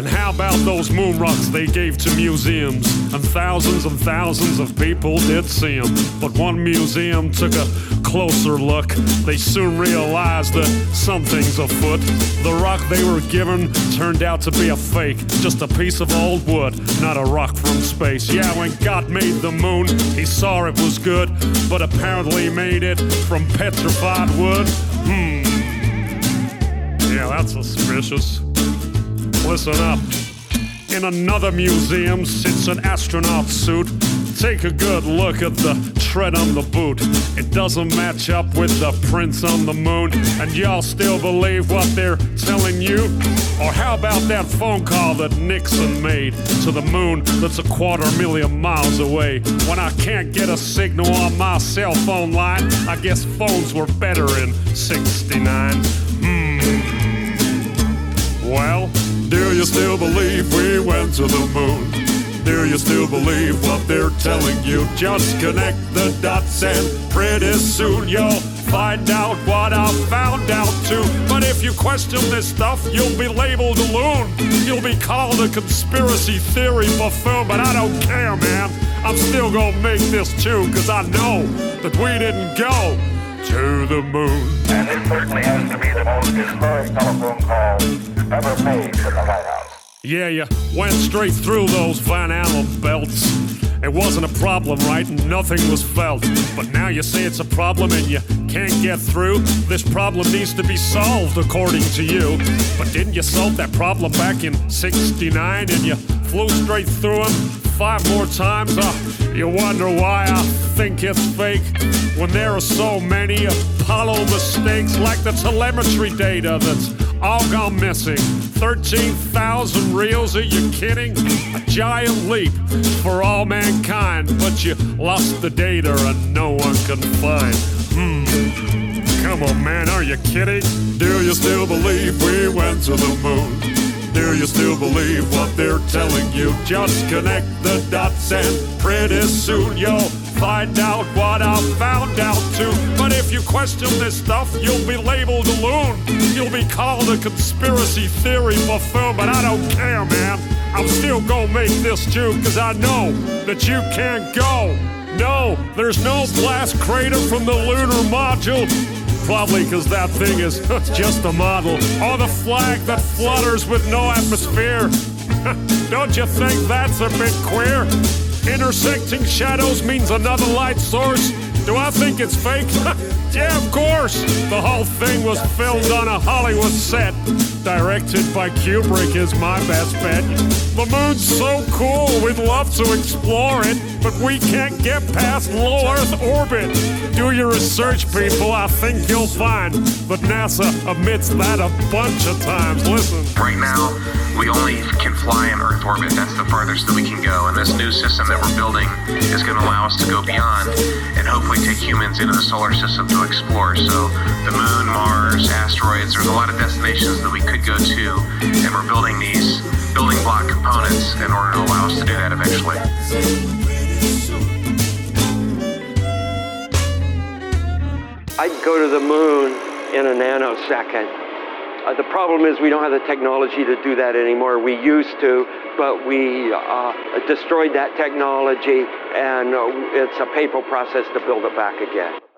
And how about those moon rocks they gave to museums? And thousands and thousands of people did see them. But one museum took a closer look. They soon realized that something's afoot. The rock they were given turned out to be a fake. Just a piece of old wood, not a rock from space. Yeah, when God made the moon, he saw it was good. But apparently made it from petrified wood. Hmm. Yeah, that's suspicious. Listen up. In another museum sits an astronaut suit. Take a good look at the tread on the boot. It doesn't match up with the prints on the moon. And y'all still believe what they're telling you? Or how about that phone call that Nixon made to the moon that's a quarter million miles away? When I can't get a signal on my cell phone line, I guess phones were better in 69. Hmm. Well, do you still believe we went to the moon? Do you still believe what they're telling you? Just connect the dots and pretty soon you'll find out what I found out too. But if you question this stuff, you'll be labeled a loon. You'll be called a conspiracy theory buffoon, but I don't care, man. I'm still gonna make this tune, cause I know that we didn't go to the moon. And this certainly has to be the most historic telephone call ever made in the White House. Yeah, you went straight through those Van Allen belts. It wasn't a problem, right? Nothing was felt. But now you say it's a problem and you can't get through. This problem needs to be solved, according to you. But didn't you solve that problem back in 69 and you flew straight through them five more times? Uh, you wonder why I think it's fake when there are so many Apollo mistakes, like the telemetry data that's all gone missing. 13,000 reels, are you kidding? A giant leap for all mankind, but you lost the data and no one can find. Hmm. Come on, man, are you kidding? Do you still believe we went to the moon? Do you still believe what they're telling you? Just connect the dots and pretty soon you'll find out what I've found out too. But if you question this stuff, you'll be labeled a loon. You'll be called a conspiracy theory buffoon, but I don't care, man. I'm still gonna make this tune, cause I know that you can't go. No, there's no blast crater from the lunar module. Probably because that thing is just a model. Or the flag that flutters with no atmosphere. Don't you think that's a bit queer? Intersecting shadows means another light source. Do I think it's fake? yeah, of course. The whole thing was filmed on a Hollywood set. Directed by Kubrick is my best bet. The moon's so cool, we'd love to explore it, but we can't get past low Earth orbit. Do your research, people. I think you'll find that NASA admits that a bunch of times. Listen. Right now, we only can fly in Earth orbit. That's the farthest that we can go. And this new system that we're building is going to allow us to go beyond and hopefully take humans into the solar system to explore. So the moon, Mars, asteroids, there's a lot of destinations that we could go to. And we're building these building block components in order to allow us to do that eventually. I'd go to the moon in a nanosecond. Uh, the problem is we don't have the technology to do that anymore. We used to, but we uh, destroyed that technology, and uh, it's a painful process to build it back again.